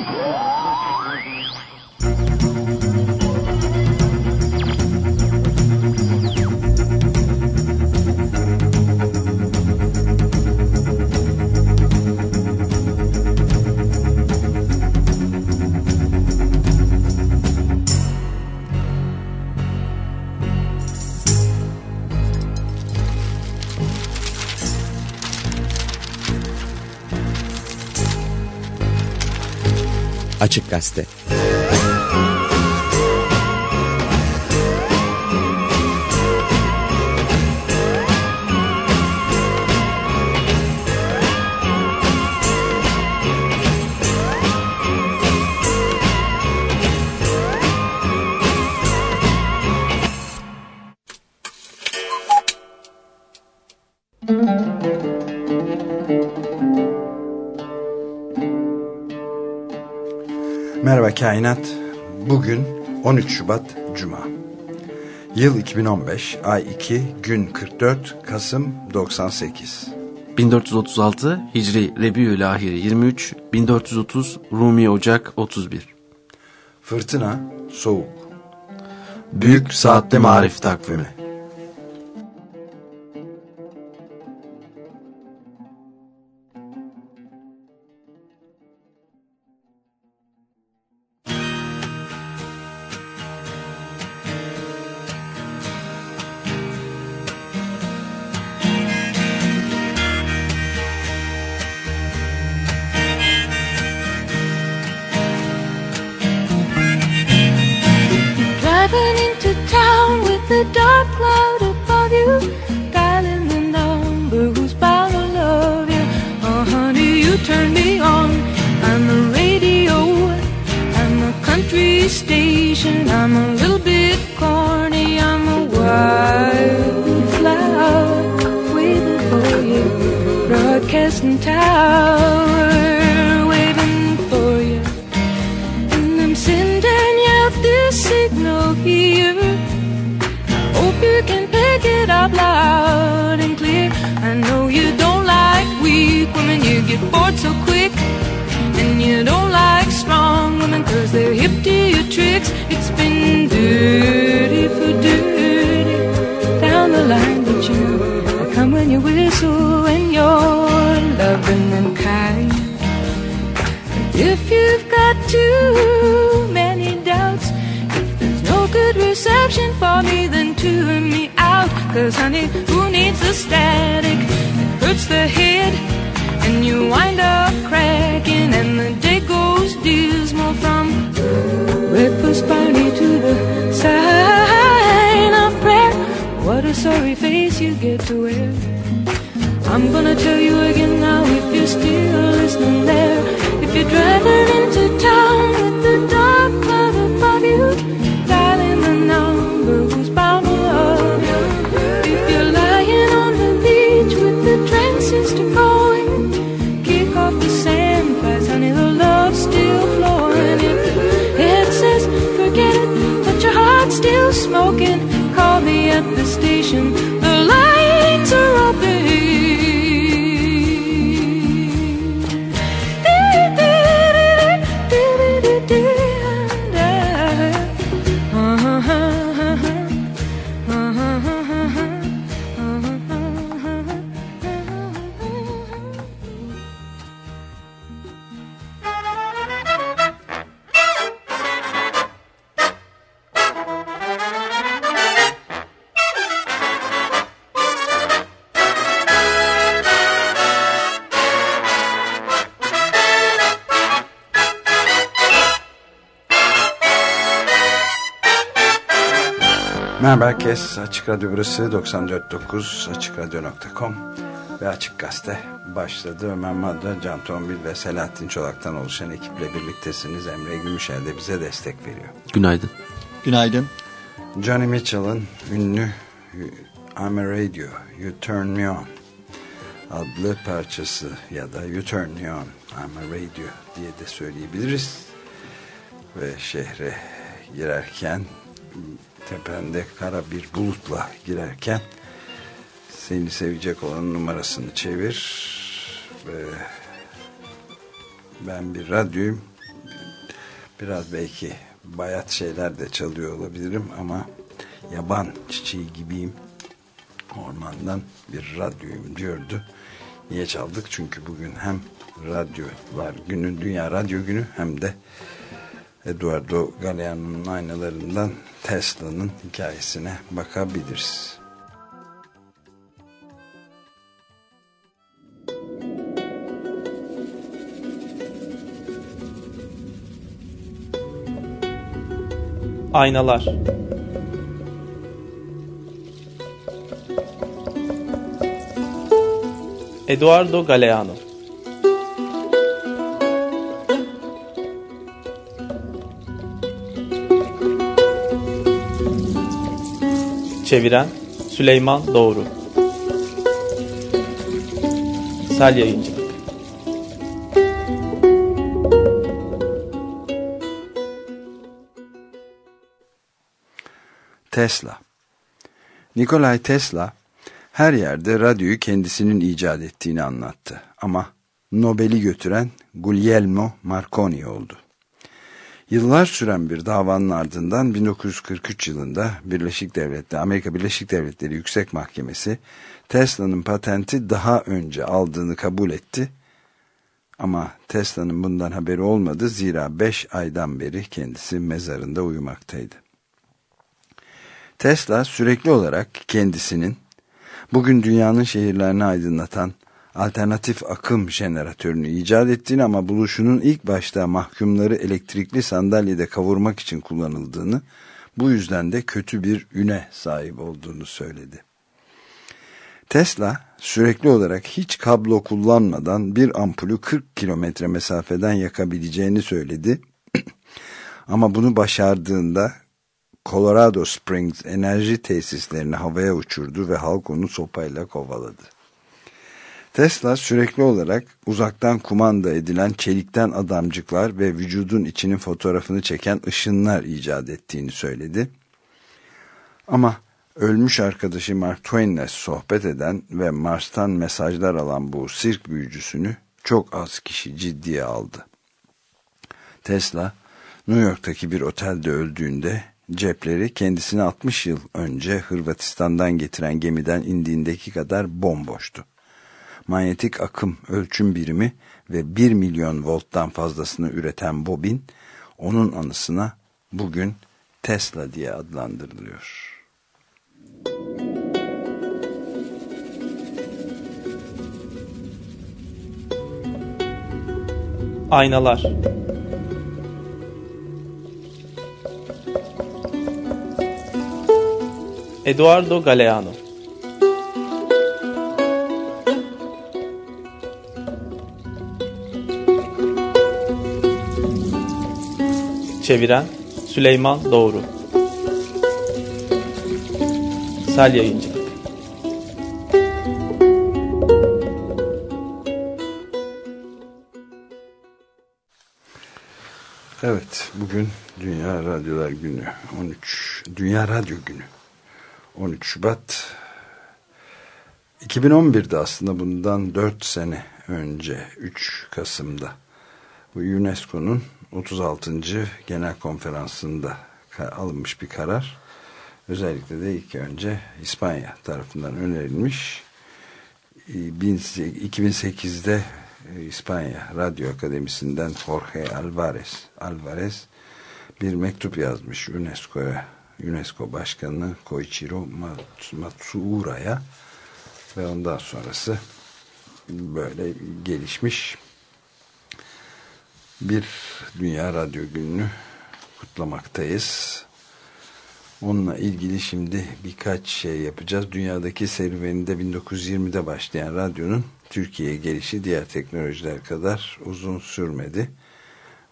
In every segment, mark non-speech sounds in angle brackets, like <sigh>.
Oh! Açık Gazete. Kainat Bugün 13 Şubat Cuma. Yıl 2015 Ay 2 Gün 44 Kasım 98 1436 Hicri Rebiül Ahir 23 1430 Rumi Ocak 31 Fırtına Soğuk. Büyük Saatli Marif Takvimi. Açık Radyo burası 94.9 AçıkRadyo.com ve Açık Gazete başladı. Ömer Madra, Can Tombil ve Selahattin Çolak'tan oluşan ekiple birliktesiniz. Emre Gümüşer de bize destek veriyor. Günaydın. Günaydın. Johnny Mitchell'ın ünlü I'm a Radio, You Turn Me On adlı parçası ya da You Turn Me On, I'm a Radio diye de söyleyebiliriz. Ve şehre girerken tepende kara bir bulutla girerken seni sevecek olan numarasını çevir ve ben bir radyoyum biraz belki bayat şeyler de çalıyor olabilirim ama yaban çiçeği gibiyim. Ormandan bir radyoyum diyordu. Niye çaldık? Çünkü bugün hem radyo var günü dünya radyo günü hem de Eduardo Galeano'nun aynalarından Tesla'nın hikayesine bakabiliriz. Aynalar Eduardo Galeano Çeviren Süleyman Doğru Sel Yayıncılık Tesla Nikolay Tesla her yerde radyoyu kendisinin icat ettiğini anlattı. Ama Nobel'i götüren Guglielmo Marconi oldu. Yıllar süren bir davanın ardından 1943 yılında Birleşik Devletler, Amerika Birleşik Devletleri Yüksek Mahkemesi Tesla'nın patenti daha önce aldığını kabul etti. Ama Tesla'nın bundan haberi olmadı zira 5 aydan beri kendisi mezarında uyumaktaydı. Tesla sürekli olarak kendisinin bugün dünyanın şehirlerini aydınlatan alternatif akım jeneratörünü icat ettiğini ama buluşunun ilk başta mahkumları elektrikli sandalyede kavurmak için kullanıldığını, bu yüzden de kötü bir üne sahip olduğunu söyledi. Tesla sürekli olarak hiç kablo kullanmadan bir ampulü 40 kilometre mesafeden yakabileceğini söyledi. <clears throat> ama bunu başardığında Colorado Springs enerji tesislerini havaya uçurdu ve halk onu sopayla kovaladı. Tesla sürekli olarak uzaktan kumanda edilen çelikten adamcıklar ve vücudun içinin fotoğrafını çeken ışınlar icat ettiğini söyledi. Ama ölmüş arkadaşı Mark Twain'le sohbet eden ve Mars'tan mesajlar alan bu sirk büyücüsünü çok az kişi ciddiye aldı. Tesla, New York'taki bir otelde öldüğünde cepleri kendisini 60 yıl önce Hırvatistan'dan getiren gemiden indiğindeki kadar bomboştu manyetik akım ölçüm birimi ve 1 milyon volttan fazlasını üreten bobin onun anısına bugün Tesla diye adlandırılıyor. Aynalar Eduardo Galeano Çeviren Süleyman Doğru. Sel Yayıncılık. Evet, bugün Dünya Radyolar Günü 13 Dünya Radyo Günü 13 Şubat. 2011'de aslında bundan 4 sene önce 3 Kasım'da bu UNESCO'nun 36. Genel Konferansı'nda alınmış bir karar. Özellikle de ilk önce İspanya tarafından önerilmiş. 2008'de e, İspanya Radyo Akademisi'nden Jorge Alvarez Alvarez bir mektup yazmış UNESCO'ya UNESCO Başkanı Koichiro Matsuura'ya ve ondan sonrası böyle gelişmiş bir Dünya Radyo Günü'nü kutlamaktayız. Onunla ilgili şimdi birkaç şey yapacağız. Dünyadaki serüveninde 1920'de başlayan radyonun Türkiye'ye gelişi diğer teknolojiler kadar uzun sürmedi.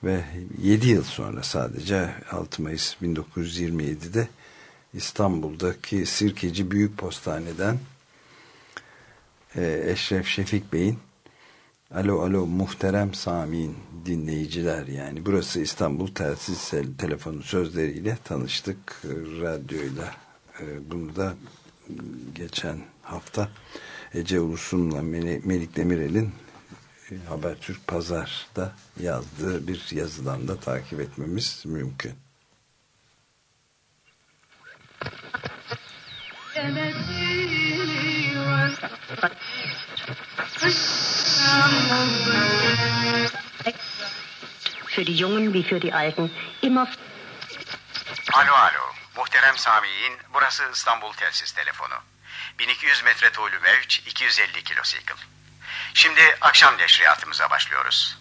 Ve 7 yıl sonra sadece 6 Mayıs 1927'de İstanbul'daki Sirkeci Büyük Postane'den Eşref Şefik Bey'in Alo alo muhterem Sami'in dinleyiciler yani burası İstanbul telsiz telefonu sözleriyle tanıştık radyoyla e, bunu da geçen hafta Ece Ulusun'la Melik Demirel'in Habertürk Pazar'da yazdığı bir yazıdan da takip etmemiz mümkün. Für die Jungen wie für die Alten immer Alo alo. Muhterem Sami'in burası İstanbul Telsiz Telefonu. 1200 metre tuğlu mevç 250 kilosikl. Şimdi akşam neşriyatımıza başlıyoruz.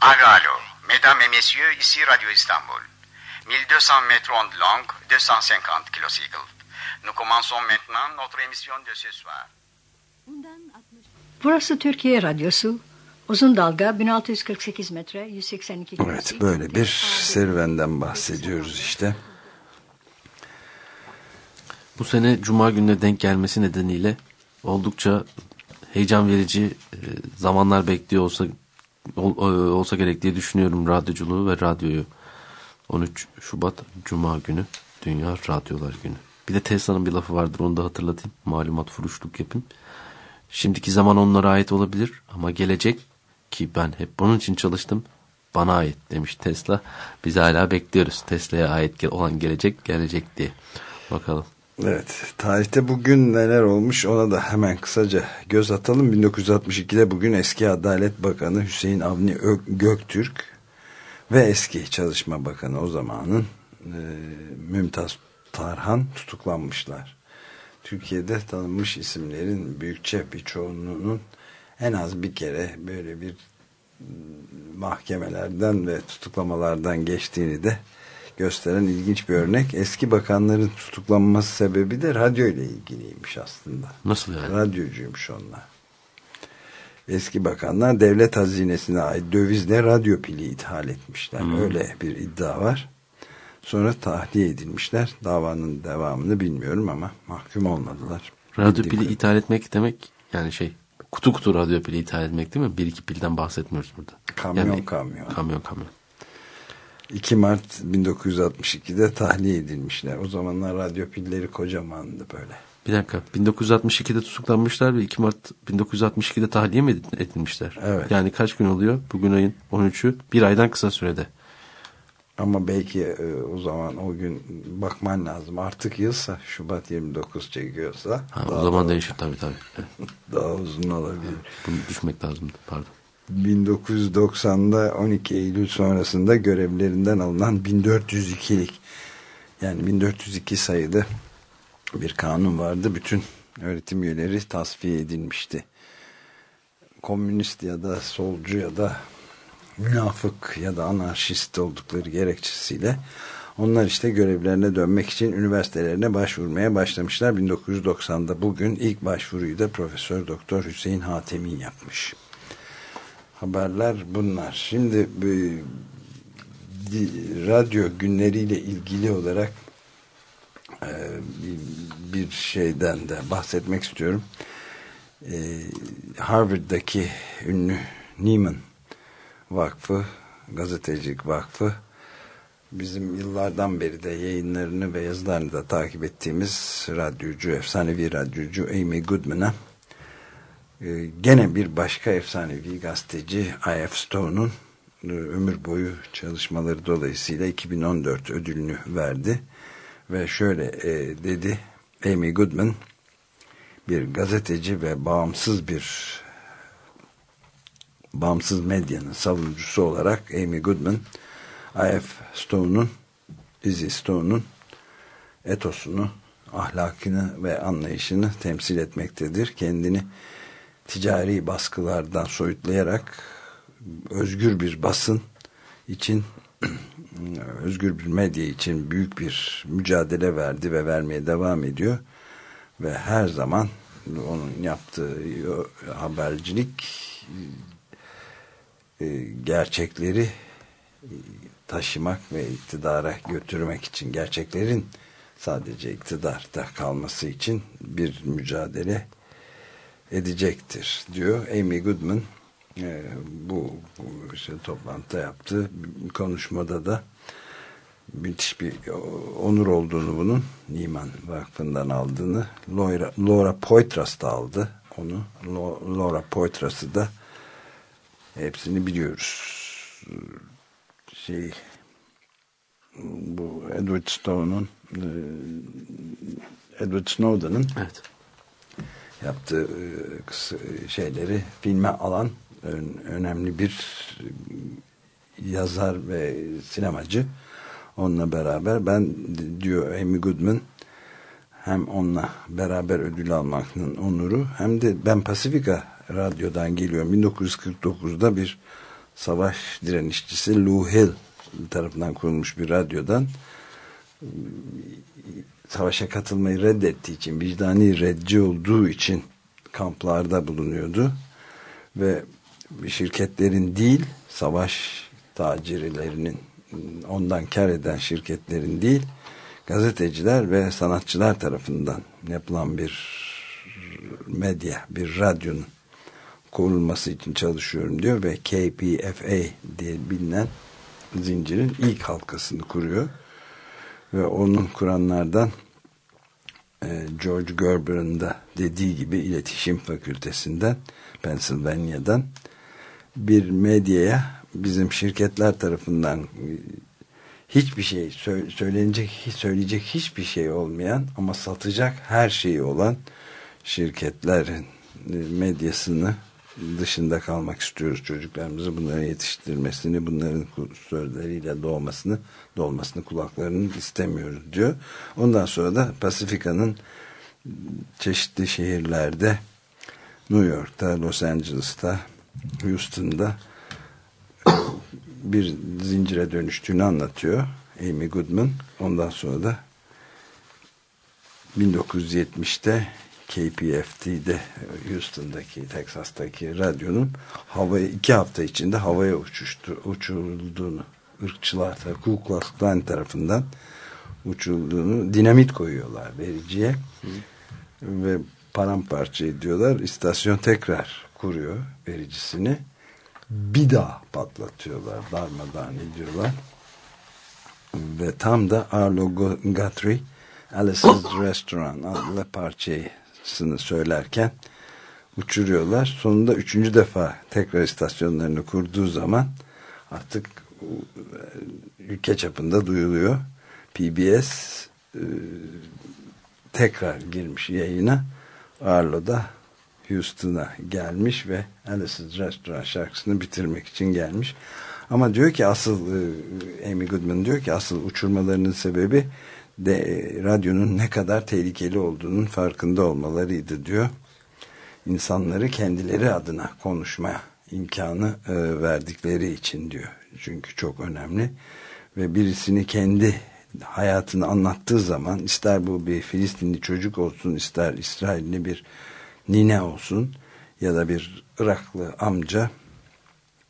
Alo alo. Mesdames et messieurs ici Radio İstanbul. 1200 mètres ondes longues, 250 kilocycles. Nous commençons maintenant notre émission de ce soir. Burası Türkiye Radyosu. Uzun dalga 1648 metre 182 Evet kilobit. böyle bir serüvenden bahsediyoruz işte. Bu sene Cuma gününe denk gelmesi nedeniyle oldukça heyecan verici e, zamanlar bekliyor olsa ol- e, olsa gerek diye düşünüyorum radyoculuğu ve radyoyu. 13 Şubat Cuma günü Dünya Radyolar Günü. Bir de Tesla'nın bir lafı vardır onu da hatırlatayım. Malumat furuşluk yapayım. Şimdiki zaman onlara ait olabilir ama gelecek ki ben hep bunun için çalıştım bana ait demiş Tesla. Biz hala bekliyoruz Tesla'ya ait olan gelecek gelecek diye. Bakalım. Evet tarihte bugün neler olmuş ona da hemen kısaca göz atalım. 1962'de bugün eski Adalet Bakanı Hüseyin Avni Göktürk ve eski Çalışma Bakanı o zamanın e, Mümtaz Tarhan tutuklanmışlar. Türkiye'de tanınmış isimlerin büyükçe bir çoğunluğunun en az bir kere böyle bir mahkemelerden ve tutuklamalardan geçtiğini de gösteren ilginç bir örnek. Eski bakanların tutuklanması sebebi de radyo ile ilgiliymiş aslında. Nasıl yani? Radyocuymuş onlar. Eski bakanlar devlet hazinesine ait dövizle radyo pili ithal etmişler. Öyle bir iddia var. Sonra tahliye edilmişler. Davanın devamını bilmiyorum ama mahkum olmadılar. Radyo pili ithal etmek demek yani şey kutu kutu radyo pili ithal etmek değil mi? Bir iki pilden bahsetmiyoruz burada. Kamyon, kamyon. Kamyon kamyon. 2 Mart 1962'de tahliye edilmişler. O zamanlar radyo pilleri kocamandı böyle. Bir dakika 1962'de tutuklanmışlar ve 2 Mart 1962'de tahliye mi edilmişler? Evet. Yani kaç gün oluyor? Bugün ayın 13'ü bir aydan kısa sürede. Ama belki e, o zaman o gün bakman lazım. Artık yılsa Şubat 29 çekiyorsa Ha, o zaman değişir tabii tabii. <laughs> Daha uzun olabilir. bunu düşmek lazımdı pardon. 1990'da 12 Eylül sonrasında görevlerinden alınan 1402'lik yani 1402 sayıda bir kanun vardı. Bütün öğretim üyeleri tasfiye edilmişti. Komünist ya da solcu ya da münafık ya da anarşist oldukları gerekçesiyle onlar işte görevlerine dönmek için üniversitelerine başvurmaya başlamışlar. 1990'da bugün ilk başvuruyu da Profesör Doktor Hüseyin Hatemi yapmış. Haberler bunlar. Şimdi di- radyo günleriyle ilgili olarak e, bir, bir şeyden de bahsetmek istiyorum. E, Harvard'daki ünlü Neiman Vakfı, Gazetecilik Vakfı bizim yıllardan beri de yayınlarını ve yazılarını da takip ettiğimiz radyocu, efsanevi radyocu Amy Goodman'a e, gene bir başka efsanevi gazeteci I.F. Stone'un e, ömür boyu çalışmaları dolayısıyla 2014 ödülünü verdi ve şöyle e, dedi Amy Goodman bir gazeteci ve bağımsız bir bağımsız medyanın savunucusu olarak Amy Goodman I.F. Stone'un Izzy Stone'un etosunu, ahlakını ve anlayışını temsil etmektedir. Kendini ticari baskılardan soyutlayarak özgür bir basın için <clears throat> özgür bir medya için büyük bir mücadele verdi ve vermeye devam ediyor ve her zaman onun yaptığı habercilik gerçekleri taşımak ve iktidara götürmek için gerçeklerin sadece iktidarda kalması için bir mücadele edecektir diyor Amy Goodman. E, bu, bu işte toplantıda yaptığı konuşmada da müthiş bir onur olduğunu bunun Niman Vakfı'ndan aldığını Laura, Laura Poitras da aldı onu. Laura Poitras'ı da Hepsini biliyoruz. Şey bu Edward Stone'un e, Edward Snowden'ın Evet. yaptığı e, kısa şeyleri filme alan ön- önemli bir yazar ve sinemacı onunla beraber ben diyor Amy Goodman hem onunla beraber ödül almakın onuru hem de ben Pasifika radyodan geliyorum 1949'da bir savaş direnişçisi Lou Hill tarafından kurulmuş bir radyodan savaşa katılmayı reddettiği için vicdani reddi olduğu için kamplarda bulunuyordu. Ve şirketlerin değil savaş tacirlerinin ondan kar eden şirketlerin değil gazeteciler ve sanatçılar tarafından yapılan bir medya bir radyonun kurulması için çalışıyorum diyor ve KPFA diye bilinen zincirin ilk halkasını kuruyor. Ve onun kuranlardan e, George Gerber'ın da dediği gibi iletişim fakültesinden Pennsylvania'dan bir medyaya bizim şirketler tarafından e, hiçbir şey sö- söylenecek söyleyecek hiçbir şey olmayan ama satacak her şeyi olan şirketlerin e, medyasını dışında kalmak istiyoruz çocuklarımızı bunları yetiştirmesini bunların sözleriyle doğmasını dolmasını kulaklarının istemiyoruz diyor. Ondan sonra da Pasifika'nın çeşitli şehirlerde New York'ta, Los Angeles'ta, Houston'da bir zincire dönüştüğünü anlatıyor Amy Goodman. Ondan sonra da 1970'te KPFT'de Houston'daki Texas'taki radyonun havaya iki hafta içinde havaya uçuştu, uçurulduğunu ırkçılar Ku Klux Klan tarafından uçurulduğunu dinamit koyuyorlar vericiye ve paramparça ediyorlar. İstasyon tekrar kuruyor vericisini. Bir daha patlatıyorlar. Darmadağın ediyorlar. Ve tam da Arlo Guthrie Alice's Restaurant adlı parçasını söylerken uçuruyorlar. Sonunda üçüncü defa tekrar istasyonlarını kurduğu zaman artık ülke çapında duyuluyor. PBS e, tekrar girmiş yayına. Arlo'da Houston'a gelmiş ve Alice's Restaurant şarkısını bitirmek için gelmiş. Ama diyor ki asıl e, Amy Goodman diyor ki asıl uçurmalarının sebebi de e, radyonun ne kadar tehlikeli olduğunun farkında olmalarıydı diyor. İnsanları kendileri adına konuşmaya imkanı e, verdikleri için diyor. Çünkü çok önemli ve birisini kendi hayatını anlattığı zaman ister bu bir Filistinli çocuk olsun ister İsrailli bir nine olsun ya da bir Iraklı amca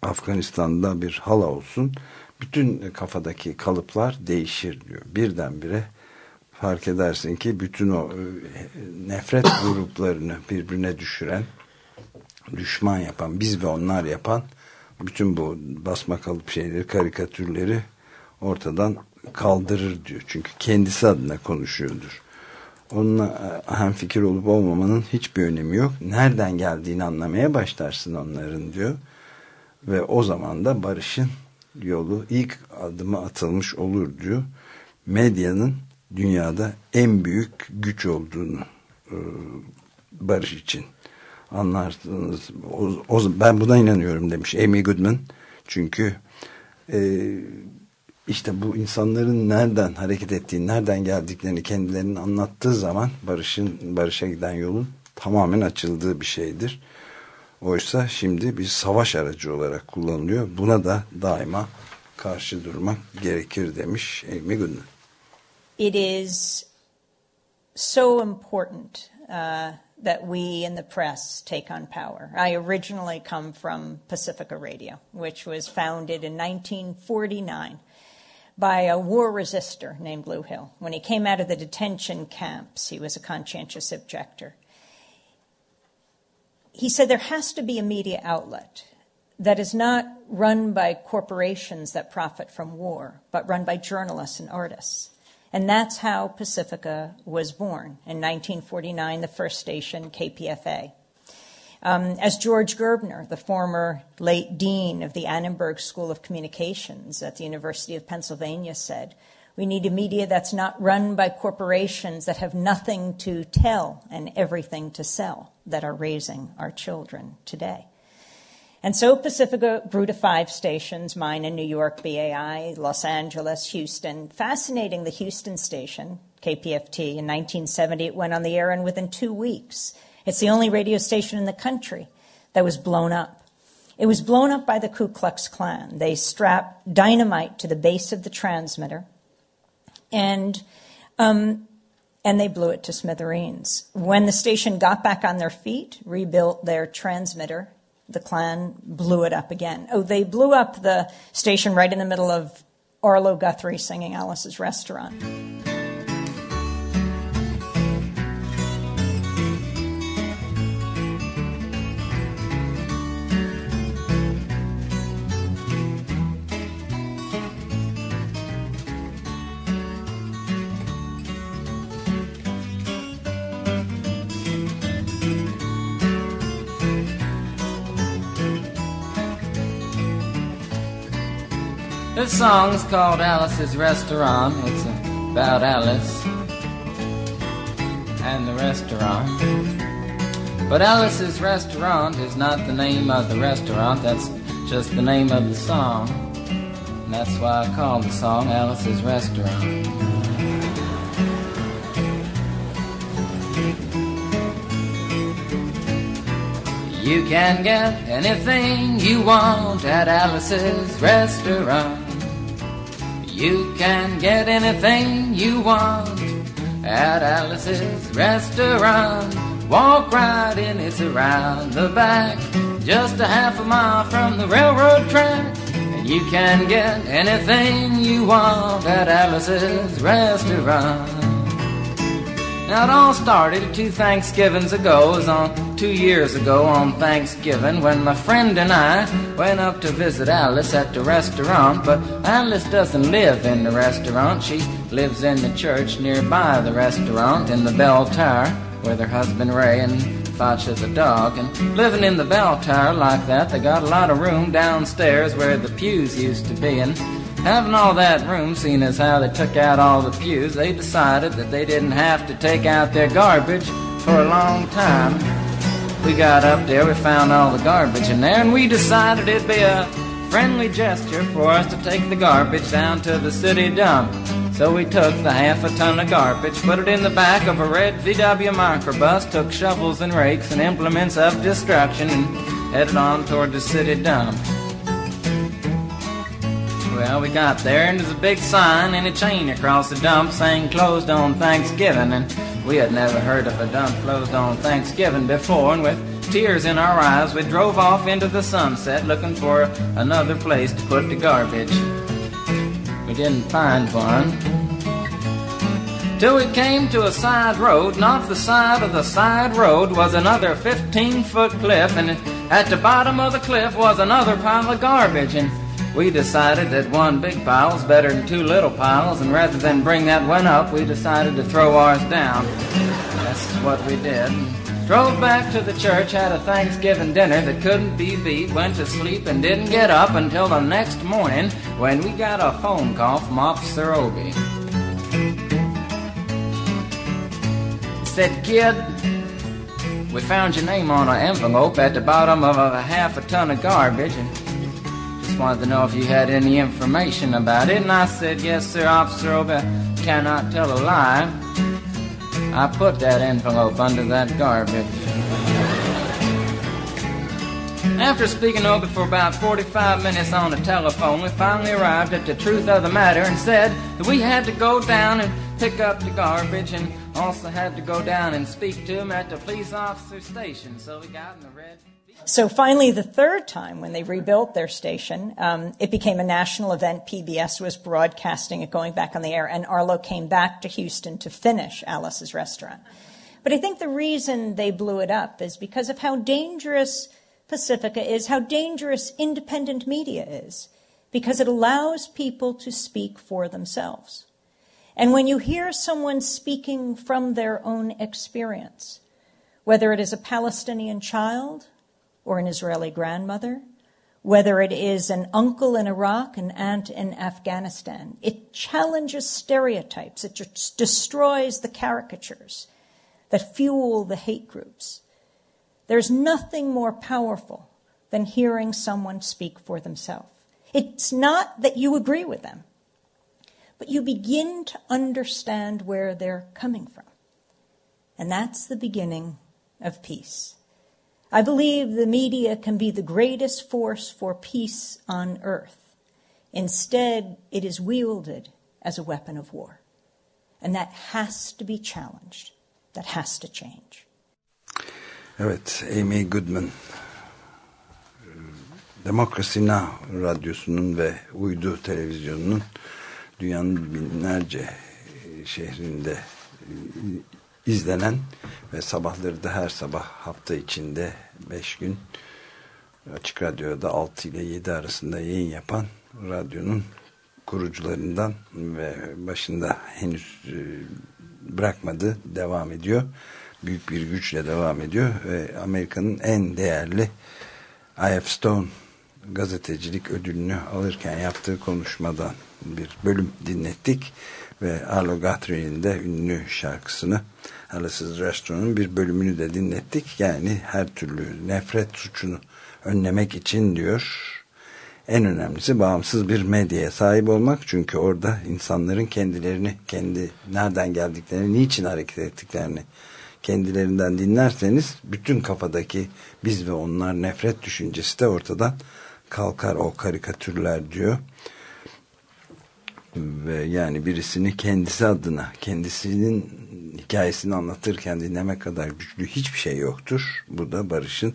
Afganistan'da bir hala olsun bütün kafadaki kalıplar değişir diyor. Birdenbire fark edersin ki bütün o e, nefret <coughs> gruplarını birbirine düşüren düşman yapan biz ve onlar yapan bütün bu basma kalıp şeyleri karikatürleri ortadan kaldırır diyor. Çünkü kendisi adına konuşuyordur. Onunla e, hem fikir olup olmamanın hiçbir önemi yok. Nereden geldiğini anlamaya başlarsın onların diyor. Ve o zaman da barışın yolu ilk adımı atılmış olur diyor. Medyanın dünyada en büyük güç olduğunu e, barış için anlarsınız. O, o, ben buna inanıyorum demiş Amy Goodman. Çünkü e, işte bu insanların nereden hareket ettiğini, nereden geldiklerini kendilerinin anlattığı zaman barışın barışa giden yolun tamamen açıldığı bir şeydir. Oysa şimdi bir savaş aracı olarak kullanılıyor. Buna da daima karşı durmak gerekir demiş Amy Goodman. It is so important uh, that we in the press take on power. I originally come from Pacifica Radio, which was founded in 1949 by a war resister named Lou Hill. When he came out of the detention camps, he was a conscientious objector. He said there has to be a media outlet that is not run by corporations that profit from war, but run by journalists and artists. And that's how Pacifica was born. In 1949, the first station, KPFA. Um, as George Gerbner, the former late dean of the Annenberg School of Communications at the University of Pennsylvania, said, we need a media that's not run by corporations that have nothing to tell and everything to sell that are raising our children today. And so Pacifica grew to five stations, mine in New York, BAI, Los Angeles, Houston. Fascinating, the Houston station, KPFT, in 1970, it went on the air, and within two weeks, it's the only radio station in the country that was blown up. It was blown up by the Ku Klux Klan. They strapped dynamite to the base of the transmitter, and um, and they blew it to smithereens. When the station got back on their feet, rebuilt their transmitter, the Klan blew it up again. Oh, they blew up the station right in the middle of Arlo Guthrie singing Alice's Restaurant. This song's called Alice's Restaurant. It's about Alice and the restaurant. But Alice's Restaurant is not the name of the restaurant, that's just the name of the song. And that's why I call the song Alice's Restaurant. You can get anything you want at Alice's Restaurant. You can get anything you want at Alice's Restaurant. Walk right in, it's around the back, just a half a mile from the railroad track. And you can get anything you want at Alice's Restaurant. Now it all started two Thanksgivings ago, it was on two years ago on Thanksgiving when my friend and I went up to visit Alice at the restaurant. But Alice doesn't live in the restaurant, she lives in the church nearby the restaurant in the bell tower with her husband Ray and Facha's a dog. And living in the bell tower like that, they got a lot of room downstairs where the pews used to be. And Having all that room, seeing as how they took out all the pews, they decided that they didn't have to take out their garbage for a long time. We got up there, we found all the garbage in there, and we decided it'd be a friendly gesture for us to take the garbage down to the city dump. So we took the half a ton of garbage, put it in the back of a red VW microbus, took shovels and rakes and implements of destruction, and headed on toward the city dump. Well, we got there, and there's a big sign and a chain across the dump saying closed on Thanksgiving. And we had never heard of a dump closed on Thanksgiving before, and with tears in our eyes, we drove off into the sunset looking for another place to put the garbage. We didn't find one. Till we came to a side road, and off the side of the side road was another 15 foot cliff, and at the bottom of the cliff was another pile of garbage. And we decided that one big pile was better than two little piles, and rather than bring that one up, we decided to throw ours down. That's what we did. Drove back to the church, had a Thanksgiving dinner that couldn't be beat, went to sleep, and didn't get up until the next morning when we got a phone call from Officer Obie. Said, Kid, we found your name on an envelope at the bottom of a half a ton of garbage, and just wanted to know if you had any information about it. And I said, Yes, sir, Officer Obie, cannot tell a lie. I put that envelope under that garbage. After speaking Obie for about 45 minutes on the telephone, we finally arrived at the truth of the matter and said that we had to go down and pick up the garbage and also had to go down and speak to him at the police officer station. So we got in the red. So finally, the third time when they rebuilt their station, um, it became a national event. PBS was broadcasting it, going back on the air, and Arlo came back to Houston to finish Alice's Restaurant. But I think the reason they blew it up is because of how dangerous Pacifica is, how dangerous independent media is, because it allows people to speak for themselves. And when you hear someone speaking from their own experience, whether it is a Palestinian child or an Israeli grandmother, whether it is an uncle in Iraq, an aunt in Afghanistan. It challenges stereotypes, it just destroys the caricatures that fuel the hate groups. There's nothing more powerful than hearing someone speak for themselves. It's not that you agree with them, but you begin to understand where they're coming from. And that's the beginning of peace. I believe the media can be the greatest force for peace on earth. Instead, it is wielded as a weapon of war. And that has to be challenged. That has to change. Evet, Amy Goodman. Democracy Now! radyosunun ve uydu televizyonunun dünyanın binlerce şehrinde izlenen ve sabahları da her sabah hafta içinde 5 gün Açık Radyo'da 6 ile 7 arasında yayın yapan radyonun kurucularından ve başında henüz bırakmadı, devam ediyor. Büyük bir güçle devam ediyor ve Amerika'nın en değerli I.F. Stone gazetecilik ödülünü alırken yaptığı konuşmadan bir bölüm dinlettik ve Arlo Guthrie'nin de ünlü şarkısını Alice's Restaurant'ın bir bölümünü de dinlettik. Yani her türlü nefret suçunu önlemek için diyor. En önemlisi bağımsız bir medyaya sahip olmak. Çünkü orada insanların kendilerini, kendi nereden geldiklerini, niçin hareket ettiklerini kendilerinden dinlerseniz bütün kafadaki biz ve onlar nefret düşüncesi de ortadan kalkar o karikatürler diyor ve yani birisini kendisi adına kendisinin hikayesini anlatırken dinleme kadar güçlü hiçbir şey yoktur. Bu da barışın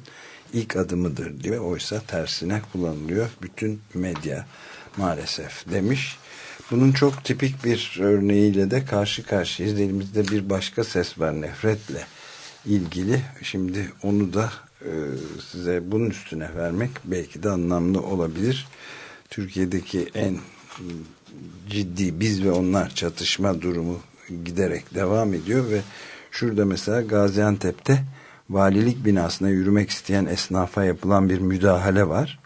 ilk adımıdır diyor. Oysa tersine kullanılıyor bütün medya maalesef demiş. Bunun çok tipik bir örneğiyle de karşı karşıyayız. Elimizde bir başka ses var nefretle ilgili. Şimdi onu da e, size bunun üstüne vermek belki de anlamlı olabilir. Türkiye'deki en ciddi biz ve onlar çatışma durumu giderek devam ediyor ve şurada mesela Gaziantep'te valilik binasına yürümek isteyen esnafa yapılan bir müdahale var.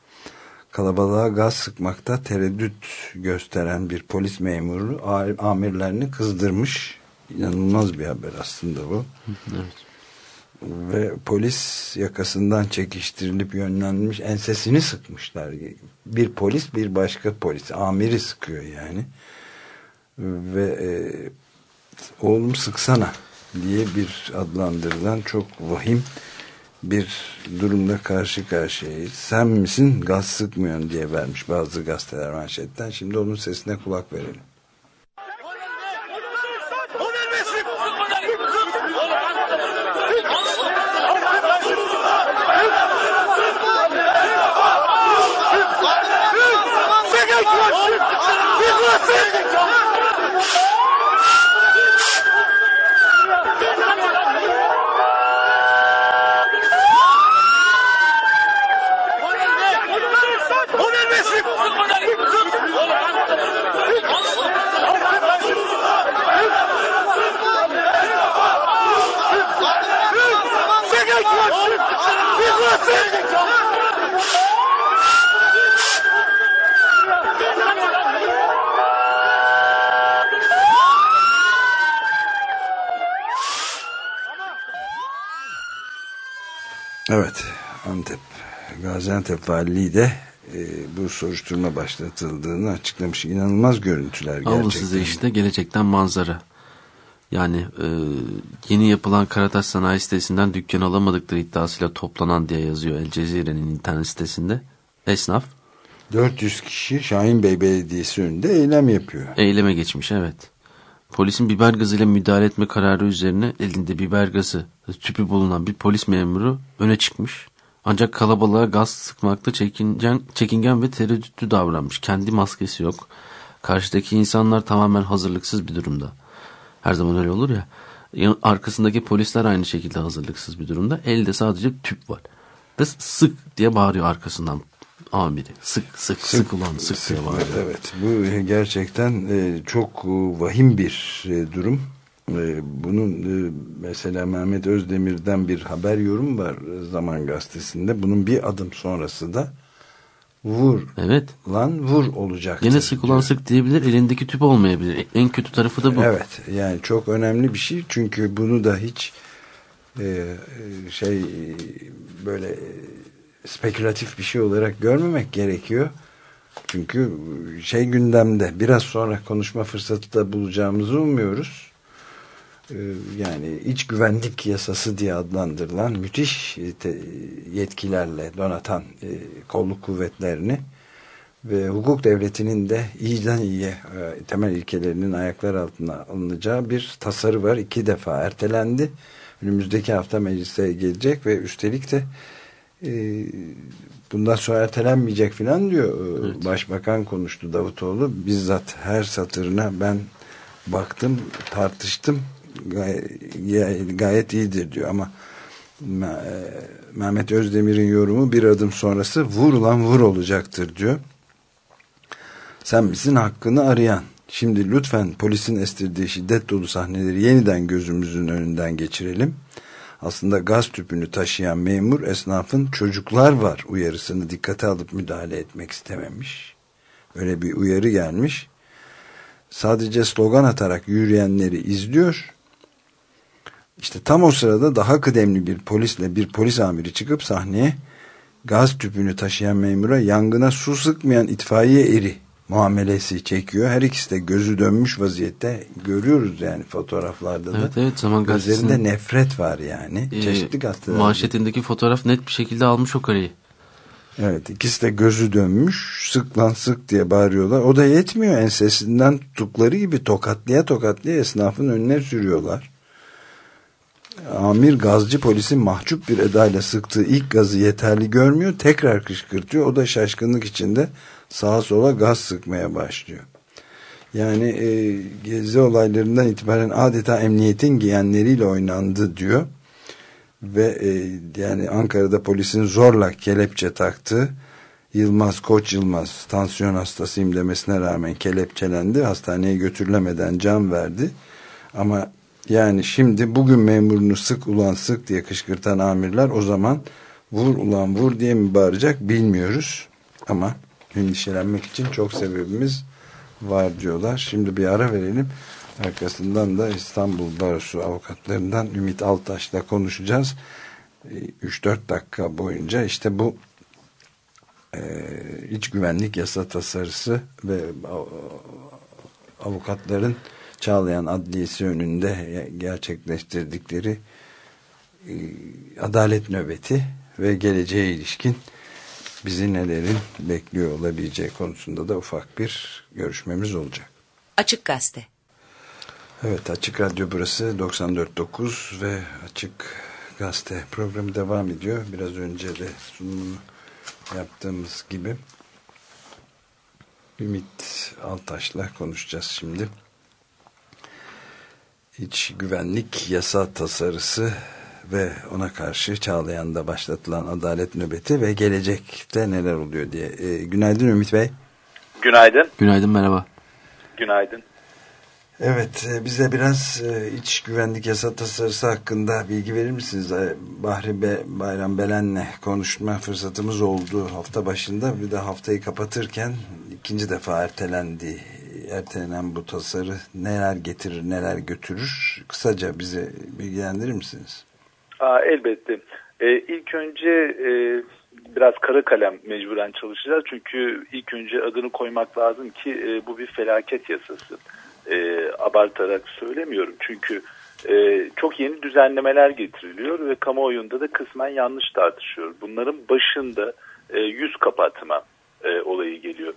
Kalabalığa gaz sıkmakta tereddüt gösteren bir polis memuru amirlerini kızdırmış. İnanılmaz bir haber aslında bu. Evet. Ve polis yakasından çekiştirilip yönlenmiş ensesini sıkmışlar. Bir polis bir başka polis amiri sıkıyor yani. Ve e, oğlum sıksana diye bir adlandırılan çok vahim bir durumda karşı karşıyayız. Sen misin gaz sıkmıyorsun diye vermiş bazı gazeteler manşetten. Şimdi onun sesine kulak verelim. Gaziantep Valiliği de e, bu soruşturma başlatıldığını açıklamış. İnanılmaz görüntüler gerçekten. Alın size işte gelecekten manzara. Yani e, yeni yapılan Karataş Sanayi sitesinden dükkan alamadıkları iddiasıyla toplanan diye yazıyor El Cezire'nin internet sitesinde. Esnaf. 400 kişi Şahin Bey Belediyesi önünde eylem yapıyor. Eyleme geçmiş evet. Polisin biber gazıyla müdahale etme kararı üzerine elinde biber gazı tüpü bulunan bir polis memuru öne çıkmış. Ancak kalabalığa gaz sıkmakta çekingen, çekingen ve tereddütlü davranmış. Kendi maskesi yok. Karşıdaki insanlar tamamen hazırlıksız bir durumda. Her zaman öyle olur ya. Arkasındaki polisler aynı şekilde hazırlıksız bir durumda. Elde sadece tüp var. Ve sık diye bağırıyor arkasından amiri. Sık sık sık, sık ulan sık, sık diye bağırıyor. Evet bu gerçekten e, çok vahim bir e, durum. E, bunun e, mesela Mehmet Özdemir'den bir haber yorum var e, Zaman Gazetesi'nde. Bunun bir adım sonrası da vur Evet. lan vur olacak. Gene sık ulan sık diyebilir. Elindeki tüp olmayabilir. En kötü tarafı da bu. Evet yani çok önemli bir şey çünkü bunu da hiç e, şey e, böyle e, spekülatif bir şey olarak görmemek gerekiyor. Çünkü şey gündemde biraz sonra konuşma fırsatı da bulacağımızı umuyoruz. E, yani iç güvenlik yasası diye adlandırılan müthiş e, yetkilerle donatan e, kolluk kuvvetlerini ve hukuk devletinin de iyiden iyiye e, temel ilkelerinin ayaklar altına alınacağı bir tasarı var. İki defa ertelendi. Önümüzdeki hafta meclise gelecek ve üstelik de bundan sonra ertelenmeyecek filan diyor. E, Başbakan konuştu Davutoğlu. Bizzat her satırına ben baktım, tartıştım. Gayet, gayet iyidir diyor ama e, Mehmet Özdemir'in yorumu bir adım sonrası vur ulan vur olacaktır diyor. Sen misin hakkını arayan? Şimdi lütfen polisin estirdiği şiddet dolu sahneleri yeniden gözümüzün önünden geçirelim. Aslında gaz tüpünü taşıyan memur esnafın çocuklar var uyarısını dikkate alıp müdahale etmek istememiş. Öyle bir uyarı gelmiş. Sadece slogan atarak yürüyenleri izliyor. İşte tam o sırada daha kıdemli bir polisle bir polis amiri çıkıp sahneye gaz tüpünü taşıyan memura yangına su sıkmayan itfaiye eri muamelesi çekiyor. Her ikisi de gözü dönmüş vaziyette görüyoruz yani fotoğraflarda da. Evet evet Zaman Gazetesi'nin nefret var yani. e, Çeşitli gazetelerde. manşetindeki fotoğraf net bir şekilde almış o kareyi. Evet ikisi de gözü dönmüş sık lan sık diye bağırıyorlar. O da yetmiyor ensesinden tuttukları gibi tokatlaya tokatlaya esnafın önüne sürüyorlar. Amir gazcı polisin mahcup bir edayla sıktığı ilk gazı yeterli görmüyor. Tekrar kışkırtıyor. O da şaşkınlık içinde sağa sola gaz sıkmaya başlıyor. Yani e, gezi olaylarından itibaren adeta emniyetin giyenleriyle oynandı diyor. Ve e, yani Ankara'da polisin zorla kelepçe taktı. Yılmaz Koç Yılmaz tansiyon hastasıyım demesine rağmen kelepçelendi. Hastaneye götürülemeden can verdi. Ama yani şimdi bugün memurunu sık ulan sık diye kışkırtan amirler o zaman vur ulan vur diye mi bağıracak bilmiyoruz. Ama endişelenmek için çok sebebimiz var diyorlar. Şimdi bir ara verelim. Arkasından da İstanbul Barosu avukatlarından Ümit Altaş'la konuşacağız. 3-4 dakika boyunca işte bu e, iç güvenlik yasa tasarısı ve avukatların Çağlayan Adliyesi önünde gerçekleştirdikleri e, adalet nöbeti ve geleceğe ilişkin bizi nelerin bekliyor olabileceği konusunda da ufak bir görüşmemiz olacak. Açık Gazete. Evet Açık Radyo burası 94.9 ve Açık Gazete programı devam ediyor. Biraz önce de sunumunu yaptığımız gibi Ümit Altaş'la konuşacağız şimdi. İç güvenlik yasa tasarısı ve ona karşı Çağlayan'da başlatılan adalet nöbeti ve gelecekte neler oluyor diye. E, günaydın Ümit Bey. Günaydın. Günaydın merhaba. Günaydın. Evet e, bize biraz e, iç güvenlik yasa tasarısı hakkında bilgi verir misiniz? E, Bahri Be Bayram Belen'le konuşma fırsatımız oldu hafta başında. Bir de haftayı kapatırken ikinci defa ertelendi. Ertelenen bu tasarı neler getirir neler götürür? Kısaca bize bilgilendirir misiniz? Aa, elbette. Ee, ilk önce e, biraz kara kalem mecburen çalışacağız. Çünkü ilk önce adını koymak lazım ki e, bu bir felaket yasası. E, abartarak söylemiyorum. Çünkü e, çok yeni düzenlemeler getiriliyor ve kamuoyunda da kısmen yanlış tartışıyor. Bunların başında e, yüz kapatma e, olayı geliyor.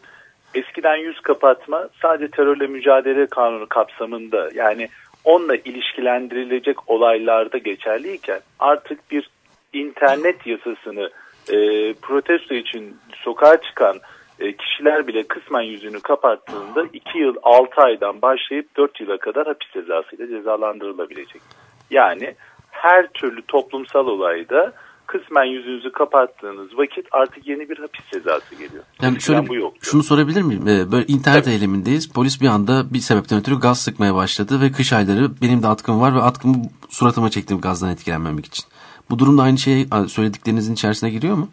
Eskiden yüz kapatma sadece terörle mücadele kanunu kapsamında yani onunla ilişkilendirilecek olaylarda geçerliyken artık bir internet yasasını e, protesto için sokağa çıkan e, kişiler bile kısmen yüzünü kapattığında 2 yıl 6 aydan başlayıp 4 yıla kadar hapis cezasıyla cezalandırılabilecek. Yani her türlü toplumsal olayda kısmen yüzünüzü kapattığınız vakit artık yeni bir hapis cezası geliyor. Yani şöyle bu yoktu. şunu sorabilir miyim? Ee, Böyle internet eylemindeyiz. Polis bir anda bir sebepten ötürü gaz sıkmaya başladı ve kış ayları benim de atkım var ve atkımı suratıma çektim gazdan etkilenmemek için. Bu durumda aynı şey söylediklerinizin içerisine giriyor mu?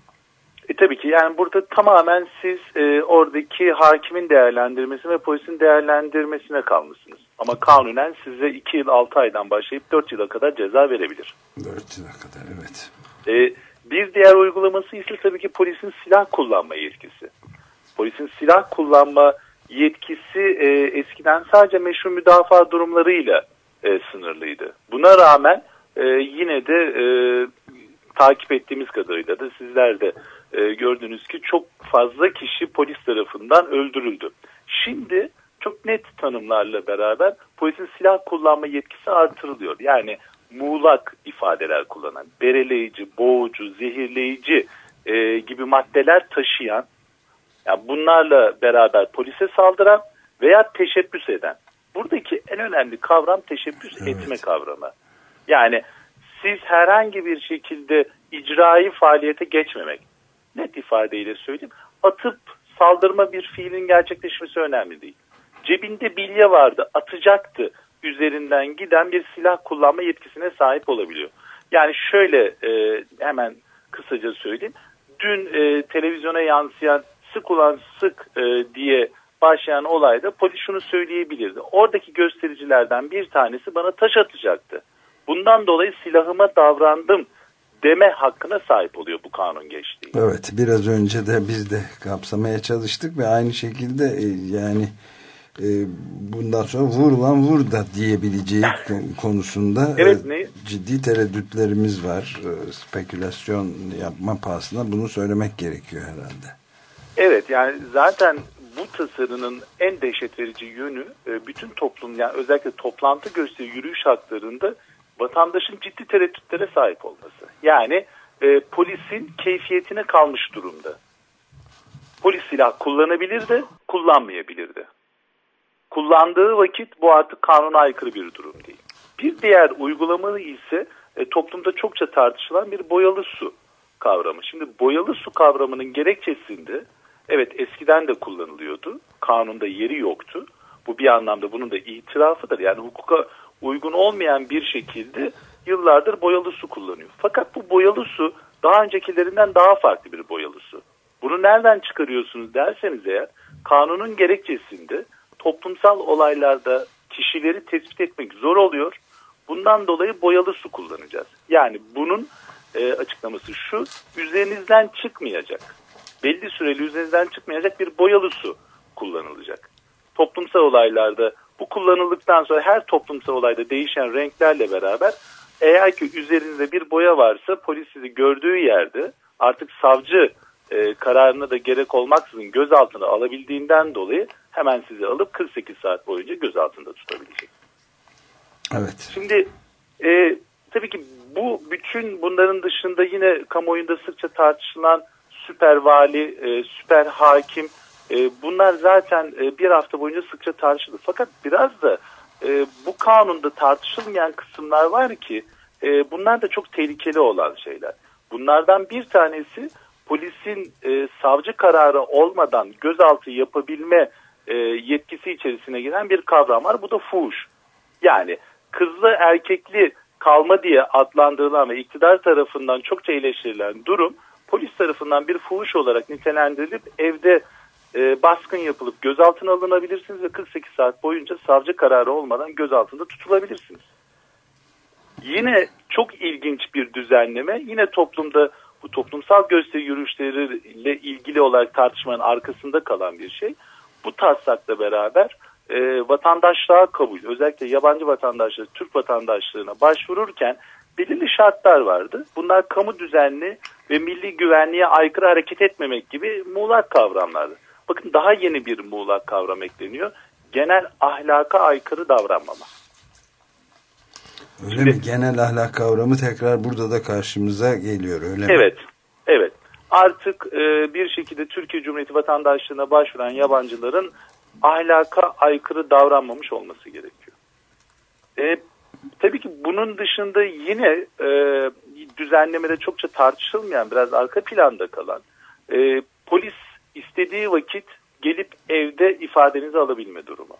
E, tabii ki yani burada tamamen siz e, oradaki hakimin değerlendirmesi ve polisin değerlendirmesine kalmışsınız. Ama kanunen size 2 yıl 6 aydan başlayıp 4 yıla kadar ceza verebilir. 4 yıla kadar evet. E, bir diğer uygulaması ise tabii ki polisin silah kullanma yetkisi. Polisin silah kullanma yetkisi e, eskiden sadece meşru müdafaa durumlarıyla e, sınırlıydı. Buna rağmen e, yine de e, takip ettiğimiz kadarıyla da sizler de e, gördünüz ki çok fazla kişi polis tarafından öldürüldü. Şimdi çok net tanımlarla beraber polisin silah kullanma yetkisi artırılıyor. Yani muğlak ifadeler kullanan, bereleyici, boğucu, zehirleyici e, gibi maddeler taşıyan, yani bunlarla beraber polise saldıran veya teşebbüs eden. Buradaki en önemli kavram teşebbüs Evet. etme kavramı. Yani siz herhangi bir şekilde icraî faaliyete geçmemek. Net ifadeyle söyleyeyim. Atıp saldırma bir fiilin gerçekleşmesi önemli değil. Cebinde bilye vardı, atacaktı üzerinden giden bir silah kullanma yetkisine sahip olabiliyor. Yani şöyle e, hemen kısaca söyleyeyim. Dün e, televizyona yansıyan sık ulan sık e, diye başlayan olayda polis şunu söyleyebilirdi. Oradaki göstericilerden bir tanesi bana taş atacaktı. Bundan dolayı silahıma davrandım deme hakkına sahip oluyor bu kanun geçtiği. Evet biraz önce de biz de kapsamaya çalıştık ve aynı şekilde e, yani bundan sonra vurulan vur da diyebileceği kon- konusunda <laughs> Evet, e, ne? ciddi tereddütlerimiz var. E, spekülasyon yapma pahasına bunu söylemek gerekiyor herhalde. Evet yani zaten bu tasarının en dehşet verici yönü e, bütün toplum yani özellikle toplantı gösteri yürüyüş haklarında vatandaşın ciddi tereddütlere sahip olması. Yani e, polisin keyfiyetine kalmış durumda. Polis silah kullanabilirdi, kullanmayabilirdi. Kullandığı vakit bu artık kanuna aykırı bir durum değil. Bir diğer uygulamalı ise e, toplumda çokça tartışılan bir boyalı su kavramı. Şimdi boyalı su kavramının gerekçesinde evet eskiden de kullanılıyordu. Kanunda yeri yoktu. Bu bir anlamda bunun da itirafıdır. Yani hukuka uygun olmayan bir şekilde yıllardır boyalı su kullanıyor. Fakat bu boyalı su daha öncekilerinden daha farklı bir boyalı su. Bunu nereden çıkarıyorsunuz derseniz eğer kanunun gerekçesinde toplumsal olaylarda kişileri tespit etmek zor oluyor. Bundan dolayı boyalı su kullanacağız. Yani bunun e, açıklaması şu, üzerinizden çıkmayacak, belli süreli üzerinizden çıkmayacak bir boyalı su kullanılacak. Toplumsal olaylarda bu kullanıldıktan sonra her toplumsal olayda değişen renklerle beraber eğer ki üzerinizde bir boya varsa polis sizi gördüğü yerde artık savcı e, kararına da gerek olmaksızın gözaltına alabildiğinden dolayı hemen sizi alıp 48 saat boyunca gözaltında tutabilecek. Evet. Şimdi e, tabii ki bu bütün bunların dışında yine kamuoyunda sıkça tartışılan süper vali, e, süper hakim e, bunlar zaten e, bir hafta boyunca sıkça tartışıldı. Fakat biraz da e, bu kanunda tartışılmayan kısımlar var ki e, bunlar da çok tehlikeli olan şeyler. Bunlardan bir tanesi polisin e, savcı kararı olmadan gözaltı yapabilme e, yetkisi içerisine giren bir kavram var. Bu da fuhuş. Yani kızlı erkekli kalma diye adlandırılan ve iktidar tarafından çokça eleştirilen durum polis tarafından bir fuhuş olarak nitelendirilip evde e, baskın yapılıp gözaltına alınabilirsiniz ve 48 saat boyunca savcı kararı olmadan gözaltında tutulabilirsiniz. Yine çok ilginç bir düzenleme. Yine toplumda bu toplumsal gösteri yürüyüşleriyle ilgili olarak tartışmanın arkasında kalan bir şey. Bu taslakla beraber e, vatandaşlığa kabul, özellikle yabancı vatandaşları, Türk vatandaşlığına başvururken belirli şartlar vardı. Bunlar kamu düzenli ve milli güvenliğe aykırı hareket etmemek gibi muğlak kavramlardı. Bakın daha yeni bir muğlak kavram ekleniyor. Genel ahlaka aykırı davranmama. Öyle mi? Genel ahlak kavramı tekrar burada da karşımıza geliyor öyle mi? Evet, evet. Artık e, bir şekilde Türkiye Cumhuriyeti vatandaşlığına başvuran yabancıların ahlaka aykırı davranmamış olması gerekiyor. E, tabii ki bunun dışında yine e, düzenlemede çokça tartışılmayan biraz arka planda kalan e, polis istediği vakit gelip evde ifadenizi alabilme durumu.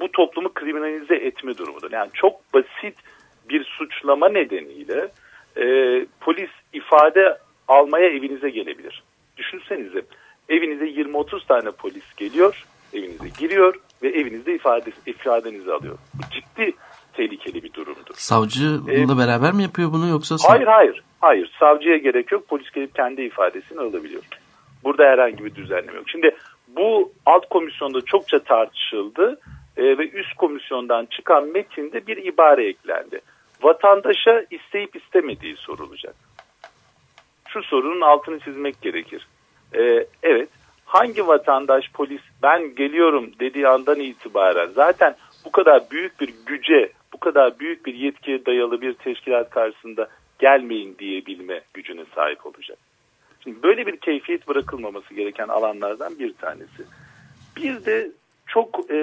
Bu toplumu kriminalize etme durumudur. Yani çok basit bir suçlama nedeniyle e, polis ifade almaya evinize gelebilir. Düşünsenize evinize 20-30 tane polis geliyor, evinize giriyor ve evinizde ifade, ifadenizi alıyor. Bu ciddi tehlikeli bir durumdur. Savcı Ee, bununla beraber mi yapıyor bunu yoksa? Hayır hayır. Hayır. Savcıya gerek yok. Polis gelip kendi ifadesini alabiliyor. Burada herhangi bir düzenleme yok. Şimdi bu alt komisyonda çokça tartışıldı e, ve üst komisyondan çıkan metinde bir ibare eklendi. Vatandaşa isteyip istemediği sorulacak. Şu sorunun altını çizmek gerekir. E, evet hangi vatandaş polis ben geliyorum dediği andan itibaren zaten bu kadar büyük bir güce, bu kadar büyük bir yetkiye dayalı bir teşkilat karşısında gelmeyin diyebilme gücüne sahip olacak. Şimdi böyle bir keyfiyet bırakılmaması gereken alanlardan bir tanesi. Bir de çok e,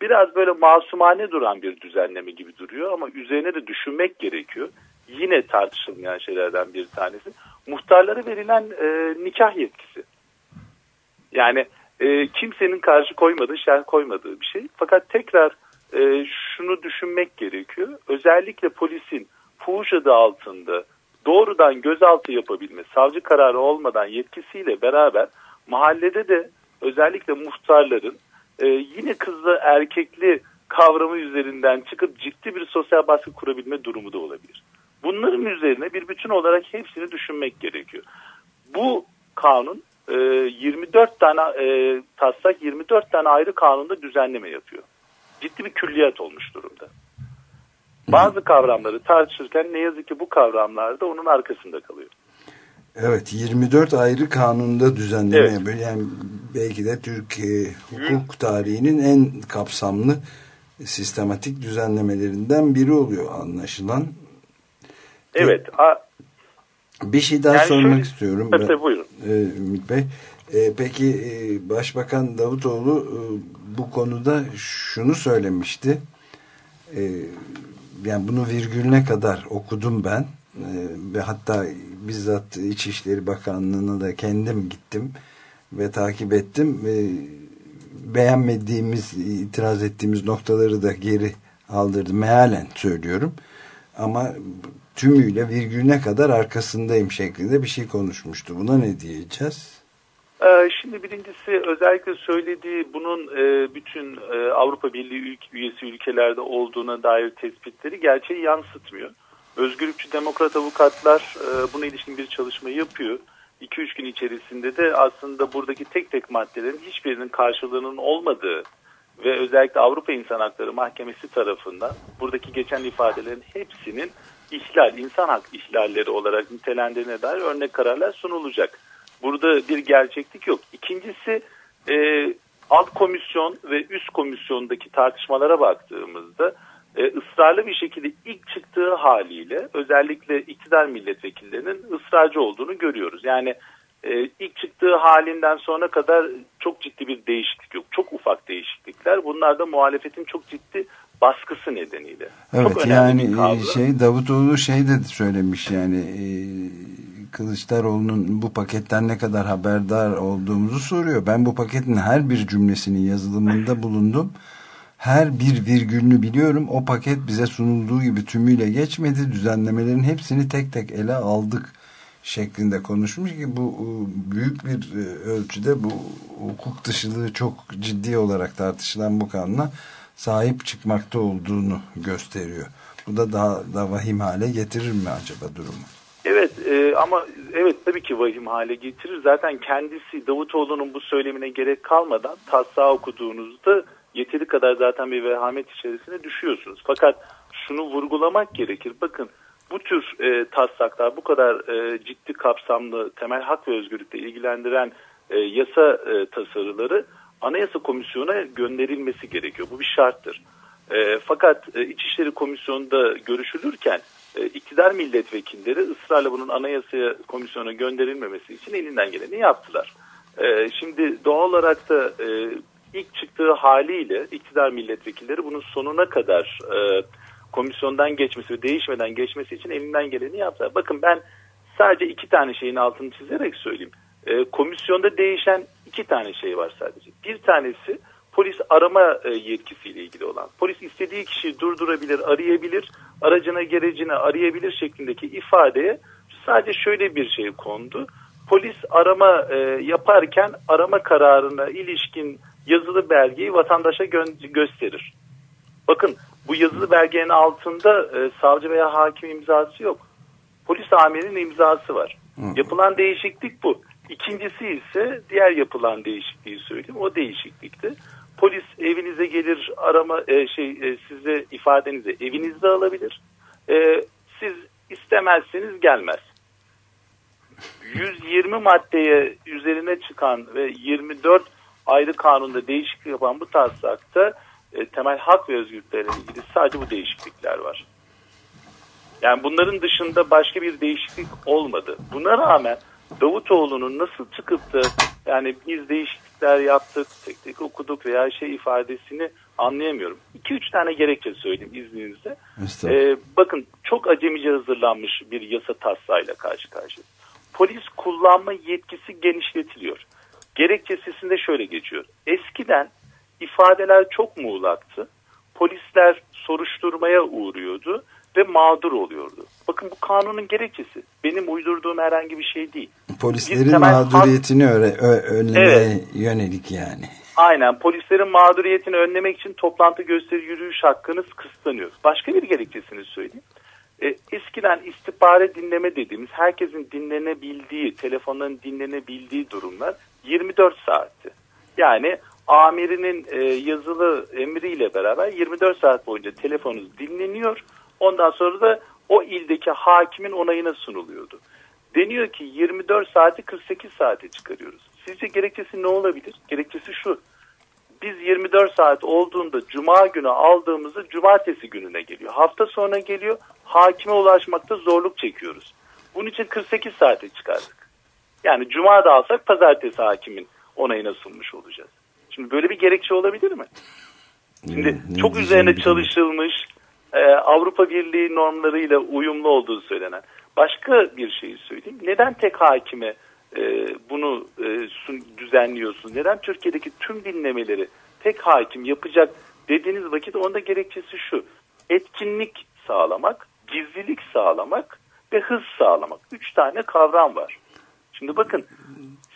biraz böyle masumane duran bir düzenleme gibi duruyor ama üzerine de düşünmek gerekiyor. Yine tartışılmayan şeylerden bir tanesi. Muhtarlara verilen e, nikah yetkisi. Yani e, kimsenin karşı koymadığı, şer koymadığı bir şey. Fakat tekrar e, şunu düşünmek gerekiyor. Özellikle polisin fuhuş adı altında doğrudan gözaltı yapabilme, savcı kararı olmadan yetkisiyle beraber mahallede de özellikle muhtarların e, yine kızlı erkekli kavramı üzerinden çıkıp ciddi bir sosyal baskı kurabilme durumu da olabilir. Bunların üzerine bir bütün olarak hepsini düşünmek gerekiyor. Bu kanun e, 24 tane e, taslak 24 tane ayrı kanunda düzenleme yapıyor. Ciddi bir külliyat olmuş durumda. Bazı kavramları tartışırken ne yazık ki bu kavramlar da onun arkasında kalıyor. Evet 24 ayrı kanunda düzenleme Evet. yapıyor. Yani belki de Türk e, hukuk tarihinin en kapsamlı sistematik düzenlemelerinden biri oluyor anlaşılan. Evet. a- Bir şey daha Yani sormak şöyle- istiyorum. Tabii, buyurun. e, Ümit Bey. E, peki e, Başbakan Davutoğlu e, bu konuda şunu söylemişti. E, yani bunu virgülüne kadar okudum ben. E, ve hatta bizzat İçişleri Bakanlığı'na da kendim gittim ve takip ettim. E, beğenmediğimiz, itiraz ettiğimiz noktaları da geri aldırdım. Mealen söylüyorum. Ama tümüyle virgülüne kadar arkasındayım şeklinde bir şey konuşmuştu. Buna ne diyeceğiz? Ee, Şimdi birincisi özellikle söylediği bunun e, bütün e, Avrupa Birliği üyesi ülkelerde olduğuna dair tespitleri gerçeği yansıtmıyor. Özgürlükçü demokrat avukatlar e, buna ilişkin bir çalışma yapıyor. 2-3 gün içerisinde de aslında buradaki tek tek maddelerin hiçbirinin karşılığının olmadığı ve özellikle Avrupa İnsan Hakları Mahkemesi tarafından buradaki geçen ifadelerin hepsinin ihlal, insan hak ihlalleri olarak nitelendirine dair örnek kararlar sunulacak. Burada bir gerçeklik yok. İkincisi e, alt komisyon ve üst komisyondaki tartışmalara baktığımızda e, ısrarlı bir şekilde ilk çıktığı haliyle özellikle iktidar milletvekillerinin ısrarcı olduğunu görüyoruz. Yani e, ilk çıktığı halinden sonra kadar çok ciddi bir değişiklik yok. Çok ufak değişiklikler. Bunlar da muhalefetin çok ciddi baskısı nedeniyle. Evet çok yani e, şey Davutoğlu şey de söylemiş yani e, Kılıçdaroğlu'nun bu paketten ne kadar haberdar olduğumuzu soruyor. Ben bu paketin her bir cümlesinin yazılımında bulundum. Her bir virgülünü biliyorum. O paket bize sunulduğu gibi tümüyle geçmedi. Düzenlemelerin hepsini tek tek ele aldık şeklinde konuşmuş ki bu e, büyük bir e, ölçüde bu hukuk dışılığı çok ciddi olarak tartışılan bu kanuna sahip çıkmakta olduğunu gösteriyor. Bu da daha da vahim hale getirir mi acaba durumu? Evet e, ama evet tabii ki vahim hale getirir. Zaten kendisi Davutoğlu'nun bu söylemine gerek kalmadan taslağı okuduğunuzda yeteri kadar zaten bir vehamet içerisine düşüyorsunuz. Fakat şunu vurgulamak gerekir. Bakın bu tür e, taslaklar bu kadar e, ciddi kapsamlı temel hak ve özgürlükle ilgilendiren e, yasa e, tasarıları Anayasa Komisyonu'na gönderilmesi gerekiyor. Bu bir şarttır. E, fakat e, İçişleri Komisyonu'nda görüşülürken e, iktidar milletvekilleri ısrarla bunun Anayasa Komisyonu'na gönderilmemesi için elinden geleni yaptılar. E, şimdi doğal olarak da e, ilk çıktığı haliyle iktidar milletvekilleri bunun sonuna kadar e, komisyondan geçmesi ve değişmeden geçmesi için elinden geleni yaptı. Bakın ben sadece iki tane şeyin altını çizerek söyleyeyim. E, komisyonda değişen iki tane şey var sadece. Bir tanesi polis arama e, yetkisiyle ilgili olan. Polis istediği kişiyi durdurabilir, arayabilir, aracına gerecini arayabilir şeklindeki ifadeye sadece şöyle bir şey kondu. Polis arama e, yaparken arama kararına ilişkin yazılı belgeyi vatandaşa gö- gösterir. Bakın bu yazılı belgenin altında e, savcı veya hakim imzası yok. Polis amirinin imzası var. Yapılan değişiklik bu. İkincisi ise diğer yapılan değişikliği söyleyeyim. O değişiklikti. Polis evinize gelir arama e, şey e, size ifadenizi evinizde alabilir. E, siz istemezseniz gelmez. 120 maddeye üzerine çıkan ve 24 ayrı kanunda değişiklik yapan bu taslakta e, temel hak ve özgürlüklerle ilgili sadece bu değişiklikler var. Yani bunların dışında başka bir değişiklik olmadı. Buna rağmen Davutoğlu'nun nasıl çıkıp da yani biz değişiklikler yaptık, tek tek okuduk veya şey ifadesini anlayamıyorum. 2-3 tane gerekçe söyleyeyim izninizle. Ee, bakın çok acemice hazırlanmış bir yasa taslağıyla karşı karşıya. Polis kullanma yetkisi genişletiliyor. Gerekçesinde şöyle geçiyor. Eskiden ifadeler çok muğlaktı. Polisler soruşturmaya uğruyordu ve mağdur oluyordu. Bakın bu kanunun gerekçesi. Benim uydurduğum herhangi bir şey değil. Polislerin temel mağduriyetini öre, ö, önlemeye Evet. yönelik yani. Aynen polislerin mağduriyetini önlemek için toplantı gösteri yürüyüş hakkınız kısıtlanıyor. Başka bir gerekçesini söyleyeyim. E, eskiden istihbare dinleme dediğimiz herkesin dinlenebildiği, telefonların dinlenebildiği durumlar 24 saatti. Yani amirinin e, yazılı emriyle beraber 24 saat boyunca telefonunuz dinleniyor. Ondan sonra da o ildeki hakimin onayına sunuluyordu. Deniyor ki 24 saati 48 saate çıkarıyoruz. Sizce gerekçesi ne olabilir? Gerekçesi şu. Biz 24 saat olduğunda cuma günü aldığımızda cumartesi gününe geliyor. Hafta sonra geliyor. Hakime ulaşmakta zorluk çekiyoruz. Bunun için 48 saate çıkardık. Yani cuma da alsak pazartesi hakimin onayına sunmuş olacağız. Şimdi böyle bir gerekçe olabilir mi? Şimdi Ne çok diyeceğimi üzerine çalışılmış e, Avrupa Birliği normlarıyla uyumlu olduğu söylenen başka bir şeyi söyleyeyim. Neden tek hakime e, bunu e, sun- düzenliyorsunuz? Neden Türkiye'deki tüm dinlemeleri tek hakim yapacak dediğiniz vakit onda gerekçesi şu. Etkinlik sağlamak, gizlilik sağlamak ve hız sağlamak. Üç tane kavram var. Şimdi bakın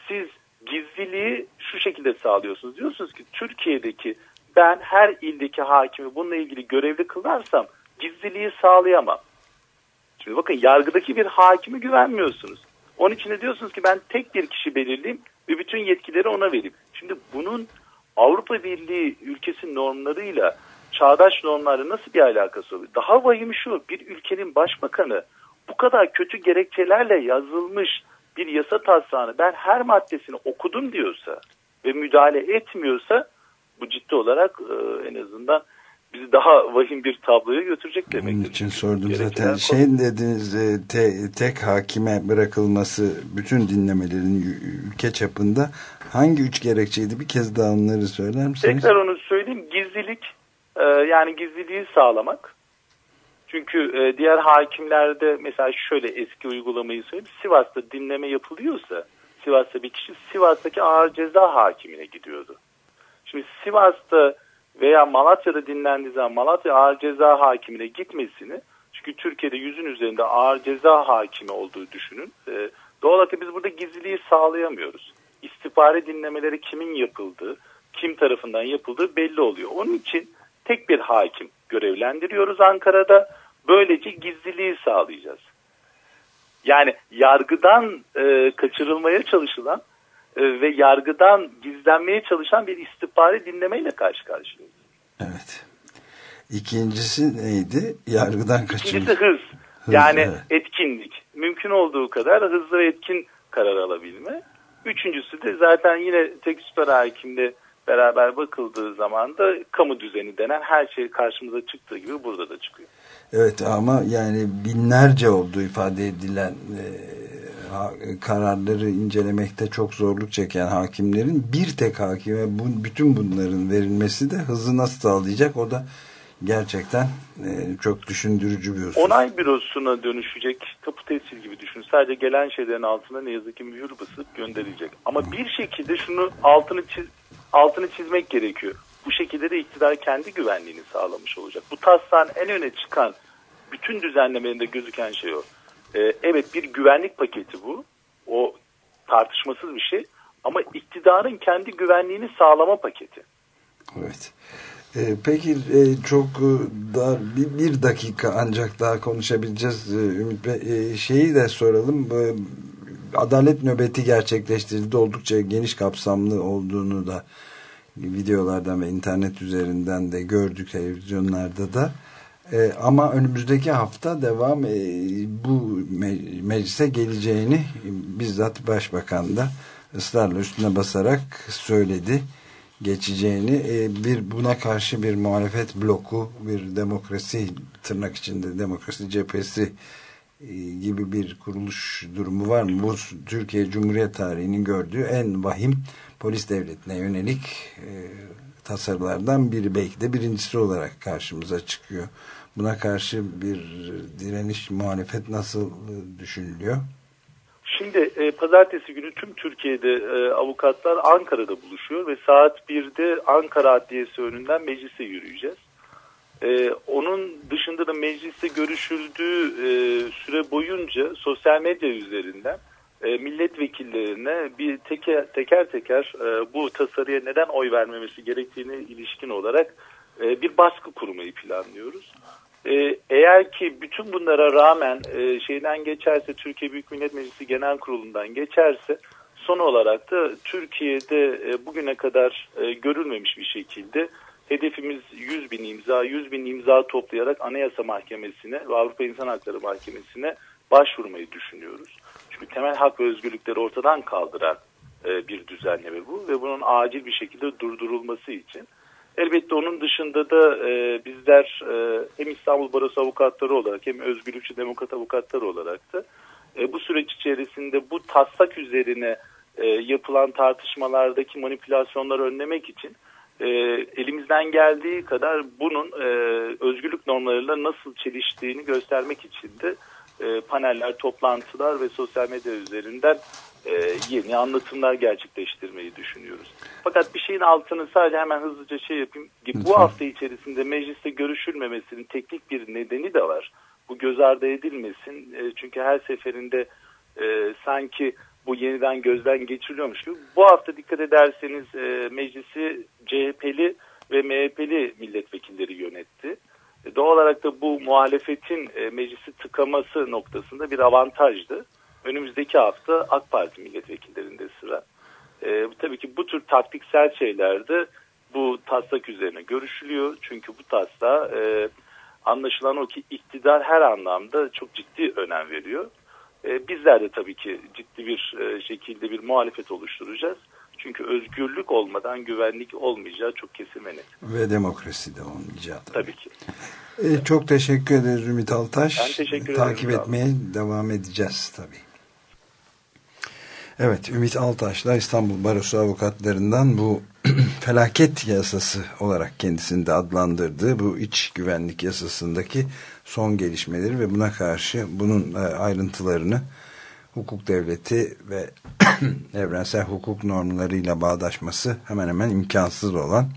siz gizliliği şu şekilde sağlıyorsunuz. Diyorsunuz ki Türkiye'deki ben her ildeki hakimi bununla ilgili görevli kılarsam gizliliği sağlayamam. Şimdi bakın yargıdaki bir hakime güvenmiyorsunuz. Onun için de diyorsunuz ki ben tek bir kişi belirleyeyim ve bütün yetkileri ona vereyim. Şimdi bunun Avrupa Birliği ülkesi normlarıyla çağdaş normlarla nasıl bir alakası oluyor? Daha vahimi şu bir ülkenin başbakanı bu kadar kötü gerekçelerle yazılmış bir yasa taslağını ben her maddesini okudum diyorsa ve müdahale etmiyorsa bu ciddi olarak e, en azından bizi daha vahim bir tabloya götürecek Onun demektir. için sordum Gerekçeler zaten. konu- Şey dediniz e, te- tek hakime bırakılması bütün dinlemelerin ülke çapında hangi üç gerekçeydi? Bir kez daha onları söyler misiniz? Tekrar onu söyleyeyim. Gizlilik e, yani gizliliği sağlamak. Çünkü e, diğer hakimlerde mesela şöyle eski uygulamayı söyleyeyim. Sivas'ta dinleme yapılıyorsa Sivas'ta bir kişi Sivas'taki ağır ceza hakimine gidiyordu. Şimdi Sivas'ta veya Malatya'da dinlendiği zaman Malatya ağır ceza hakimine gitmesini çünkü Türkiye'de yüzün üzerinde ağır ceza hakimi olduğu düşünün. E, doğal olarak biz burada gizliliği sağlayamıyoruz. İstihbari dinlemeleri kimin yapıldığı, kim tarafından yapıldığı belli oluyor. Onun için tek bir hakim görevlendiriyoruz Ankara'da. Böylece gizliliği sağlayacağız. Yani yargıdan e, kaçırılmaya çalışılan ve yargıdan gizlenmeye çalışan bir istihbari dinlemeyle karşı karşıyayız. Evet. İkincisi neydi? Yargıdan kaçırmış. İkincisi hız. Hız, yani evet. etkinlik. Mümkün olduğu kadar hızlı ve etkin karar alabilme. Üçüncüsü de zaten yine tek süper hakimle beraber bakıldığı zaman da kamu düzeni denen her şey karşımıza çıktığı gibi burada da çıkıyor. Evet ama yani binlerce olduğu ifade edilen e, kararları incelemekte çok zorluk çeken hakimlerin bir tek hakime bu, bütün bunların verilmesi de hızı nasıl sağlayacak o da gerçekten e, çok düşündürücü bir husus. Onay bürosuna dönüşecek tapu tescil gibi düşün. Sadece gelen şeylerin altına ne yazık ki mühür basıp gönderilecek. Ama bir şekilde şunu altını çiz, altını çizmek gerekiyor. Bu şekilde de iktidar kendi güvenliğini sağlamış olacak. Bu taslağın en öne çıkan bütün düzenlemelerinde gözüken şey o. Ee, evet bir güvenlik paketi bu. O tartışmasız bir şey. Ama iktidarın kendi güvenliğini sağlama paketi. Evet. Ee, peki e, çok e, dar bir, bir dakika ancak daha konuşabileceğiz Ee, Ümit Bey. Ee, şeyi de soralım. Adalet nöbeti gerçekleştirildi. Oldukça geniş kapsamlı olduğunu da videolardan ve internet üzerinden de gördük televizyonlarda da. Ee, ama önümüzdeki hafta devam e, bu me meclise geleceğini bizzat başbakan da ısrarla üstüne basarak söyledi geçeceğini e, bir buna karşı bir muhalefet bloku bir demokrasi tırnak içinde demokrasi cephesi e, gibi bir kuruluş durumu var mı? Bu Türkiye Cumhuriyet tarihinin gördüğü en vahim polis devletine yönelik e, tasarılardan biri belki de birincisi olarak karşımıza çıkıyor. Buna karşı bir direniş muhalefet nasıl düşünülüyor? Şimdi e, pazartesi günü tüm Türkiye'de e, avukatlar Ankara'da buluşuyor ve saat 1'de Ankara Adliyesi önünden meclise yürüyeceğiz. E, onun dışında da mecliste görüşüldüğü e, süre boyunca sosyal medya üzerinden e, milletvekillerine bir teker teker, teker e, bu tasarıya neden oy vermemesi gerektiğine ilişkin olarak e, bir baskı kurmayı planlıyoruz. Ee, eğer ki bütün bunlara rağmen e, şeyden geçerse Türkiye Büyük Millet Meclisi Genel Kurulu'ndan geçerse son olarak da Türkiye'de e, bugüne kadar e, görülmemiş bir şekilde hedefimiz 100 bin imza, 100 bin imza toplayarak Anayasa Mahkemesi'ne ve Avrupa İnsan Hakları Mahkemesi'ne başvurmayı düşünüyoruz. Çünkü temel hak ve özgürlükleri ortadan kaldıran e, bir düzenleme bu ve bunun acil bir şekilde durdurulması için Elbette onun dışında da e, bizler e, hem İstanbul Barosu avukatları olarak hem özgürlükçü demokrat avukatları olarak da e, bu süreç içerisinde bu taslak üzerine e, yapılan tartışmalardaki manipülasyonları önlemek için e, elimizden geldiği kadar bunun e, özgürlük normlarıyla nasıl çeliştiğini göstermek için de e, paneller, toplantılar ve sosyal medya üzerinden yeni anlatımlar gerçekleştirmeyi düşünüyoruz. Fakat bir şeyin altını sadece hemen hızlıca şey yapayım. Bu hafta içerisinde mecliste görüşülmemesinin teknik bir nedeni de var. Bu göz ardı edilmesin. E, çünkü her seferinde e, sanki bu yeniden gözden geçiriliyormuş gibi. Bu hafta dikkat ederseniz e, meclisi CHP'li ve MHP'li milletvekilleri yönetti. E, doğal olarak da bu muhalefetin e, meclisi tıkaması noktasında bir avantajdı. Önümüzdeki hafta AK Parti milletvekillerinde sıra. E, tabii ki bu tür taktiksel şeylerde bu taslak üzerine görüşülüyor. Çünkü bu taslağa e, anlaşılan o ki iktidar her anlamda çok ciddi önem veriyor. E, bizler de tabii ki ciddi bir e, şekilde bir muhalefet oluşturacağız. Çünkü özgürlük olmadan güvenlik olmayacağı çok kesin ve net. Ve demokrasi de olmayacağı. Tabii, tabii ki. E, çok teşekkür ederiz Ümit Altaş. Ben teşekkür ederim. Takip etmeye devam edeceğiz tabii. Evet Ümit Altaş'la İstanbul Barosu avukatlarından bu <clears throat> felaket yasası olarak kendisini de adlandırdığı bu iç güvenlik yasasındaki son gelişmeleri ve buna karşı bunun e, ayrıntılarını hukuk devleti ve <clears throat> evrensel hukuk normlarıyla bağdaşması hemen hemen imkansız olan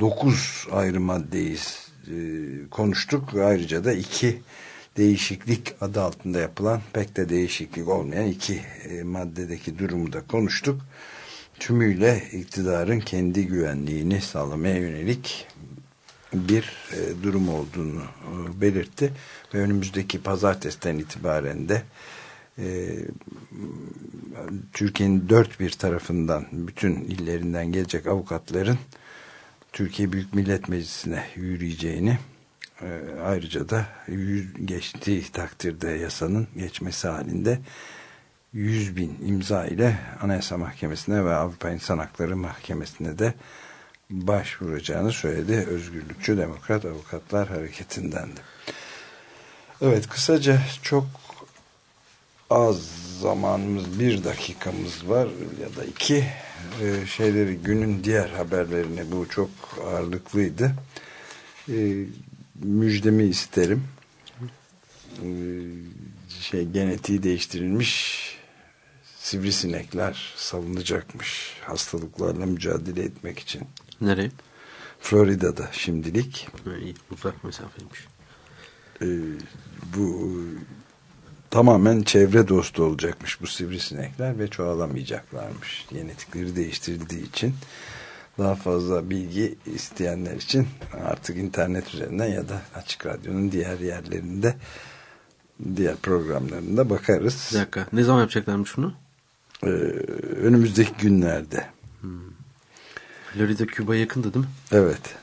9 ayrı maddeyi e, konuştuk ve ayrıca da iki değişiklik adı altında yapılan pek de değişiklik olmayan iki e, maddedeki durumu da konuştuk. Tümüyle iktidarın kendi güvenliğini sağlamaya yönelik bir e, durum olduğunu e, belirtti ve önümüzdeki pazartesiden itibaren de Türkiye'nin dört bir tarafından bütün illerinden gelecek avukatların Türkiye Büyük Millet Meclisi'ne yürüyeceğini ayrıca da geçtiği takdirde yasanın geçmesi halinde 100 bin imza ile Anayasa Mahkemesi'ne ve Avrupa İnsan Hakları Mahkemesi'ne de başvuracağını söyledi. Özgürlükçü Demokrat Avukatlar Hareketi'nden de. Evet kısaca çok az zamanımız bir dakikamız var ya da iki e, şeyleri günün diğer haberlerini bu çok ağırlıklıydı e, müjdemi isterim. E, şey genetiği değiştirilmiş sivrisinekler savunacakmış hastalıklarla mücadele etmek için. Nereye? Florida'da şimdilik. İyi, uzak mesafeymiş. E, bu tamamen çevre dostu olacakmış bu sivrisinekler ve çoğalamayacaklarmış. Genetikleri değiştirildiği için daha fazla bilgi isteyenler için artık internet üzerinden ya da Açık Radyo'nun diğer yerlerinde diğer programlarında bakarız. Bir dakika. Ne zaman yapacaklarmış bunu? Ee, önümüzdeki günlerde. Florida Küba yakındı değil mi? Evet.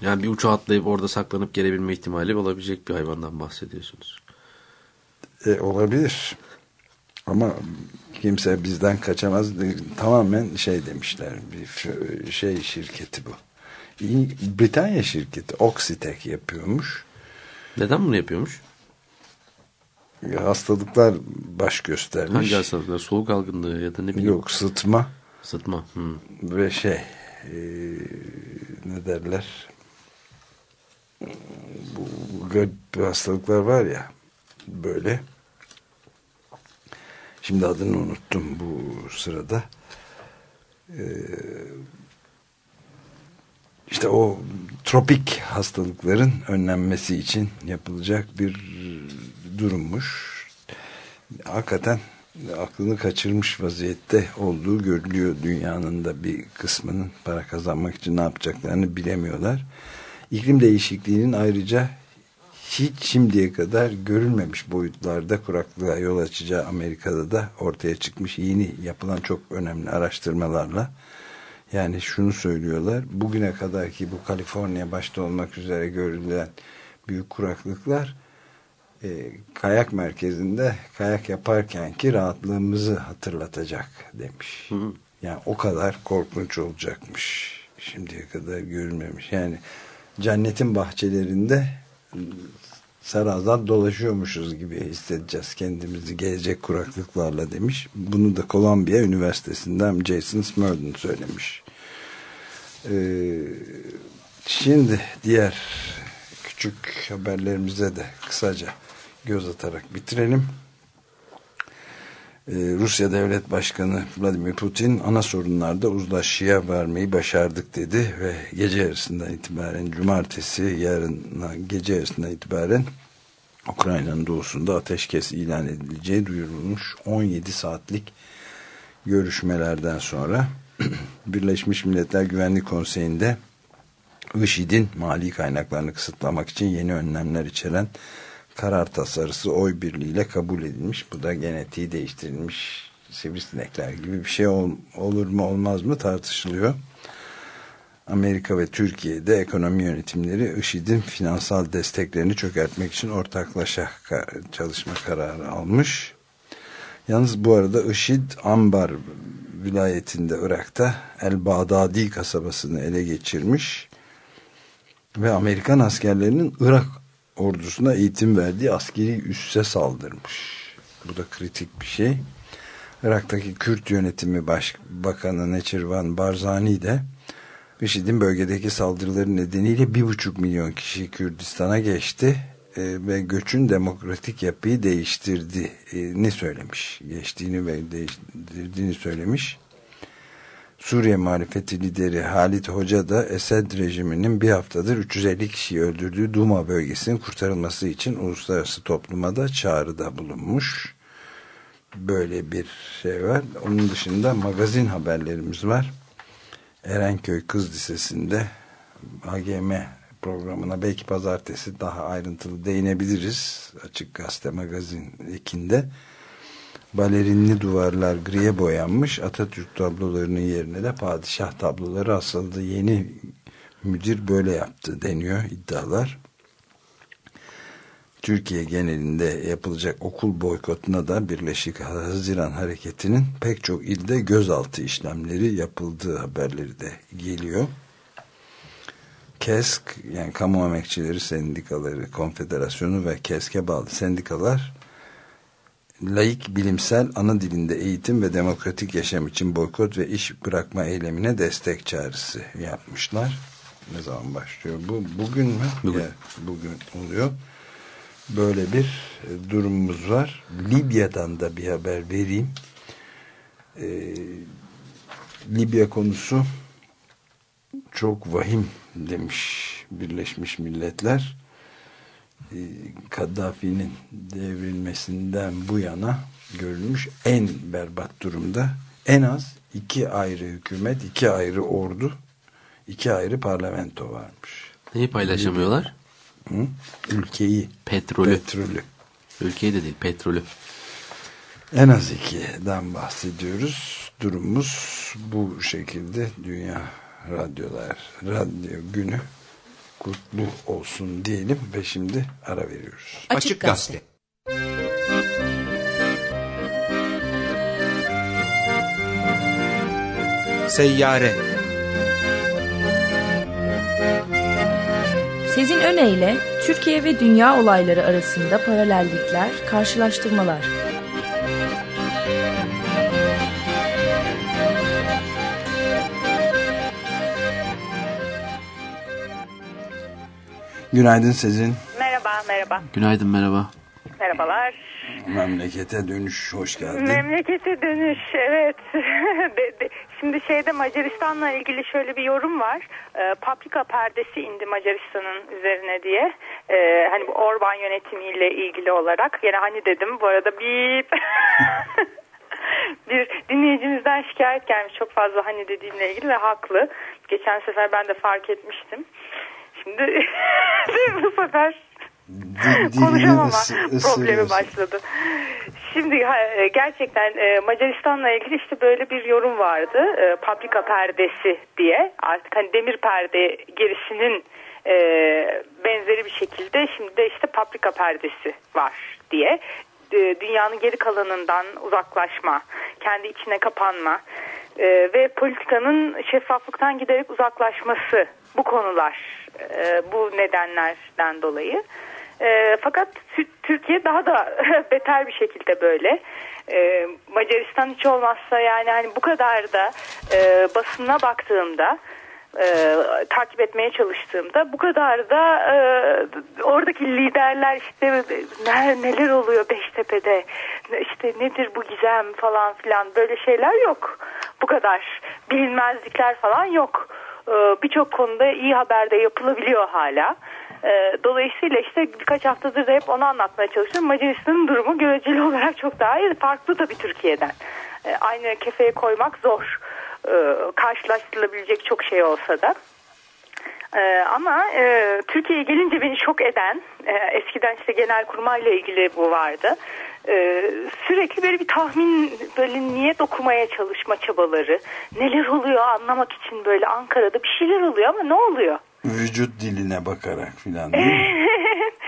Yani bir uçağa atlayıp orada saklanıp gelebilme ihtimali olabilecek bir hayvandan bahsediyorsunuz. E, olabilir. Ama kimse bizden kaçamaz. Tamamen şey demişler. Bir şey şirketi bu. Britanya şirketi Oxitec yapıyormuş. Neden bunu yapıyormuş? Hastalıklar baş göstermiş. Hangi hastalıklar? Soğuk algınlığı ya da ne bileyim. Yok sıtma. Sıtma. Hmm. Ve şey e, ne derler bu garip hastalıklar var ya böyle şimdi adını unuttum bu sırada. Ee, işte o tropik hastalıkların önlenmesi için yapılacak bir durummuş. Hakikaten aklını kaçırmış vaziyette olduğu görülüyor. Dünyanın da bir kısmının para kazanmak için ne yapacaklarını bilemiyorlar. İklim değişikliğinin ayrıca hiç şimdiye kadar görülmemiş boyutlarda kuraklığa yol açacağı Amerika'da da ortaya çıkmış yeni yapılan çok önemli araştırmalarla yani şunu söylüyorlar bugüne kadar ki bu Kaliforniya başta olmak üzere görülen büyük kuraklıklar e, kayak merkezinde kayak yaparken ki rahatlığımızı hatırlatacak demiş. Hı. Yani o kadar korkunç olacakmış şimdiye kadar görülmemiş. Yani cennetin bahçelerinde sarazdan dolaşıyormuşuz gibi hissedeceğiz kendimizi gelecek kuraklıklarla demiş. Bunu da Columbia Üniversitesi'nden Jason Smurden söylemiş. Ee, şimdi diğer küçük haberlerimize de kısaca göz atarak bitirelim. Ee, Rusya Devlet Başkanı Vladimir Putin ana sorunlarda uzlaşıya vermeyi başardık dedi ve gece yarısından itibaren cumartesi yarına gece yarısından itibaren Ukrayna'nın doğusunda ateşkes ilan edileceği duyurulmuş 17 saatlik görüşmelerden sonra <clears throat> Birleşmiş Milletler Güvenlik Konseyi'nde IŞİD'in mali kaynaklarını kısıtlamak için yeni önlemler içeren karar tasarısı oy birliğiyle kabul edilmiş. Bu da genetiği değiştirilmiş sivrisinekler gibi bir şey ol, olur mu olmaz mı tartışılıyor. Amerika ve Türkiye'de ekonomi yönetimleri IŞİD'in finansal desteklerini çökertmek için ortaklaşa çalışma kararı almış. Yalnız bu arada IŞİD Ambar vilayetinde Irak'ta El Bağdadi kasabasını ele geçirmiş ve Amerikan askerlerinin Irak ordusuna eğitim verdiği askeri üsse saldırmış. Bu da kritik bir şey. Irak'taki Kürt yönetimi Başbakanı Neçirvan Barzani de IŞİD'in bölgedeki saldırıları nedeniyle bir buçuk milyon kişi Kürdistan'a geçti e, ve göçün demokratik yapıyı değiştirdiğini söylemiş. Geçtiğini ve değiştirdiğini söylemiş. Suriye muhalefeti lideri Halit Hoca da Esed rejiminin bir haftadır 350 kişiyi öldürdüğü Duma bölgesinin kurtarılması için uluslararası topluma da çağrıda bulunmuş. Böyle bir şey var. Onun dışında magazin haberlerimiz var. Erenköy Kız Lisesi'nde AGM programına belki pazartesi daha ayrıntılı değinebiliriz. Açık Gazete Magazin ekinde balerinli duvarlar griye boyanmış Atatürk tablolarının yerine de padişah tabloları asıldı. Yeni müdür böyle yaptı deniyor iddialar. Türkiye genelinde yapılacak okul boykotuna da Birleşik Haziran Hareketi'nin pek çok ilde gözaltı işlemleri yapıldığı haberleri de geliyor. KESK yani Kamu Emekçileri Sendikaları Konfederasyonu ve KESK'e bağlı sendikalar laik bilimsel ana dilinde eğitim ve demokratik yaşam için boykot ve iş bırakma eylemine destek çağrısı yapmışlar. ne zaman başlıyor? Bu bugün mü? Bugün. Ya, bugün oluyor. Böyle bir e, durumumuz var. Libya'dan da bir haber vereyim. Ee, Libya konusu çok vahim demiş Birleşmiş Milletler. Ee, Kaddafi'nin devrilmesinden bu yana görülmüş en berbat durumda. En az iki ayrı hükümet, iki ayrı ordu, iki ayrı parlamento varmış. Neyi paylaşamıyorlar? Hı? Ülkeyi, Petrolü. petrolü. Ülkeyi de değil petrolü. En az ikiden bahsediyoruz. Durumumuz bu şekilde Dünya Radyolar Radyo Günü kutlu olsun diyelim ve şimdi ara veriyoruz. Açık Gazete. Seyyare Sezin Öne Türkiye ve dünya olayları arasında paralellikler, karşılaştırmalar. Günaydın Sezin. Merhaba, merhaba. Günaydın merhaba. Merhabalar. Memlekete dönüş hoş geldin. Memlekete dönüş, evet. <laughs> De- de- Şimdi şeyde Macaristan'la ilgili şöyle bir yorum var. Ee, paprika perdesi indi Macaristan'ın üzerine diye. Ee, hani bu Orban yönetimiyle ilgili olarak. Yani hani dedim bu arada bir... <laughs> bir dinleyicimizden şikayet gelmiş çok fazla hani dediğimle ilgili ve haklı. Geçen sefer ben de fark etmiştim. Şimdi <laughs> bu sefer konuşamama problemi başladı. Şimdi e, gerçekten e, Macaristan'la ilgili işte böyle bir yorum vardı. E, Paprika perdesi diye. Artık hani demir perde gerisinin e, benzeri bir şekilde şimdi de işte paprika perdesi var diye. Dünyanın geri kalanından uzaklaşma, kendi içine kapanma ve politikanın şeffaflıktan giderek uzaklaşması bu konular, e, bu nedenlerden dolayı. E, fakat Tü- Türkiye daha da <laughs> beter bir şekilde böyle. E, Macaristan hiç olmazsa yani hani bu kadar da e, basına baktığımda e, takip etmeye çalıştığımda bu kadar da e, oradaki liderler işte ne, neler oluyor Beştepe'de işte nedir bu gizem falan filan böyle şeyler yok bu kadar bilinmezlikler falan yok birçok konuda iyi haber de yapılabiliyor hala. E, dolayısıyla işte birkaç haftadır da hep onu anlatmaya çalışıyorum. Macaristan'ın durumu göreceli <laughs> olarak çok daha iyi. Farklı tabii Türkiye'den. E, aynı kefeye koymak zor. E, karşılaştırılabilecek çok şey olsa da. E, ama e, Türkiye'ye gelince beni şok eden e, eskiden işte genelkurmayla ilgili bu vardı. E, sürekli böyle bir tahmin böyle niyet okumaya çalışma çabaları neler oluyor anlamak için böyle Ankara'da bir şeyler oluyor ama ne oluyor? Vücut diline bakarak filan değil mi?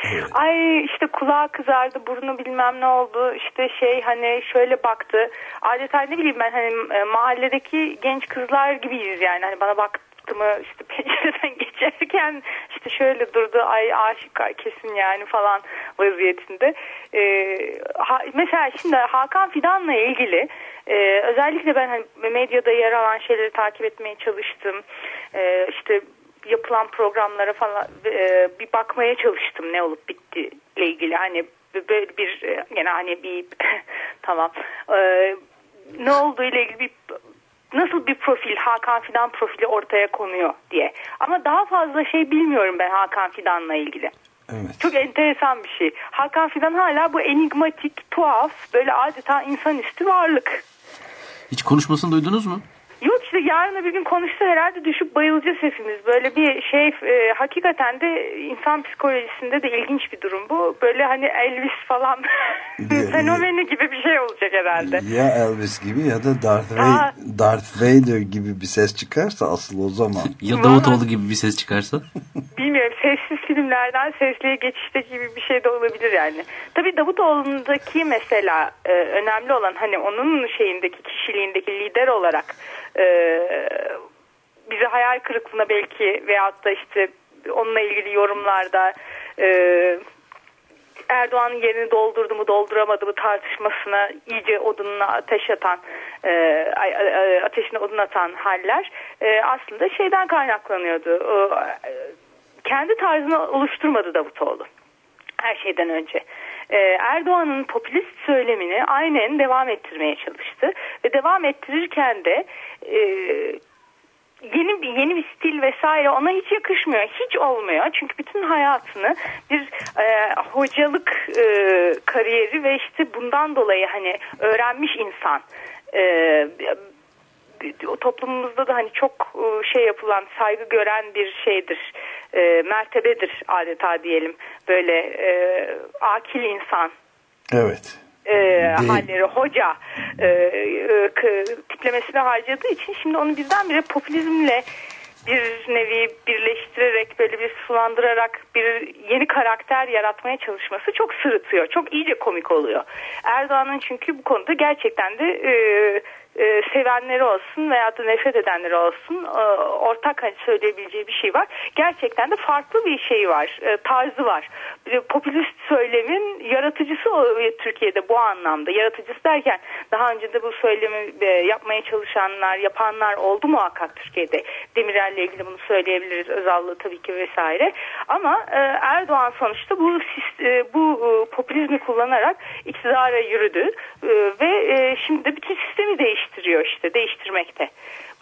<laughs> Ay işte kulağı kızardı, burnu bilmem ne oldu. işte şey hani şöyle baktı. Adeta ne bileyim ben hani e, mahalledeki genç kızlar gibiyiz yani. Hani bana baktı mı işte <laughs> pencereden geçerken işte şöyle durdu. Ay aşık kesin yani falan vaziyetinde. Ee, ha- mesela şimdi Hakan Fidan'la ilgili e, özellikle ben hani medyada yer alan şeyleri takip etmeye çalıştım. Ee, işte yapılan programlara falan e, bir bakmaya çalıştım ne olup bittiyle ilgili hani böyle bir e, gene hani bir <laughs> tamam E, ne olduğu ile ilgili bir nasıl bir profil Hakan Fidan profili ortaya konuyor diye ama daha fazla şey bilmiyorum ben Hakan Fidan'la ilgili. Evet. Çok enteresan bir şey. Hakan Fidan hala bu enigmatik, tuhaf, böyle adeta insanüstü varlık. Hiç konuşmasını duydunuz mu? Yok işte yarın bir gün konuşsa herhalde düşüp bayılacağız hepimiz. Böyle bir şey e, hakikaten de insan psikolojisinde de ilginç bir durum bu. Böyle hani Elvis falan <laughs> fenomeni gibi bir şey olacak herhalde. Ya Elvis gibi ya da Darth, Aa. Vader, Darth Vader gibi bir ses çıkarsa asıl o zaman. <laughs> Ya Davutoğlu gibi bir ses çıkarsa? Bilmiyorum sessiz filmlerden sesliye geçişte gibi bir şey de olabilir yani. Tabii Davutoğlu'ndaki mesela e, önemli olan hani onun şeyindeki kişiliğindeki lider olarak e, bizi hayal kırıklığına belki veyahut da işte onunla ilgili yorumlarda e, Erdoğan'ın yerini doldurdu mu dolduramadı mı tartışmasına iyice odununa ateş atan e, ateşine odun atan haller e, aslında şeyden kaynaklanıyordu. E, kendi tarzını oluşturmadı Davutoğlu her şeyden önce. Ee, Erdoğan'ın popülist söylemini aynen devam ettirmeye çalıştı ve devam ettirirken de e, yeni bir yeni bir stil vesaire ona hiç yakışmıyor. Hiç olmuyor. Çünkü bütün hayatını bir e, hocalık e, kariyeri ve işte bundan dolayı hani öğrenmiş insan e, o toplumumuzda da hani çok e, şey yapılan saygı gören bir şeydir e, mertebedir adeta diyelim böyle e, akil insan evet e, halleri hoca e, e, tiplemesine harcadığı için şimdi onu birdenbire popülizmle bir nevi birleştirerek böyle bir sulandırarak bir yeni karakter yaratmaya çalışması çok sırıtıyor. Çok iyice komik oluyor. Erdoğan'ın çünkü bu konuda gerçekten de e, e, sevenleri olsun veya da nefret edenleri olsun e, ortak hani söyleyebileceği bir şey var. Gerçekten de farklı bir şey var, e, tarzı var. Bir popülist söylemin yaratıcısı e, Türkiye'de bu anlamda. Yaratıcısı derken daha önce de bu söylemi e, yapmaya çalışanlar, yapanlar oldu muhakkak Türkiye'de. Demirel'le ilgili bunu söyleyebiliriz. Özal'la tabii ki vesaire. Ama e, Erdoğan sonuçta bu e, bu e, popülizmi kullanarak iktidara yürüdü e, ve e, şimdi de bütün sistemi değiştirdi değiştiriyor işte değiştirmekte.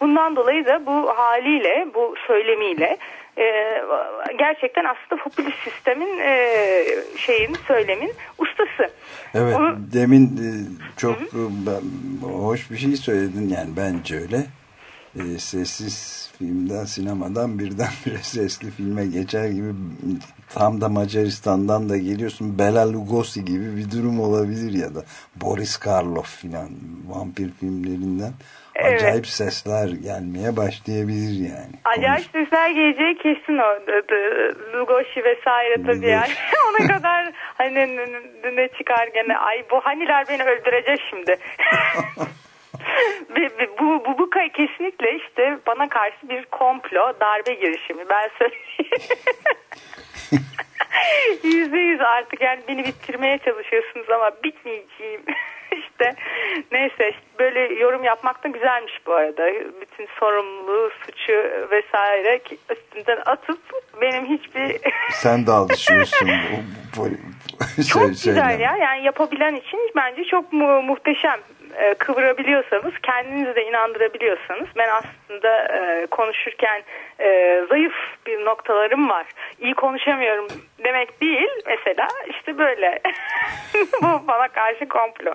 Bundan dolayı da bu haliyle bu söylemiyle e, gerçekten aslında popülist sistemin e, şeyin söylemin ustası. Evet Onu, demin e, çok hı hoş bir şey söyledin yani bence öyle. E, sessiz filmden sinemadan birdenbire <laughs> sesli filme geçer gibi tam da Macaristan'dan da geliyorsun Bela Lugosi gibi bir durum olabilir ya da Boris Karloff filan vampir filmlerinden evet. acayip sesler gelmeye başlayabilir yani. Acayip Konuş. sesler geleceği kesin o Lugosi vesaire tabii yani <laughs> ona kadar hani ne çıkar gene ay bu haniler beni öldürecek şimdi. <laughs> bu, bu, bu kesinlikle işte bana karşı bir komplo darbe girişimi ben söyleyeyim. <laughs> Yüzde yüz artık yani beni bitirmeye çalışıyorsunuz ama bitmeyeceğim. <laughs> işte neyse işte böyle yorum yapmak da güzelmiş bu arada. Bütün sorumluluğu, suçu vesaire üstünden atıp benim hiçbir... <laughs> Sen de alışıyorsun bu, bu, bu Çok şey, güzel şeyden. ya yani yapabilen için bence çok mu muhteşem e, kıvırabiliyorsanız, kendinizi de inandırabiliyorsanız, ben aslında e, konuşurken e, zayıf bir noktalarım var, iyi konuşamıyorum demek değil. Mesela işte böyle. <laughs> Bu bana karşı komplo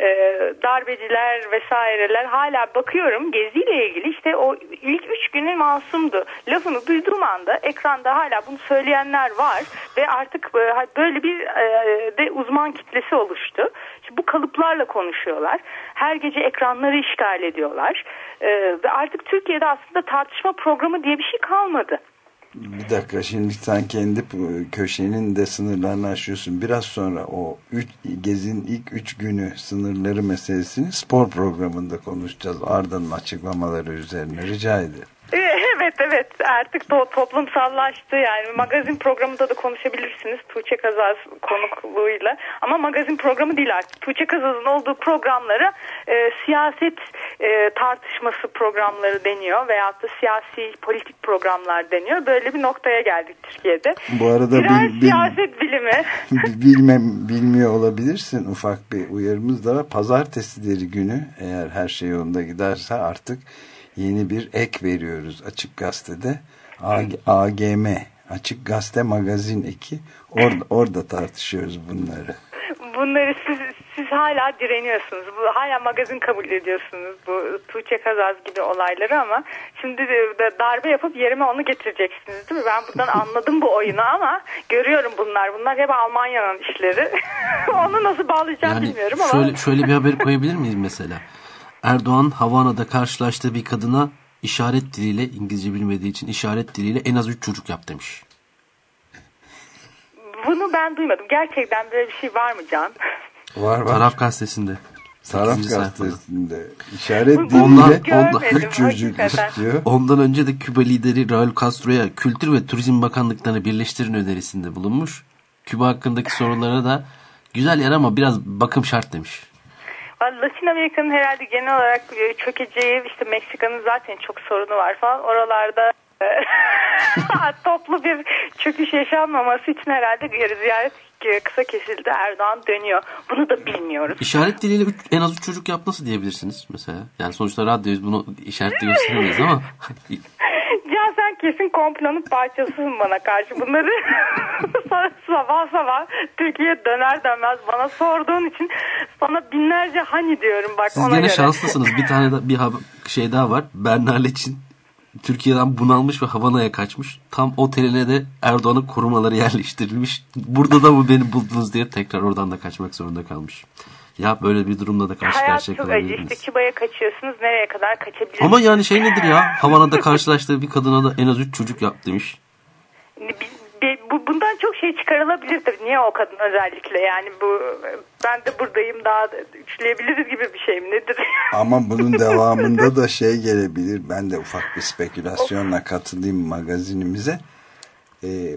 e, darbeciler vesaireler hala bakıyorum geziyle ilgili işte o ilk üç günü masumdu. Lafını duyduğum anda ekranda hala bunu söyleyenler var ve artık e, böyle bir e, de uzman kitlesi oluştu. İşte bu kalıplarla konuşuyorlar. Her gece ekranları işgal ediyorlar. E, ve artık Türkiye'de aslında tartışma programı diye bir şey kalmadı. Bir dakika şimdi sen kendi köşenin de sınırlarını aşıyorsun. Biraz sonra o üç, gezin ilk üç günü sınırları meselesini spor programında konuşacağız. Arda'nın açıklamaları üzerine rica ederim. <laughs> Evet evet. Artık to toplumsallaştı yani. Magazin programında da konuşabilirsiniz. Tuğçe Kazaz konukluğuyla. Ama magazin programı değil artık. Tuğçe Kazaz'ın olduğu programları e, siyaset e, tartışması programları deniyor. Veyahut da siyasi politik programlar deniyor. Böyle bir noktaya geldik Türkiye'de. Bu arada Birer bil, bil, siyaset bilimi. <laughs> bilmem, bilmiyor olabilirsin. Ufak bir uyarımız da var. Pazartesileri günü eğer her şey yolunda giderse artık yeni bir ek veriyoruz Açık Gazete'de. AGM Açık Gazete Magazin eki. Orada, orada tartışıyoruz bunları. Bunları siz, siz hala direniyorsunuz. Bu, hala magazin kabul ediyorsunuz bu Tuğçe Kazaz gibi olayları ama şimdi de darbe yapıp yerime onu getireceksiniz değil mi? Ben buradan <laughs> anladım bu oyunu ama görüyorum bunlar. Bunlar hep Almanya'nın işleri. <laughs> onu nasıl bağlayacağım yani bilmiyorum ama. Şöyle, şöyle bir haber koyabilir miyiz mesela? Erdoğan Havana'da karşılaştığı bir kadına işaret diliyle İngilizce bilmediği için işaret diliyle en az 3 çocuk yap demiş. Bunu ben duymadım. Gerçekten böyle bir şey var mı Can? Var var. Taraf gazetesinde. Taraf gazetesinde. İşaret diliyle ondan, ondan, üç çocuk istiyor. Ondan önce de Küba lideri Raul Castro'ya Kültür ve Turizm Bakanlıklarını birleştirin önerisinde bulunmuş. Küba hakkındaki sorulara da güzel yer ama biraz bakım şart demiş. Latin Amerika'nın herhalde genel olarak e, çökeceği işte Meksika'nın zaten çok sorunu var falan. Oralarda e, <laughs> toplu bir çöküş yaşanmaması için herhalde ziyaret e, kısa kesildi. Erdoğan dönüyor. Bunu da bilmiyoruz. İşaret diliyle üç, en az 3 çocuk yap nasıl diyebilirsiniz mesela? Yani sonuçta radyoyuz bunu işaretle gösteremeyiz ama <laughs> kesin komplonun parçasısın bana karşı bunları <laughs> sabah sabah Türkiye döner dönmez bana sorduğun için sana binlerce hani diyorum bak siz ona göre. şanslısınız. Bir tane de bir şey daha var. Bernal için Türkiye'den bunalmış ve Havana'ya kaçmış. Tam oteline de Erdoğan'ın korumaları yerleştirilmiş. Burada da mı beni buldunuz diye tekrar oradan da kaçmak zorunda kalmış. Ya böyle bir durumla da karşı Hayat karşıya çok acı işte. Küba'ya kaçıyorsunuz nereye kadar kaçabilirsiniz? Ama yani şey nedir ya? Havana'da karşılaştığı bir kadına da en az 3 çocuk yap demiş. Bundan çok şey çıkarılabilir tabii. Niye o kadın özellikle yani bu ben de buradayım daha da üçleyebiliriz gibi bir şey mi nedir? <laughs> Ama bunun devamında da şey gelebilir. Ben de ufak bir spekülasyonla katılayım magazinimize. Ee, e,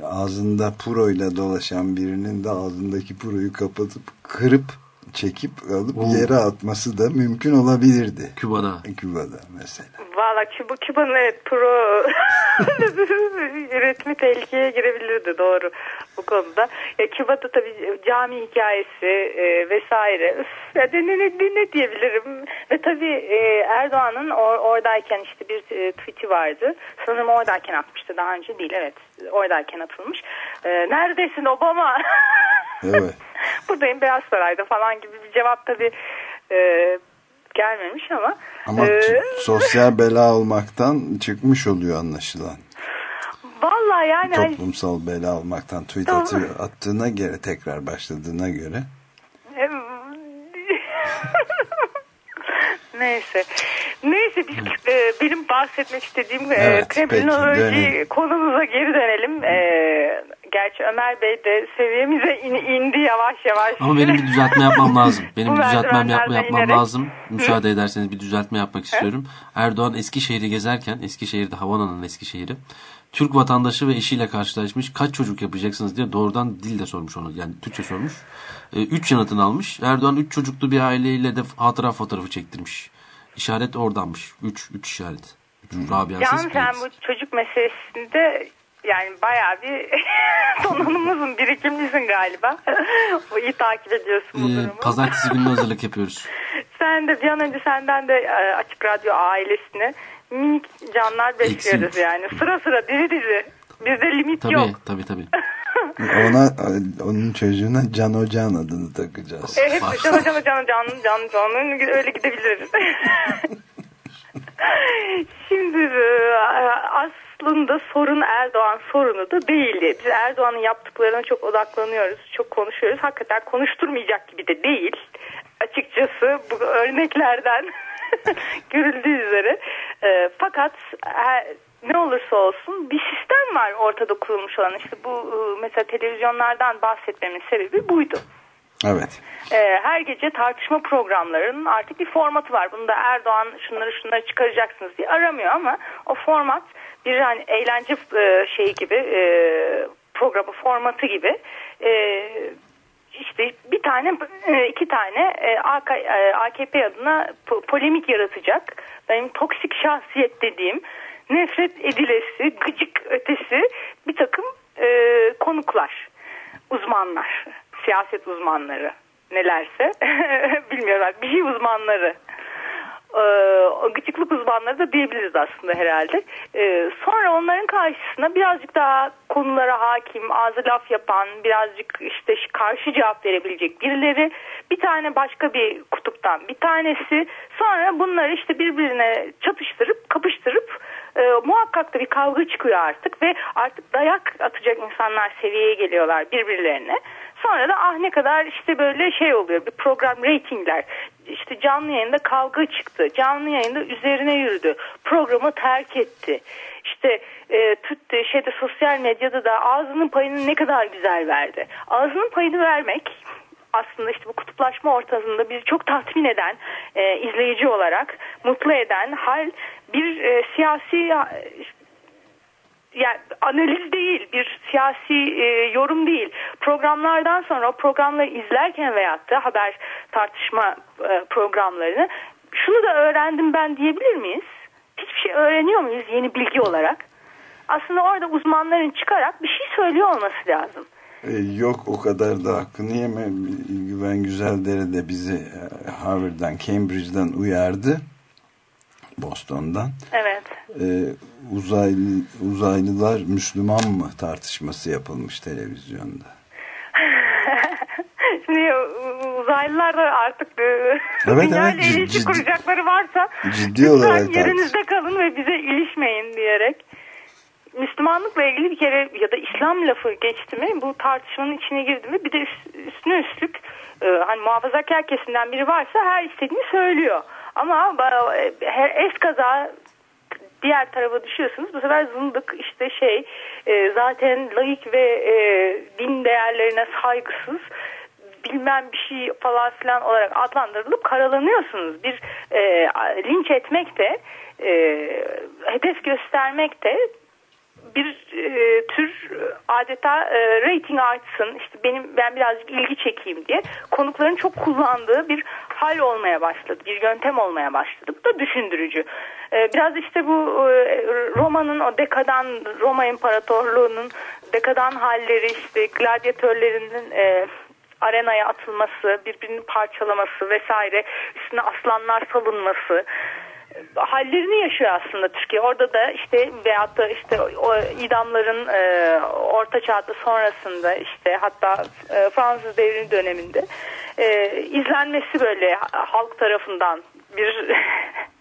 e, ağzında puroyla dolaşan birinin de ağzındaki puroyu kapatıp kırıp çekip alıp Oo. yere atması da mümkün olabilirdi. Küba'da. Küba'da mesela. Valla Küba, Küba'nın evet pro <laughs> üretimi tehlikeye girebilirdi doğru bu konuda. Ya Küba'da tabii cami hikayesi e, vesaire. Üf, ya ne, ne, ne, diyebilirim? Ve tabii e, Erdoğan'ın or, oradayken işte bir e, tweet'i vardı. Sanırım oradayken atmıştı daha önce değil evet. Oradayken atılmış. E, neredesin Obama? Evet. <laughs> Buradayım Beyaz Saray'da falan gibi bir cevap tabii e, gelmemiş ama. Ama e, sosyal bela olmaktan çıkmış oluyor anlaşılan. Vallahi yani hani- Toplumsal bela olmaktan tweet atıyor, attığına göre tekrar başladığına göre. <laughs> Neyse. Neyse biz e, benim bahsetmek istediğim e, Evet, kriminoloji konumuza geri dönelim. E, gerçi Ömer Bey de seviyemize in- indi yavaş yavaş. Ama benim bir düzeltme yapmam <laughs> lazım. Benim bir düzeltmem yapma, yapmam inerek. lazım. Müsaade ederseniz bir düzeltme yapmak istiyorum. Erdoğan Eskişehir'i gezerken, Eskişehir'de Havana'nın Eskişehir'i, Türk vatandaşı ve eşiyle karşılaşmış. Kaç çocuk yapacaksınız diye doğrudan dil de sormuş onu. Yani Türkçe sormuş. 3 yanıtını almış. Erdoğan 3 çocuklu bir aileyle de hatıra fotoğrafı çektirmiş. İşaret oradanmış. 3 3 işaret. Üç Rabia'sız Can sen bu çocuk meselesinde yani bayağı bir <laughs> donanımlısın, birikimlisin galiba. <laughs> İyi takip ediyorsun bu Ee, durumu. pazartesi günü hazırlık yapıyoruz. <laughs> Sen de bir an önce senden de e, Açık Radyo ailesine minik canlar besliyoruz Eksik. yani. Sıra sıra dizi dizi. Bizde limit Tabii yok. tabii tabii. <laughs> Ona onun çocuğuna Can Ocağan adını takacağız. Evet, can can can can can can öyle gidebilir. <laughs> Şimdi e, aslında sorun Erdoğan sorunu da değildi. Biz Erdoğan'ın yaptıklarına çok odaklanıyoruz, çok konuşuyoruz. Hakikaten konuşturmayacak gibi de değil. Açıkçası bu örneklerden <laughs> <laughs> görüldüğü üzere. E, fakat e, ne olursa olsun bir sistem var ortada kurulmuş olan. İşte bu e, mesela televizyonlardan bahsetmemin sebebi buydu. Evet. Ee, her gece tartışma programlarının artık bir formatı var. Bunda Erdoğan şunları şunları çıkaracaksınız diye aramıyor ama o format bir hani eğlence e, şeyi gibi e, programı formatı gibi e, işte bir tane e, iki tane e, AK, e, AKP adına po- polemik yaratacak benim toksik şahsiyet dediğim nefret edilesi gıcık ötesi bir takım e, konuklar uzmanlar siyaset uzmanları nelerse. <laughs> Bilmiyorum bir şey uzmanları gıcıklık uzmanları da diyebiliriz aslında herhalde. Ee, sonra onların karşısına birazcık daha konulara hakim, ağzı laf yapan, birazcık işte karşı cevap verebilecek birileri, bir tane başka bir kutuptan bir tanesi, sonra bunları işte birbirine çatıştırıp, kapıştırıp e, muhakkak da bir kavga çıkıyor artık ve artık dayak atacak insanlar seviyeye geliyorlar birbirlerine. Sonra da ah ne kadar işte böyle şey oluyor bir program reytingler. İşte canlı yayında kavga çıktı. Canlı yayında üzerine yürüdü. Programı terk etti. İşte e, tut, şeyde sosyal medyada da ağzının payını ne kadar güzel verdi. Ağzının payını vermek aslında işte bu kutuplaşma ortasında bizi çok tatmin eden e, izleyici olarak mutlu eden hal bir e, siyasi yani analiz değil, bir siyasi e, yorum değil. Programlardan sonra o programları izlerken veyahut da haber tartışma e, programlarını şunu da öğrendim ben diyebilir miyiz? Hiçbir şey öğreniyor muyuz yeni bilgi olarak? Aslında orada uzmanların çıkarak bir şey söylüyor olması lazım. E, yok o kadar da hakkını yeme. Güven Güzeldere de bizi e, Harvard'dan, Cambridge'den uyardı. Boston'dan. Evet. E, uzaylı, uzaylılar Müslüman mı tartışması yapılmış televizyonda. <laughs> Şimdi uzaylılar da artık e, Evet, dünyayla evet, cid- ilişki kuracakları varsa ciddi olarak yerinizde kalın ve bize ilişmeyin diyerek. Müslümanlıkla ilgili bir kere ya da İslam lafı geçti mi bu tartışmanın içine girdi mi bir de üst- üstüne üstlük e, hani muhafazakar kesimden biri varsa her istediğini söylüyor. Ama ba- her es kaza diğer tarafa düşüyorsunuz. Bu sefer zındık işte şey e, zaten laik ve e, din değerlerine saygısız bilmem bir şey falan filan olarak adlandırılıp karalanıyorsunuz. Bir e, linç etmek de e, hedef göstermek de bir e, tür adeta e, rating artsın işte benim ben birazcık ilgi çekeyim diye konukların çok kullandığı bir hal olmaya başladı bir yöntem olmaya başladı. Bu da düşündürücü. E, biraz işte bu e, Roma'nın o dekadan Roma İmparatorluğu'nun dekadan halleri işte gladyatörlerinin e, arenaya atılması birbirini parçalaması vesaire üstüne aslanlar salınması hallerini yaşıyor aslında Türkiye. Orada da işte veyahut da işte o idamların e, orta çağda sonrasında işte hatta e, Fransız devrimi döneminde e, izlenmesi böyle halk tarafından bir <laughs>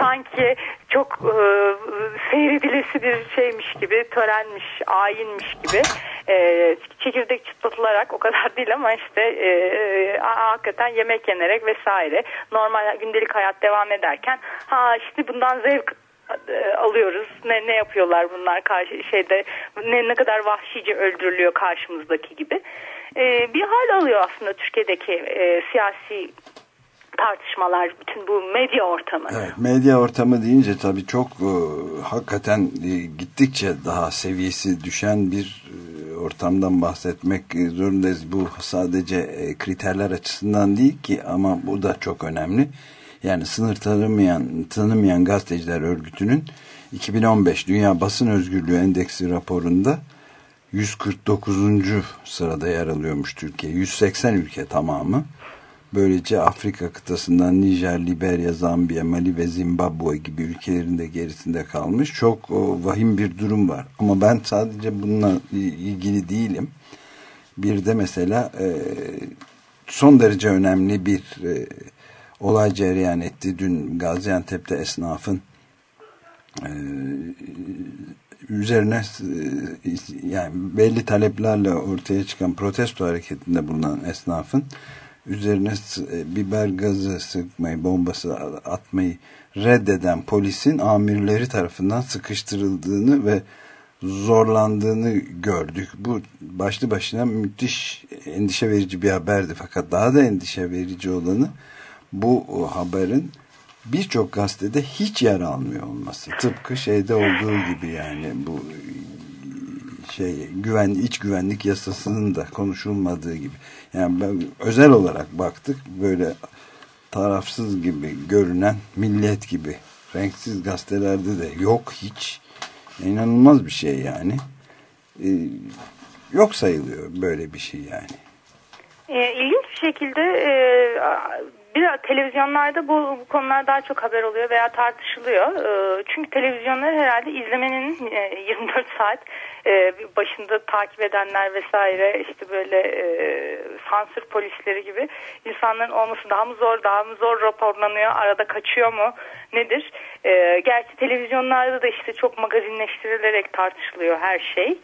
sanki çok e, seyredilesi bir şeymiş gibi, törenmiş, ayinmiş gibi e, çekirdek çıtlatılarak o kadar <laughs> değil ama işte e, e, hakikaten yemek yenerek vesaire normal gündelik hayat devam ederken ha işte bundan zevk e, alıyoruz. Ne ne yapıyorlar bunlar karşı şeyde ne ne kadar vahşice öldürülüyor karşımızdaki gibi. E, bir hal alıyor aslında Türkiye'deki e, siyasi tartışmalar, bütün bu medya ortamı. Evet, medya ortamı deyince tabii çok e, hakikaten e, gittikçe daha seviyesi düşen bir e, ortamdan bahsetmek e, zorundayız. Bu sadece e, kriterler açısından değil ki ama bu da çok önemli. Yani sınır tanımayan, tanımayan gazeteciler örgütünün 2015 Dünya Basın Özgürlüğü Endeksi raporunda 149. sırada yer alıyormuş Türkiye. 180 ülke tamamı. Böylece Afrika kıtasından Nijer, Liberya, Zambiya, Mali ve Zimbabwe gibi ülkelerin de gerisinde kalmış. Çok o, vahim bir durum var. Ama ben sadece bununla ilgili değilim. Bir de mesela e, son derece önemli bir e, olay cereyan etti. Dün Gaziantep'te esnafın e, üzerine e, yani belli taleplerle ortaya çıkan protesto hareketinde bulunan esnafın üzerine e, biber gazı sıkmayı, bombası atmayı reddeden polisin amirleri tarafından sıkıştırıldığını ve zorlandığını gördük. Bu başlı başına müthiş endişe verici bir haberdi. Fakat daha da endişe verici olanı bu haberin birçok gazetede hiç yer almıyor olması. Tıpkı şeyde olduğu gibi yani bu şey güven iç güvenlik yasasının da konuşulmadığı gibi. Yani ben özel olarak baktık böyle tarafsız gibi görünen millet gibi renksiz gazetelerde de yok hiç. İnanılmaz bir şey yani. Ee, yok sayılıyor böyle bir şey yani. E, ilginç bir şekilde e, bir televizyonlarda bu, bu konular daha çok haber oluyor veya tartışılıyor. E, çünkü televizyonları herhalde izlemenin e, 24 saat e, başında takip edenler vesaire işte böyle e, sansür polisleri gibi insanların olması daha mı zor, daha mı zor raporlanıyor, arada kaçıyor mu, nedir? E, gerçi televizyonlarda da işte çok magazinleştirilerek tartışılıyor her şey.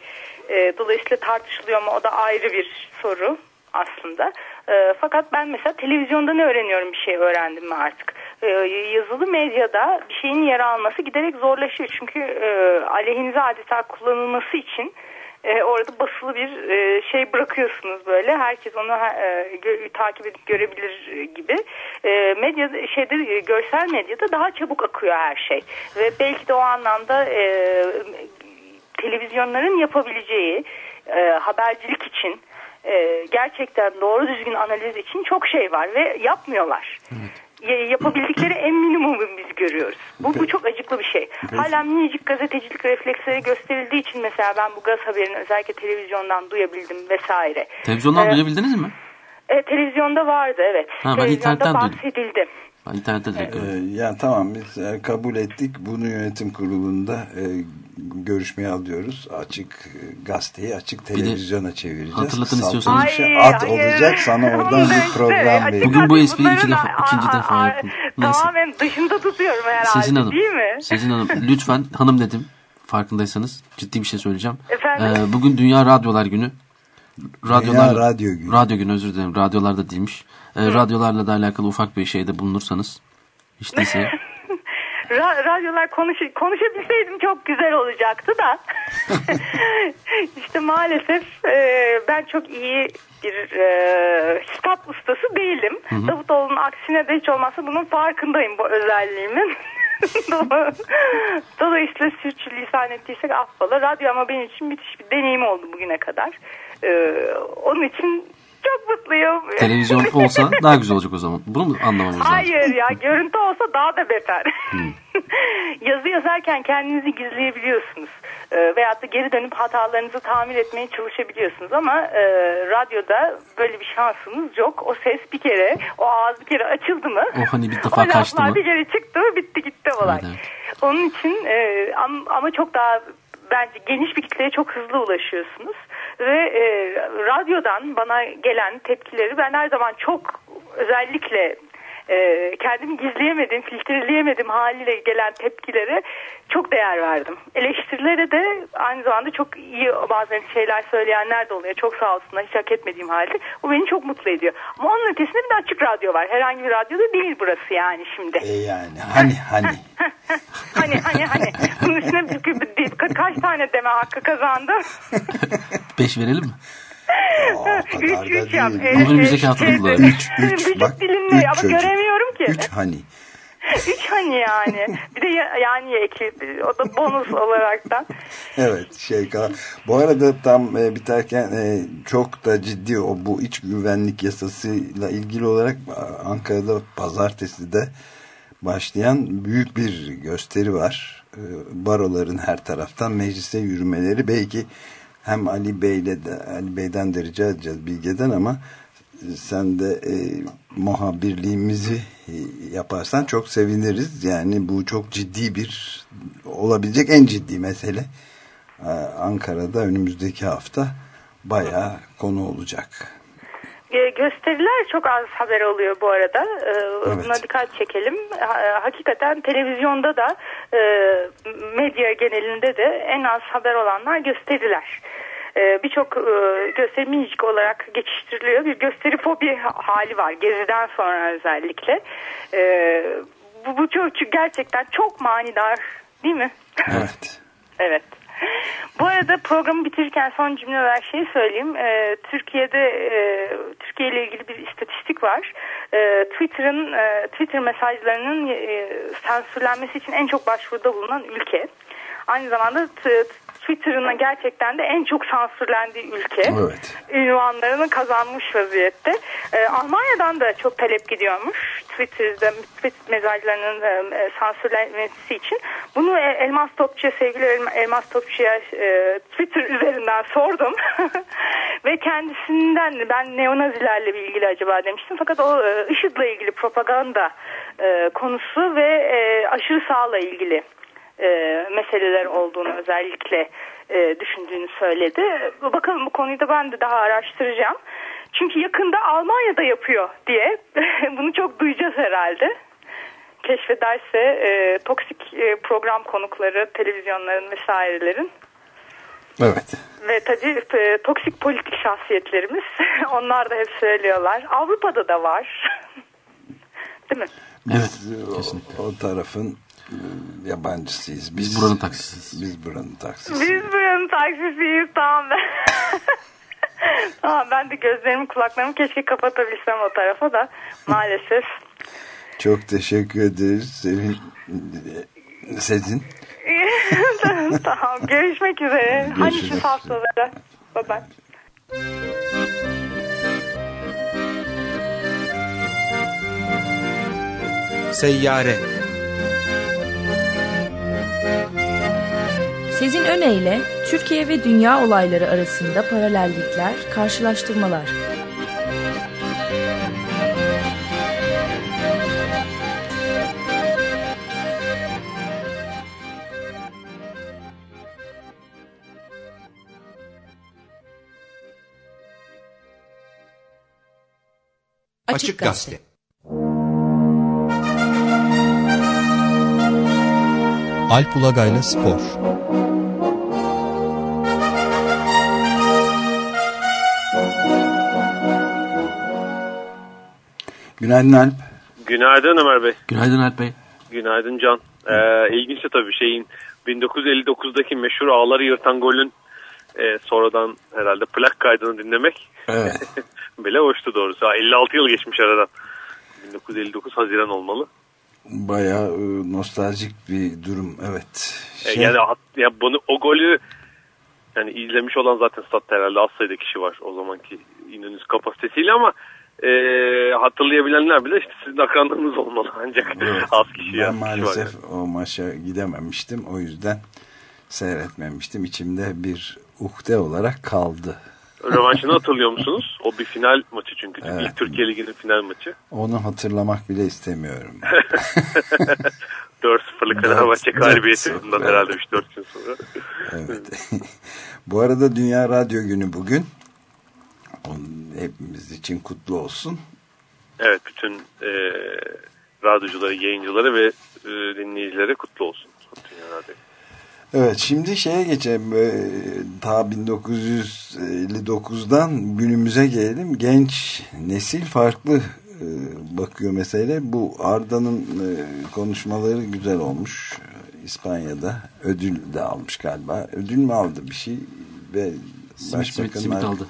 E, dolayısıyla tartışılıyor mu o da ayrı bir soru aslında. E, fakat ben mesela televizyonda ne öğreniyorum bir şey öğrendim mi artık. E, yazılı medyada bir şeyin yer alması giderek zorlaşıyor. Çünkü e, aleyhinize adeta kullanılması için e, orada basılı bir e, şey bırakıyorsunuz böyle. Herkes onu e, gö- takip edip görebilir gibi. E, medya şeyde e, görsel medyada daha çabuk akıyor her şey. Ve belki de o anlamda e, televizyonların yapabileceği e, habercilik için e, gerçekten doğru düzgün analiz için çok şey var ve yapmıyorlar. Ya- Yapabildikleri en minimumu biz görüyoruz. Bu, bu çok acıklı bir şey. Hala minicik gazetecilik refleksleri gösterildiği için mesela ben bu gaz haberini özellikle televizyondan duyabildim vesaire. Televizyondan Ee, duyabildiniz mi? e, televizyonda vardı evet. Ha, ben televizyonda internetten duydum. bahsedildi. Ben internette direkt Ee, gördüm. ya tamam biz e, kabul ettik. Bunu yönetim kurulunda e, görüşmeye alıyoruz. Açık e, gazeteyi açık televizyona çevireceğiz. hatırlatın istiyorsanız. Ay, at hayır. olacak. Sana oradan bir program vereceğim. Bugün bu espriyi iki defa, ikinci defa. Neyse. Tamamen dışında tutuyorum herhalde Sezin Hanım. değil mi? Sezin Hanım <laughs> lütfen hanım dedim. Farkındaysanız ciddi bir şey söyleyeceğim. Efendim? Ee, bugün Dünya Radyolar Günü. Radyolar, Dünya Radyo Günü. Radyo günü özür dilerim. Radyolarda değilmiş. Ee, radyolarla da alakalı ufak bir şeyde bulunursanız. Hiç değilse <laughs> Ra- radyolar konuş konuşabilseydim çok güzel olacaktı da. <laughs> işte maalesef e, ben çok iyi bir e, kitap ustası değilim. Hı hı. Davutoğlu'nun aksine de hiç olmazsa bunun farkındayım bu özelliğimin. <laughs> Dolayısıyla sürçülisan ettiysek affola. Radyo ama benim için müthiş bir deneyim oldu bugüne kadar. E, onun için çok mutluyum. televizyon <laughs> olsa daha güzel olacak o zaman. Bunu mu anlamamız lazım? Hayır ya görüntü olsa daha da beter. Hmm. <laughs> Yazı yazarken kendinizi gizleyebiliyorsunuz. E, veyahut da geri dönüp hatalarınızı tamir etmeye çalışabiliyorsunuz. Ama e, radyoda böyle bir şansınız yok. O ses bir kere, o ağız bir kere açıldı mı? O hani bir <laughs> defa kaçtı mı? bir kere çıktı mı bitti gitti olay. Onun için e, am- ama çok daha bence geniş bir kitleye çok hızlı ulaşıyorsunuz. Ve e, radyodan bana gelen tepkileri ben her zaman çok özellikle e, kendimi gizleyemedim, filtreleyemedim haliyle gelen tepkilere çok değer verdim. Eleştirilere de aynı zamanda çok iyi bazen şeyler söyleyenler de oluyor. Çok sağ olsunlar hiç hak etmediğim halde. Bu beni çok mutlu ediyor. Ama onun ötesinde bir de açık radyo var. Herhangi bir radyoda değil burası yani şimdi. E yani hani hani. <laughs> hani hani hani. Bunun üstüne kaç tane deme hakkı kazandım. Beş verelim mi? Üç üç yap. değil. Bunu önümüzdeki hafta Şeyde- kullanalım. Üç, Bak, dilinle üç ama çocuk. göremiyorum ki. Üç hani. <laughs> Üç hani yani. Bir de ya- yani ekli. O da bonus olaraktan. Evet şey kal- bu arada tam e, biterken e, çok da ciddi o bu iç güvenlik yasasıyla ilgili olarak Ankara'da pazartesi de başlayan büyük bir gösteri var. E, baroların her taraftan meclise yürümeleri belki hem Ali Bey'le de Ali Bey'den de rica edeceğiz Bilge'den ama sen de e, muhabirliğimizi e, yaparsan çok seviniriz. Yani bu çok ciddi bir olabilecek en ciddi mesele. Ee, Ankara'da önümüzdeki hafta bayağı konu olacak. E, gösteriler çok az haber oluyor bu arada. E, Buna dikkat çekelim. Ha- Hakikaten televizyonda da e, medya genelinde de en az haber olanlar gösteriler. E, Birçok e, gösteri minicik olarak geçiştiriliyor. Bir gösteri fobi ha- hali var. Geziden sonra özellikle. Bu, bu çok gerçekten çok manidar değil mi? Evet. <laughs> Evet. Bu arada programı bitirirken son cümle olarak şey söyleyeyim. Ee, Türkiye'de e, Türkiye ile ilgili bir istatistik var. Ee, Twitter'ın e, Twitter mesajlarının e, sansürlenmesi için en çok başvuruda bulunan ülke. Aynı zamanda Twitter'ın gerçekten de en çok sansürlendiği ülke. Evet. Ünvanlarını kazanmış vaziyette. Ee, Almanya'dan da çok talep gidiyormuş. Twitter'da Twitter mesajlarının e, sansürlenmesi için. Bunu Elmas Topçu'ya sevgili Elma- Elmas Topçu'ya e, Twitter üzerinden <laughs> sordum. Ve kendisinden ben neonazilerle ilgili acaba demiştim. Fakat o e, IŞİD'le ilgili propaganda e, konusu ve e, aşırı sağla ilgili e, meseleler olduğunu özellikle e, düşündüğünü söyledi. Bakalım bu konuyu da ben de daha araştıracağım. Çünkü yakında Almanya'da yapıyor diye <laughs> bunu çok duyacağız herhalde. Keşfederse e, toksik e, program konukları, televizyonların vesairelerin Evet. ve tabii e, toksik politik şahsiyetlerimiz <laughs> onlar da hep söylüyorlar. Avrupa'da da var. <laughs> Değil mi? Biz o, o tarafın e, yabancısıyız. Biz, buranın taksisiyiz. Biz buranın taksisiyiz. Biz buranın taksisiyiz tamam. <laughs> tamam ben de gözlerimi kulaklarımı keşke kapatabilsem o tarafa da maalesef. Çok teşekkür ederiz. Sevin, Sezin. <laughs> tamam görüşmek üzere. Hadi Görüşürüz. şu haftalara. Bye bye. Seyyare Sezin Öne Türkiye ve dünya olayları arasında paralellikler, karşılaştırmalar. Açık Gazete. Alp Ulagay'la Spor Günaydın Alp. Günaydın Ömer Bey. Günaydın Alp Bey. Günaydın Can. Ee, ilginçti tabii şeyin 1959'daki meşhur ağları yırtan golün e, sonradan herhalde plak kaydını dinlemek Evet. <laughs> bile hoştu doğrusu. Ha, 56 yıl geçmiş aradan. 1959 Haziran olmalı. Bayağı e, nostaljik bir durum. Evet. E, Şey- yani hat- ya bunu o golü yani izlemiş olan zaten statta herhalde az sayıda kişi var o zamanki İnönü's kapasitesiyle ama e, hatırlayabilenler bile işte sizin akranlarınız olmalı ancak az kişi, Ben az kişi var. maalesef yani. o maça gidememiştim. O yüzden seyretmemiştim. İçimde bir uhde olarak kaldı. Rövanşını hatırlıyor musunuz? O bir final maçı çünkü. Evet. İlk Türkiye Ligi'nin final maçı. Onu hatırlamak bile istemiyorum. <laughs> 4-0'lık Fenerbahçe galibiyeti bundan evet. herhalde 3-4 gün sonra. Evet. <laughs> Bu arada Dünya Radyo Günü bugün. Onun hepimiz için kutlu olsun. Evet bütün e, radyocuları, yayıncıları ve e, dinleyicilere kutlu olsun. Evet şimdi şeye geçelim. Ee, ta 1959'dan günümüze gelelim. Genç nesil farklı e, bakıyor mesele. Bu Arda'nın e, konuşmaları güzel olmuş. İspanya'da ödül de almış galiba. Ödül mü aldı bir şey ve başbakanın simit ar- aldı.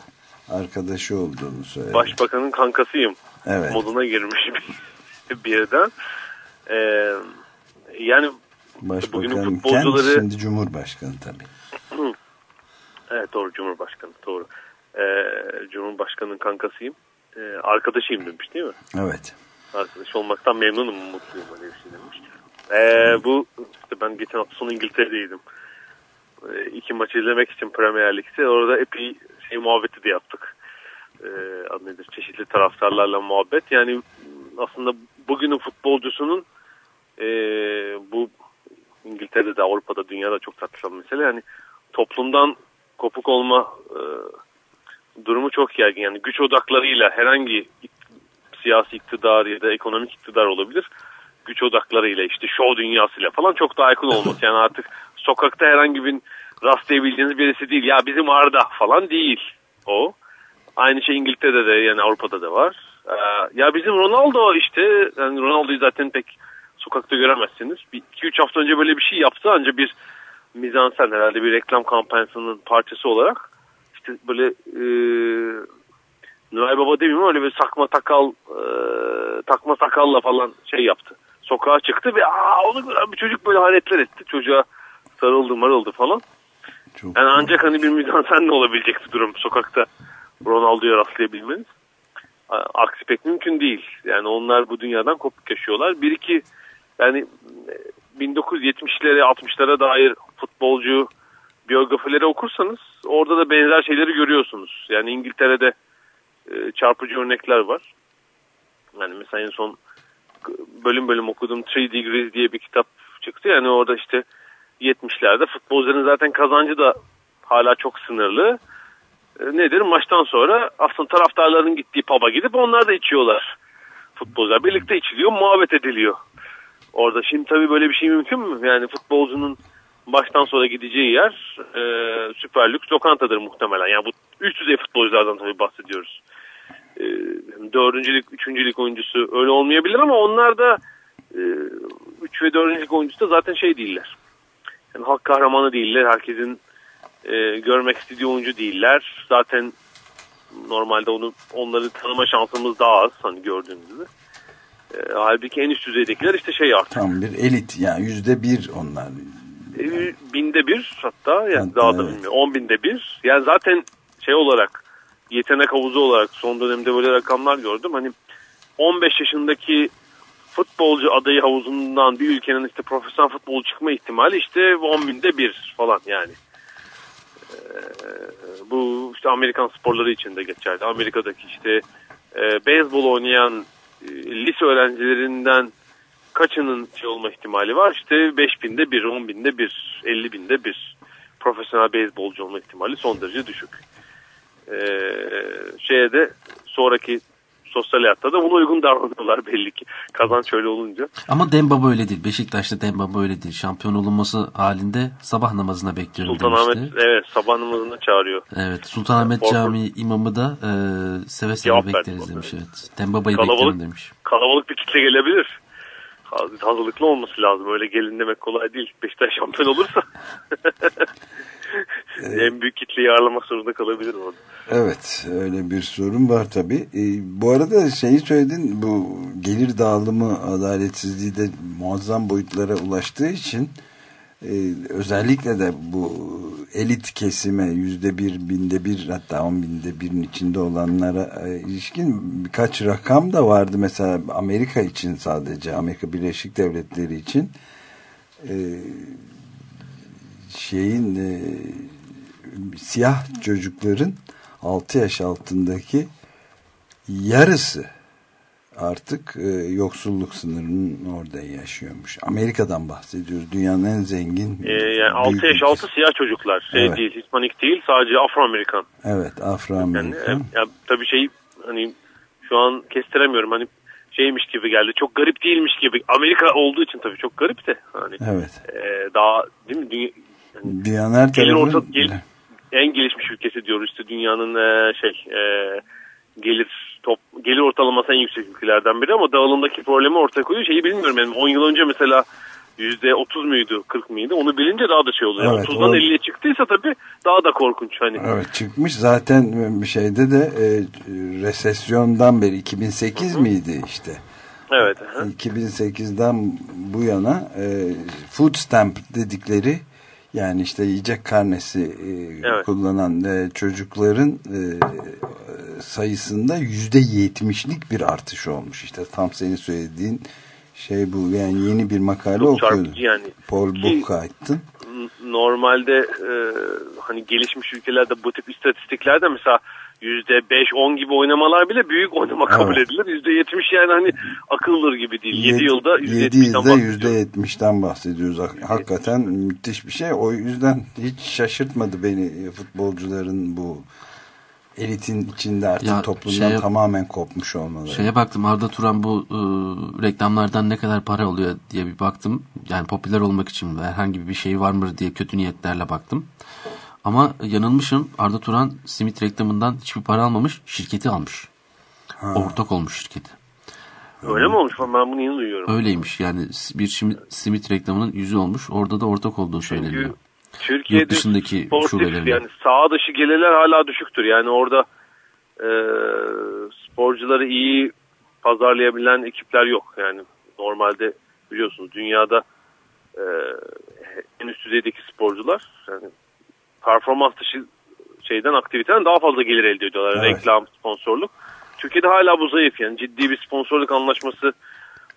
Arkadaşı olduğunu söyledi. Başbakanın kankasıyım. Evet. Moduna girmiş bir, <laughs> bir yerden. E, yani bugünün futbolcuları... şimdi Cumhurbaşkanı tabii. <clears throat> Evet doğru Cumhurbaşkanı doğru. Ee, Cumhurbaşkanının kankasıyım. Ee, arkadaşıyım demiş değil mi? Evet. Arkadaş olmaktan memnunum mutluyum öyle bir şey demiş. Ee, bu işte ben geçen hafta sonu İngiltere'deydim. Ee, iki maçı izlemek için Premier Lig'de orada epey şey muhabbeti de yaptık. Nedir? Çeşitli taraftarlarla muhabbet. Yani aslında bugünün futbolcusunun e, bu İngiltere'de, Avrupa'da, dünyada çok tartışılan mesele. Yani toplumdan kopuk olma e, durumu çok yaygın. Yani güç odaklarıyla herhangi siyasi iktidar ya da ekonomik iktidar olabilir. Güç odaklarıyla işte şov dünyasıyla falan çok daha yakın olması. Yani artık sokakta herhangi bir rastlayabildiğiniz birisi değil. Ya bizim Arda falan değil o. Aynı şey İngiltere'de de yani Avrupa'da da var. Ee, ya bizim Ronaldo işte yani Ronaldo'yu zaten pek sokakta göremezsiniz. 2-3 hafta önce böyle bir şey yaptı ancak bir mizansen herhalde bir reklam kampanyasının parçası olarak işte böyle e, Nuray Baba demeyeyim öyle bir sakma takal e, takma sakalla falan şey yaptı. Sokağa çıktı ve aa, onu gören bir çocuk böyle hareketler etti. Çocuğa sarıldı marıldı falan. Yani ancak hani bir mizansenle <laughs> olabilecek bir durum sokakta Ronaldo'ya rastlayabilmeniz. Aksi pek mümkün değil. Yani onlar bu dünyadan kopuk yaşıyorlar. Bir iki yani e, 1970'lere 60'lara dair futbolcu biyografileri okursanız orada da benzer şeyleri görüyorsunuz. Yani İngiltere'de e, çarpıcı örnekler var. Yani mesela en son bölüm bölüm okuduğum Three Degrees diye bir kitap çıktı. Yani orada işte 70'lerde futbolcuların zaten kazancı da hala çok sınırlı. E, nedir? Maçtan sonra aslında taraftarların gittiği pub'a gidip onlar da içiyorlar. Futbolcular birlikte içiliyor, muhabbet ediliyor. Orada şimdi tabii böyle bir şey mümkün mü? Yani futbolcunun baştan sonra gideceği yer e, süper lüks lokantadır muhtemelen. Yani bu üst düzey futbolculardan tabii bahsediyoruz. E, dördüncülük, üçüncülük oyuncusu öyle olmayabilir ama onlar da e, üç ve dördüncülük oyuncusu da zaten şey değiller. Yani halk kahramanı değiller. Herkesin e, görmek istediği oyuncu değiller. Zaten normalde onu onları tanıma şansımız daha az hani gördüğünüz gibi. E, halbuki en üst düzeydekiler işte şey artık. Tam bir elit yani yüzde bir onlar e, binde bir hatta yani daha da bilmiyorum. On binde bir. Yani zaten şey olarak yetenek havuzu olarak son dönemde böyle rakamlar gördüm. Hani 15 yaşındaki futbolcu adayı havuzundan bir ülkenin işte profesyonel futbol çıkma ihtimali işte 10 binde bir falan yani. Ee, bu işte Amerikan sporları için de geçerli. Amerika'daki işte e, beyzbol oynayan e, lise öğrencilerinden kaçının şey olma ihtimali var? İşte 5 binde 1, 10 binde 1, 50 binde 1 profesyonel beyzbolcu olma ihtimali son derece düşük. Ee, şeye de sonraki sosyal hayatta da buna uygun davranıyorlar belli ki. Kazanç öyle olunca. Ama Demba böyle değil. Beşiktaş'ta Demba böyle değil. Şampiyon olunması halinde sabah namazına bekliyorum Sultanahmet demişti. evet sabah namazına çağırıyor. Evet Sultanahmet Korkut. Camii imamı da e, seve seve Cevap bekleriz demiş. Evet. Dembaba'yı bekliyorum demiş. Kalabalık bir kitle gelebilir. Hazırlıklı olması lazım. Öyle gelin demek kolay değil. Beşiktaş şampiyon olursa <laughs> en büyük kitleyi ağırlamak zorunda kalabilir orada. Evet öyle bir sorun var tabi. Ee, bu arada şeyi söyledin bu gelir dağılımı adaletsizliği de muazzam boyutlara ulaştığı için e, özellikle de bu elit kesime yüzde bir binde bir hatta on binde birin içinde olanlara e, ilişkin birkaç rakam da vardı. Mesela Amerika için sadece Amerika Birleşik Devletleri için e, şeyin e, siyah çocukların 6 yaş altındaki yarısı artık e, yoksulluk sınırının orada yaşıyormuş. Amerika'dan bahsediyoruz. Dünyanın en zengin Ee, yani 6 büyük yaş ülkesi. altı siyah çocuklar. Şey Evet. değil, Hispanik değil. Sadece Afro-Amerikan. Evet Yani, Afro-Amerikan. e, ya, tabii şey hani şu an kestiremiyorum. Hani şeymiş gibi geldi. Çok garip değilmiş gibi. Amerika olduğu için tabii çok garip de. Hani Evet. e, daha değil mi? Dünya, Dünyanın her tarafı orta, gel, en gelişmiş ülkesi diyoruz işte dünyanın e, şey e, gelir top gelir ortalaması en yüksek ülkelerden biri ama dağılımdaki problemi ortaya koyuyor. Şeyi bilmiyorum yani 10 yıl önce mesela yüzde 30 muydu 40 mıydı onu bilince daha da şey oluyor. Evet, 30'dan o- 50'ye çıktıysa tabii daha da korkunç hani. Evet çıkmış zaten bir şeyde de e, resesyondan beri 2008 miydi işte. Evet. aha. 2008'den bu yana e, food stamp dedikleri yani işte yiyecek karnesi e, Evet. kullanan e, çocukların e, sayısında yüzde yetmişlik bir artış olmuş. İşte tam senin söylediğin şey bu. Yani yeni bir makale Çok okuyordum. yani. Paul Ki- Buchheit'ın. N- Normalde e, hani gelişmiş ülkelerde bu tip istatistiklerde mesela 5-10 gibi oynamalar bile büyük oynama kabul Evet. edilir. Yüzde 70 yani hani akıldır gibi değil. 7 Yedi- yılda yüzde yedi 70'ten yılda bahsediyoruz. yüzde yetmişten bahsediyoruz. Hak- Hakikaten müthiş bir şey. O yüzden hiç şaşırtmadı beni e, futbolcuların bu elitin içinde artık Ya toplumdan şeye- tamamen kopmuş olmaları. Şeye baktım Arda Turan bu e, reklamlardan ne kadar para alıyor diye bir baktım. Yani popüler olmak için herhangi bir şey var mı diye kötü niyetlerle baktım. Ama yanılmışım. Arda Turan simit reklamından hiçbir para almamış. Şirketi almış. Ortak olmuş şirketi. Öyle mi olmuş? Ben bunu yeni duyuyorum. Öyleymiş. Yani bir simit, simit reklamının yüzü olmuş. Orada da ortak olduğu söyleniyor. Türkiye'de Yurt dışındaki sportif yani sağ dışı gelirler hala düşüktür. Yani orada e, sporcuları iyi pazarlayabilen ekipler yok. Yani normalde biliyorsunuz dünyada e, en üst düzeydeki sporcular yani performans dışı şeyden aktiviteden daha fazla gelir elde ediyorlar. Evet. Reklam, sponsorluk. Türkiye'de hala bu zayıf yani ciddi bir sponsorluk anlaşması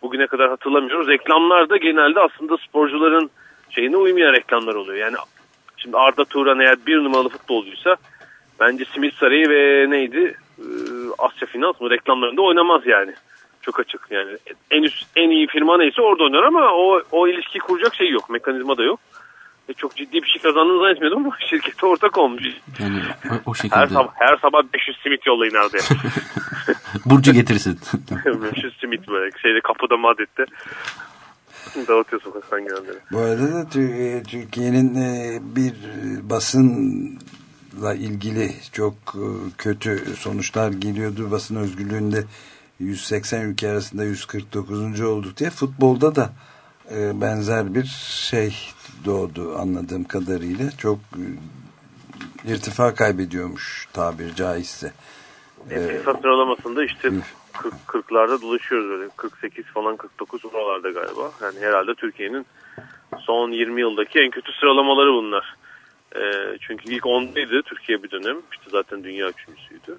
bugüne kadar hatırlamıyoruz. Reklamlar da genelde aslında sporcuların şeyine uymayan reklamlar oluyor. Yani şimdi Arda Turan eğer bir numaralı futbolcuysa bence Simit Sarayı ve neydi Ee, Asya Finans mı reklamlarında oynamaz yani. Çok açık yani. En üst en iyi firma neyse orada oynar ama o o ilişkiyi kuracak şey yok. Mekanizma da yok. E, çok ciddi bir şey kazandığını zannetmiyordum ama <laughs> şirkete ortak olmuş. Yani o, o Her şekilde. sabah, her sabah 500 simit yollayın abi. <laughs> Burcu getirsin. <laughs> 500 simit böyle şeyde kapıda Madrid'de. Dağıtıyor sokaktan gelenleri. Bu arada da e, Türkiye'nin e, bir basınla ilgili çok kötü sonuçlar geliyordu. Basın özgürlüğünde 180 ülke arasında 149. olduk diye futbolda da e, benzer bir şey doğdu anladığım kadarıyla. Çok e, irtifa kaybediyormuş tabir caizse. E, FIFA sıralamasında işte 40, 40'larda dolaşıyoruz öyle. 48 falan 49 oralarda galiba. Yani herhalde Türkiye'nin son 20 yıldaki en kötü sıralamaları bunlar. E, çünkü ilk 10'daydı Türkiye bir dönem. İşte zaten dünya üçüncüsüydü.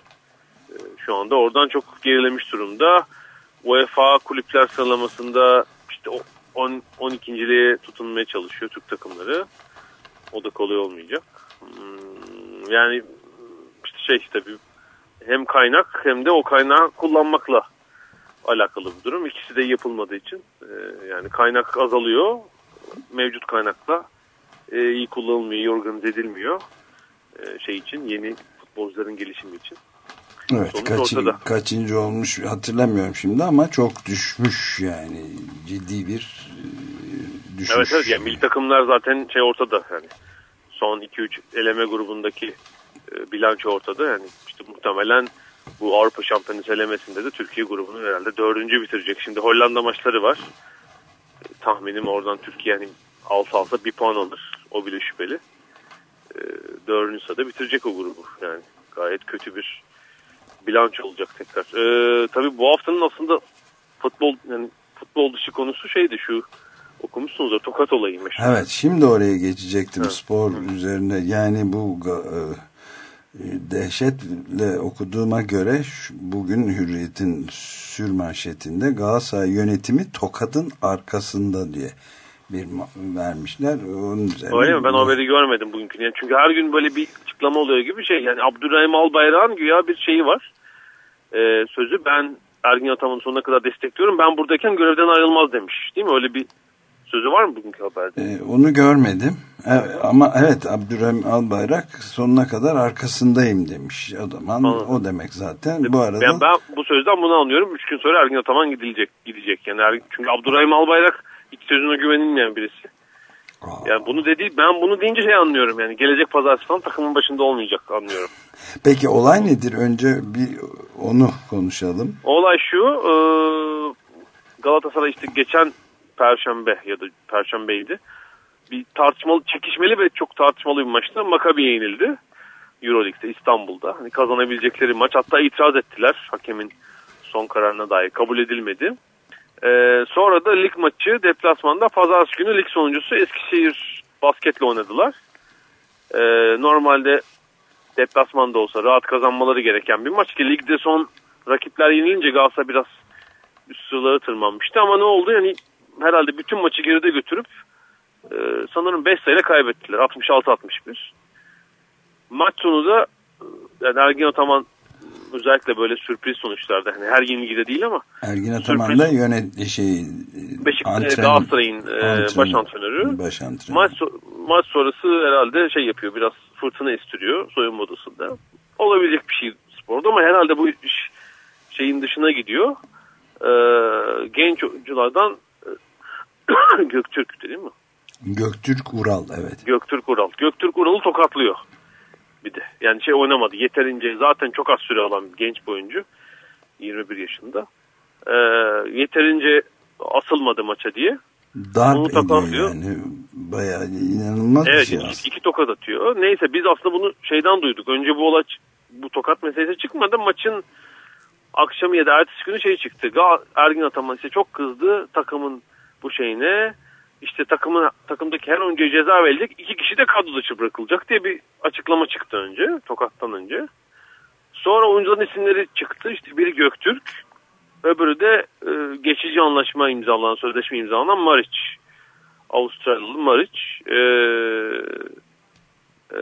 E, şu anda oradan çok gerilemiş durumda. UEFA kulüpler sıralamasında işte 10, 12.liğe tutunmaya çalışıyor Türk takımları. O da kolay olmayacak. Hmm, yani işte şey tabii hem kaynak hem de o kaynağı kullanmakla alakalı bir durum. İkisi de yapılmadığı için e, yani kaynak azalıyor. Mevcut kaynakla e, iyi kullanılmıyor, iyi organize edilmiyor. E, şey için yeni futbolcuların gelişimi için. Evet kaçın, ortada. kaçıncı olmuş hatırlamıyorum şimdi ama çok düşmüş yani ciddi bir e, düşüş. Evet evet yani milli takımlar zaten şey ortada yani son 2-3 eleme grubundaki e, bilanço ortada yani işte muhtemelen bu Avrupa Şampiyonası elemesinde de Türkiye grubunu herhalde dördüncü bitirecek. Şimdi Hollanda maçları var. E, tahminim oradan Türkiye yani alsa alsa bir puan alır. O bile şüpheli. Dördüncü sırada bitirecek o grubu. Yani gayet kötü bir bilanço olacak tekrar. E, tabii bu haftanın aslında futbol yani futbol dışı konusu şeydi şu okumuşsunuz da tokat olayı meşhur. Evet şimdi oraya geçecektim spor üzerine yani bu ga- e, dehşetle okuduğuma göre şu- bugün Hürriyet'in sürmanşetinde Galatasaray yönetimi tokadın arkasında diye bir vermişler. Onun üzerine Öyle mi? Ben o haberi görmedim bugünkü. Yani çünkü her gün böyle bir açıklama oluyor gibi şey. Yani Abdurrahim Albayrak'ın güya bir şeyi var. Ee, sözü ben Ergin Ataman'ı sonuna kadar destekliyorum. Ben buradayken görevden ayrılmaz demiş. Değil mi? Öyle bir sözü var mı bugünkü haberde? E, onu görmedim. Evet, ama evet Abdurrahim Albayrak sonuna kadar arkasındayım demiş. O zaman o demek zaten. Bu arada Ben, ben bu sözden bunu anlıyorum. Üç gün sonra Ergin Ataman gidilecek. gidecek. Yani Ergin- çünkü Abdurrahim Albayrak ilk sözüne güvenilmeyen birisi. Yani bunu dedi, ben bunu deyince şey anlıyorum yani gelecek pazartesi falan takımın başında olmayacak anlıyorum. <laughs> Peki olay nedir? Önce bir onu konuşalım. Olay şu e, Galatasaray işte geçen perşembe ya da perşembeydi. Bir tartışmalı, çekişmeli ve çok tartışmalı bir maçta Maccabi'ye yenildi. Euroleague'de İstanbul'da. Hani kazanabilecekleri maç hatta itiraz ettiler hakemin son kararına dair kabul edilmedi. Ee, sonra da lig maçı deplasmanda pazartesi günü lig sonuncusu Eskişehir basketle oynadılar. Ee, normalde deplasmanda olsa rahat kazanmaları gereken bir maç ki ligde son rakipler yenilince Galatasaray biraz üst sıralara tırmanmıştı. Ama ne oldu? Yani herhalde bütün maçı geride götürüp e, sanırım 5 sayıyla kaybettiler. 66-61 maç sonu da e, yani Ergin Ataman özellikle böyle sürpriz sonuçlarda hani her yenilgide değil ama Ergin Ataman da yönet şey Beşik, antren- Galatasaray'ın e, baş antrenörü baş antrenörü. maç, maç sonrası herhalde şey yapıyor biraz fırtına estiriyor soyunma odasında. Olabilecek bir şey sporda ama herhalde bu iş şeyin dışına gidiyor. Ee, genç oyunculardan e, <coughs> Göktürk değil mi? Göktürk Ural evet. Göktürk Ural. Göktürk Ural'ı tokatlıyor bir de. Yani şey oynamadı. Yeterince zaten çok az süre alan bir genç bir oyuncu. 21 yaşında. Ee, yeterince asılmadı maça diye. Darp Onu ediyor yani. Bayağı inanılmaz bir Evet şey iki, aslında. iki tokat atıyor. Neyse biz aslında bunu şeyden duyduk. Önce bu olay bu tokat meselesi çıkmadı. Maçın akşamı ya da ertesi günü şey çıktı. Ergin Ataman işte çok kızdı takımın bu şeyine. İşte takımın takımdaki her oyuncuya ceza verilecek. iki kişi de kadro dışı bırakılacak diye bir açıklama çıktı önce. Tokattan önce. Sonra oyuncuların isimleri çıktı. İşte biri Göktürk. Öbürü de e, geçici anlaşma imzalanan, sözleşme imzalanan Maric. Avustralyalı Maric. E, e,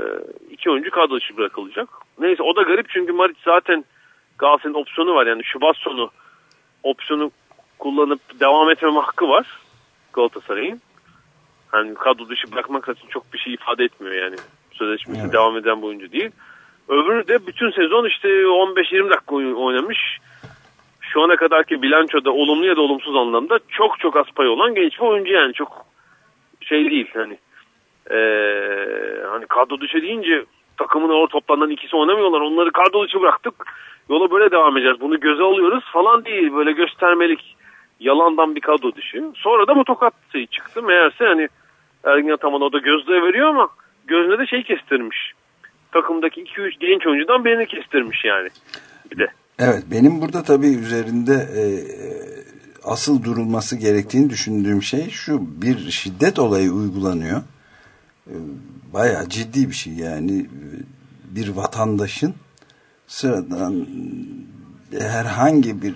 iki oyuncu kadro dışı bırakılacak. Neyse o da garip çünkü Maric zaten Galatasaray'ın opsiyonu var. Yani Şubat sonu opsiyonu kullanıp devam etmeme hakkı var Galatasaray'ın. Hani kadro dışı bırakmak için çok bir şey ifade etmiyor yani. Sözleşmesi devam eden bu oyuncu değil. Öbürü de bütün sezon işte 15-20 dakika oy- oynamış. Şu ana kadarki bilançoda olumlu ya da olumsuz anlamda çok çok az pay olan genç bir oyuncu yani. Çok şey değil hani. Ee, hani kadro dışı deyince takımın o toplarından ikisi oynamıyorlar. Onları kadro dışı bıraktık. Yola böyle devam edeceğiz. Bunu göze alıyoruz falan değil. Böyle göstermelik yalandan bir kadro dışı. Sonra da bu tokat şey çıktı. Meğerse hani Ergin Ataman o da gözlüğe veriyor ama gözüne de şey kestirmiş. Takımdaki 2-3 genç oyuncudan birini kestirmiş yani. Bir de. Evet benim burada tabii üzerinde e, asıl durulması gerektiğini düşündüğüm şey şu. Bir şiddet olayı uygulanıyor. E, bayağı ciddi bir şey yani. Bir vatandaşın sıradan herhangi bir e,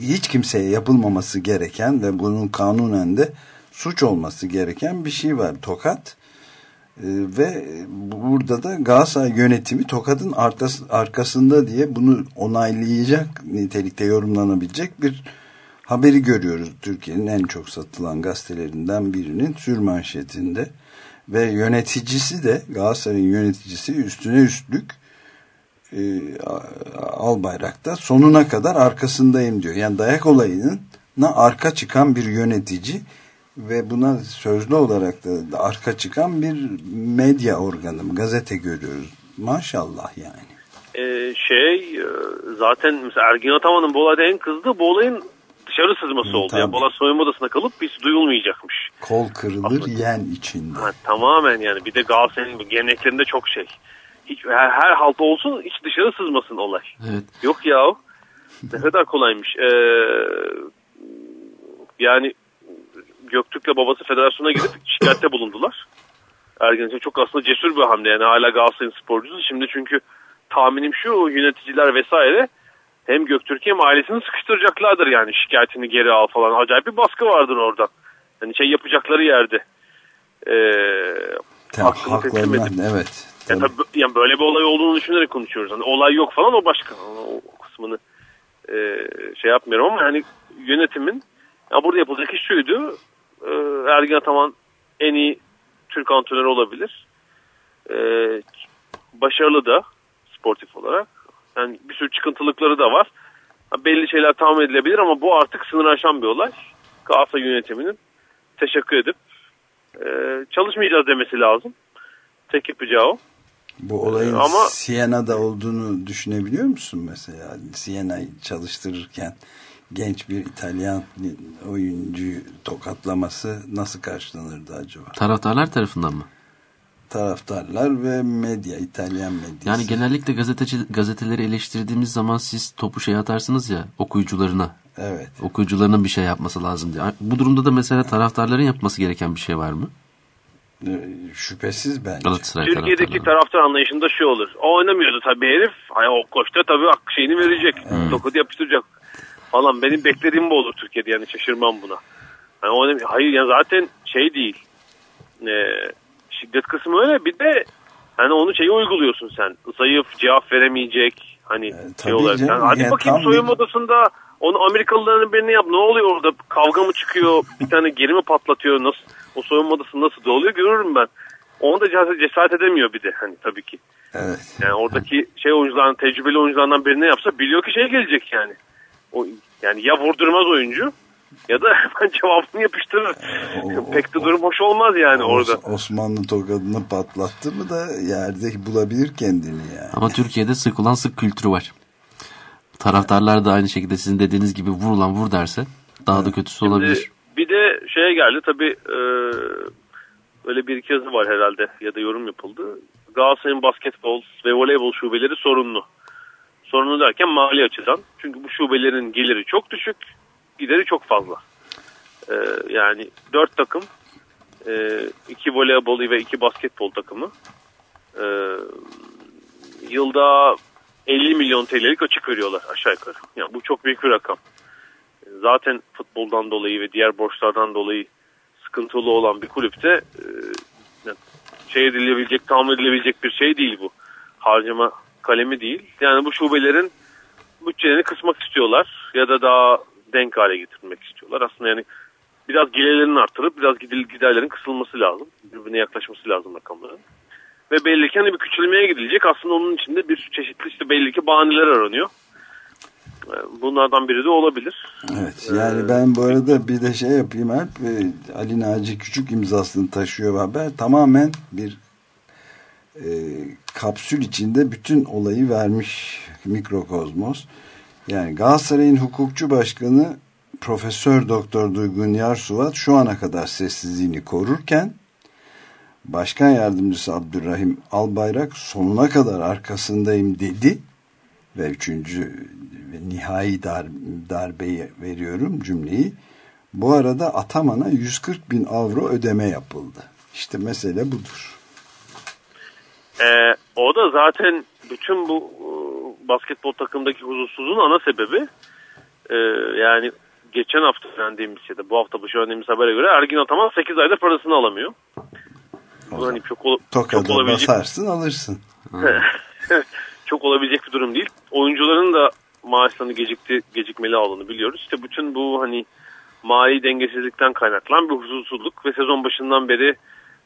hiç kimseye yapılmaması gereken ve bunun kanunen de suç olması gereken bir şey var. Tokat e, ve burada da Galatasaray yönetimi arkası, arkasında diye bunu onaylayacak nitelikte yorumlanabilecek bir haberi görüyoruz. Türkiye'nin en çok satılan gazetelerinden birinin sürmanşetinde ve yöneticisi de Galatasaray'ın yöneticisi üstüne üstlük e, Albayrak'ta sonuna kadar arkasındayım diyor. Yani dayak olayının arka çıkan bir yönetici ve buna sözlü olarak da arka çıkan bir medya organı, gazete görüyoruz. Maşallah yani. Ee, şey e, zaten mesela Ergin Ataman'ın bu olayda en kızdığı bu olayın dışarı sızması Hı, oldu. Tabii. Yani bu olay soyunma odasına kalıp hiç duyulmayacakmış. Kol kırılır Aslında, yen içinde. Ha, tamamen yani bir de Galatasaray'ın geleneklerinde çok şey. Hiç, her, her halt olsun hiç dışarı sızmasın olay. Evet. Yok ya ne kadar kolaymış. Ee, yani Göktürk'le babası federasyona gidip <coughs> şikayette bulundular. Ergen için çok aslında cesur bir hamle yani hala Galatasaray'ın sporcusu. Şimdi çünkü tahminim şu yöneticiler vesaire hem Göktürk'ü hem ailesini sıkıştıracaklardır yani şikayetini geri al falan. Acayip bir baskı vardır orada. Hani şey yapacakları yerde. Ee, teslim edip. Evet. Yani, tabii, yani böyle bir olay olduğunu düşünerek konuşuyoruz. Hani olay yok falan o başka. O, kısmını e, şey yapmıyorum ama hani yönetimin ya burada yapılacak iş şuydu. E, Ergin Ataman en iyi Türk antrenörü olabilir. E, başarılı da sportif olarak. Yani bir sürü çıkıntılıkları da var. Belli şeyler tahmin edilebilir ama bu artık sınır aşan bir olay. Galatasaray yönetiminin teşekkür edip e, çalışmayacağız demesi lazım. Tek yapacağı o. Bu olayın ama, Siena'da olduğunu düşünebiliyor musun mesela? Siena'yı çalıştırırken genç bir İtalyan oyuncuyu tokatlaması nasıl karşılanırdı acaba? Taraftarlar tarafından mı? Taraftarlar ve medya, İtalyan medyası. Yani genellikle gazeteci, gazeteleri eleştirdiğimiz zaman siz topu şey atarsınız ya okuyucularına. Evet. Okuyucularının bir şey yapması lazım diye. Bu durumda da mesela taraftarların yapması gereken bir şey var mı? Ee, şüphesiz bence. Türkiye'deki taraftar anlayışında şu olur. O oynamıyordu tabii herif. Hani o koşta tabii şeyini verecek. Hmm. Tokadı yapıştıracak falan. Benim beklediğim bu olur Türkiye'de yani şaşırmam buna. Yani oynam Hayır yani zaten şey değil. Ee, şiddet kısmı öyle. Bir de hani onu şeyi uyguluyorsun sen. Zayıf, cevap veremeyecek. Hani e, şey olarak. Canım, yani hadi yani bakayım soyunma bir... odasında onu Amerikalıların birini yap. Ne oluyor orada? Kavga mı çıkıyor? Bir tane geri mi patlatıyor? Nasıl? O soyunma odası nasıl oluyor görürüm ben. Onu da cesaret edemiyor bir de hani tabii ki. Evet. Yani oradaki şey oyuncuların tecrübeli oyunculardan birine yapsa biliyor ki şey gelecek yani. O, yani ya vurdurmaz oyuncu ya da <laughs> hemen cevabını yapıştırır. O, Pek de durum hoş olmaz yani o, orada. Osmanlı tokadını patlattı mı da yerde bulabilir kendini yani. Ama Türkiye'de sıkılan sık kültürü var. Taraftarlar da aynı şekilde sizin dediğiniz gibi vurulan vur derse daha evet. da kötüsü Şimdi, olabilir. Bir de şeye geldi tabii e, öyle bir iki yazı var herhalde ya da yorum yapıldı. Galatasaray'ın basketbol ve voleybol şubeleri sorunlu. Sorunlu derken mali açıdan. Çünkü bu şubelerin geliri çok düşük, gideri çok fazla. E, yani dört takım, e, iki voleybol ve iki basketbol takımı e, yılda 50 milyon TL'lik açık veriyorlar aşağı yukarı. Yani bu çok büyük bir rakam. Zaten futboldan dolayı ve diğer borçlardan dolayı sıkıntılı olan bir kulüpte e, şey edilebilecek, tahmin edilebilecek bir şey değil bu. Harcama kalemi değil. Yani bu şubelerin bütçelerini kısmak istiyorlar ya da daha denk hale getirmek istiyorlar. Aslında yani biraz gelirlerini artırıp biraz giderlerin kısılması lazım. Birbirine yaklaşması lazım rakamların. Ve belli ki hani bir küçülmeye gidilecek. Aslında onun içinde bir çeşitli işte belli ki bahaneler aranıyor. Bunlardan biri de olabilir. Evet yani ee, ben bu arada bir de şey yapayım hep Ali Naci Küçük imzasını taşıyor haber. Tamamen bir e, kapsül içinde bütün olayı vermiş mikrokozmos. Yani Galatasaray'ın hukukçu başkanı Profesör Doktor Duygun Yarsuvat şu ana kadar sessizliğini korurken Başkan Yardımcısı Abdurrahim Albayrak sonuna kadar arkasındayım dedi ve üçüncü ve nihai dar, darbeyi veriyorum cümleyi. Bu arada Ataman'a 140 bin avro ödeme yapıldı. İşte mesele budur. Ee, o da zaten bütün bu e, basketbol takımdaki huzursuzluğun ana sebebi. Ee, yani geçen hafta öğrendiğimiz ya da bu hafta başı öğrendiğimiz habere göre Ergin Ataman 8 ayda parasını alamıyor. Bu hani çok, ol- çok olabilecek basarsın alırsın. <laughs> çok olabilecek bir durum değil. Oyuncuların da maaşlarını gecikti, gecikmeli aldığını biliyoruz. İşte bütün bu hani mali dengesizlikten kaynaklanan bir huzursuzluk ve sezon başından beri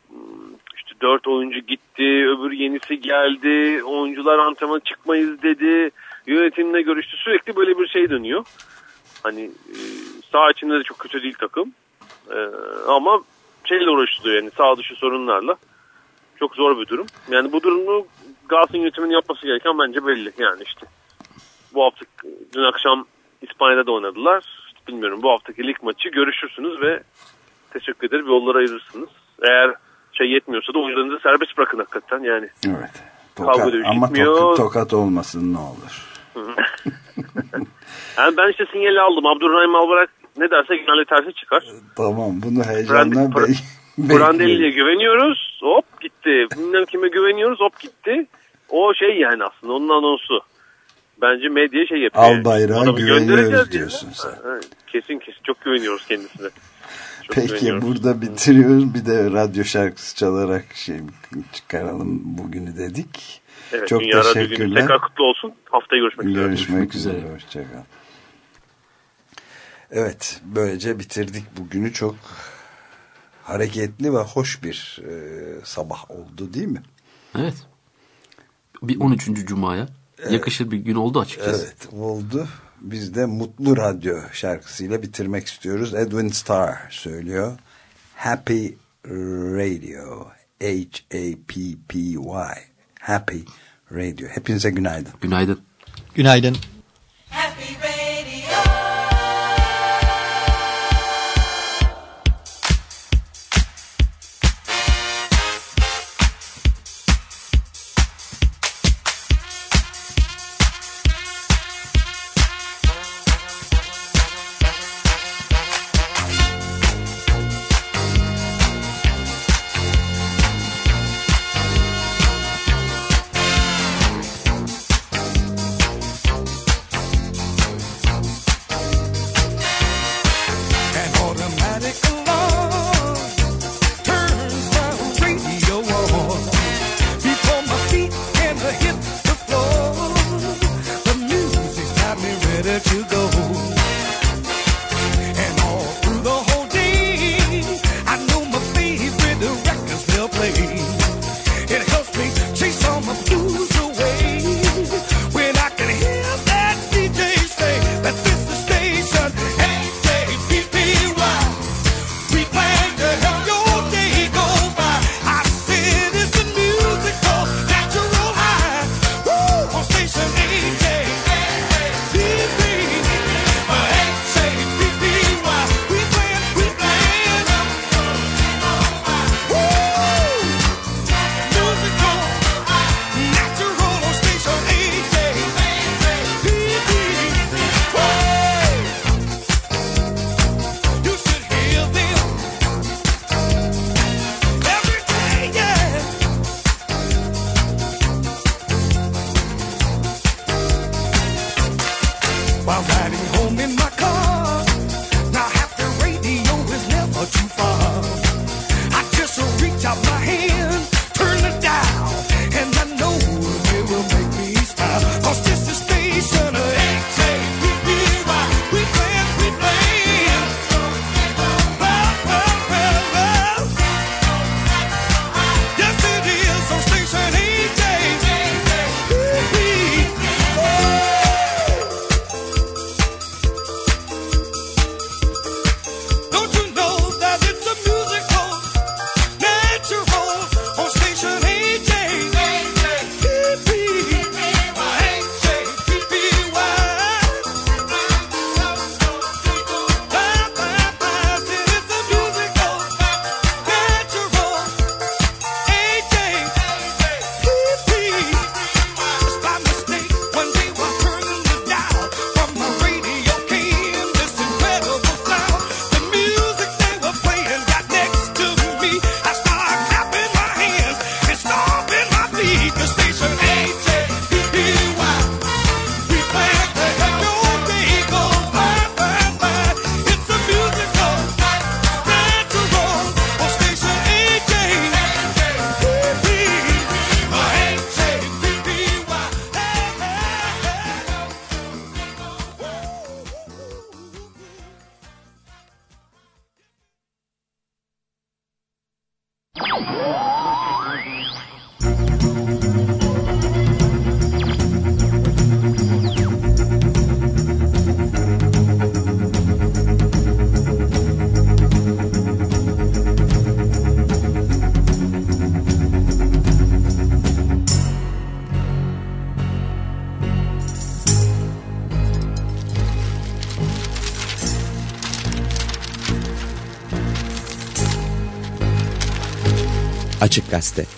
hmm, işte dört oyuncu gitti, öbür yenisi geldi, oyuncular antrenmana çıkmayız dedi, yönetimle görüştü. Sürekli böyle bir şey dönüyor. Hani e, sağ içinde de çok kötü değil takım. E, ama şeyle uğraşılıyor yani sağ dışı sorunlarla. Çok zor bir durum. Yani bu durumu Galatasaray'ın yönetiminin yapması gereken bence belli. Yani işte bu hafta dün akşam İspanya'da da oynadılar. İşte bilmiyorum bu haftaki lig maçı görüşürsünüz ve teşekkür eder bir yollara ayırırsınız. Eğer şey yetmiyorsa da oyuncularınızı serbest bırakın hakikaten yani. Evet. Kavga Tokat, dövüş ama gitmiyor. tokat, tokat olmasın ne olur. <laughs> Yani ben işte sinyali aldım. Abdurrahim Albayrak ne derse genelde tersi çıkar. Tamam bunu heyecanla. <laughs> Brandelli'ye güveniyoruz. Hop gitti. Bilmem kime güveniyoruz. Hop gitti. O şey yani aslında onun anonsu. Bence medya şey yapıyor. Al bayrağı güveniyoruz diyorsun sen. Kesin kesin. Çok güveniyoruz kendisine. Çok Peki burada bitiriyoruz. Bir de radyo şarkısı çalarak şey çıkaralım bugünü dedik. Evet, Çok Dünya teşekkürler. tekrar kutlu olsun. Haftaya görüşmek üzere. Görüşmek üzere. Hoşçakal. Evet böylece bitirdik bugünü çok hareketli ve hoş bir e, sabah oldu değil mi? Evet. Bir 13. Cuma'ya yakışır bir gün oldu açıkçası. Evet oldu. Biz de Mutlu Radyo şarkısıyla bitirmek istiyoruz. Edwin Starr söylüyor. Happy Radio. H-A-P-P-Y. Happy Radio. Hepinize günaydın. Günaydın. Günaydın. Açık Gazete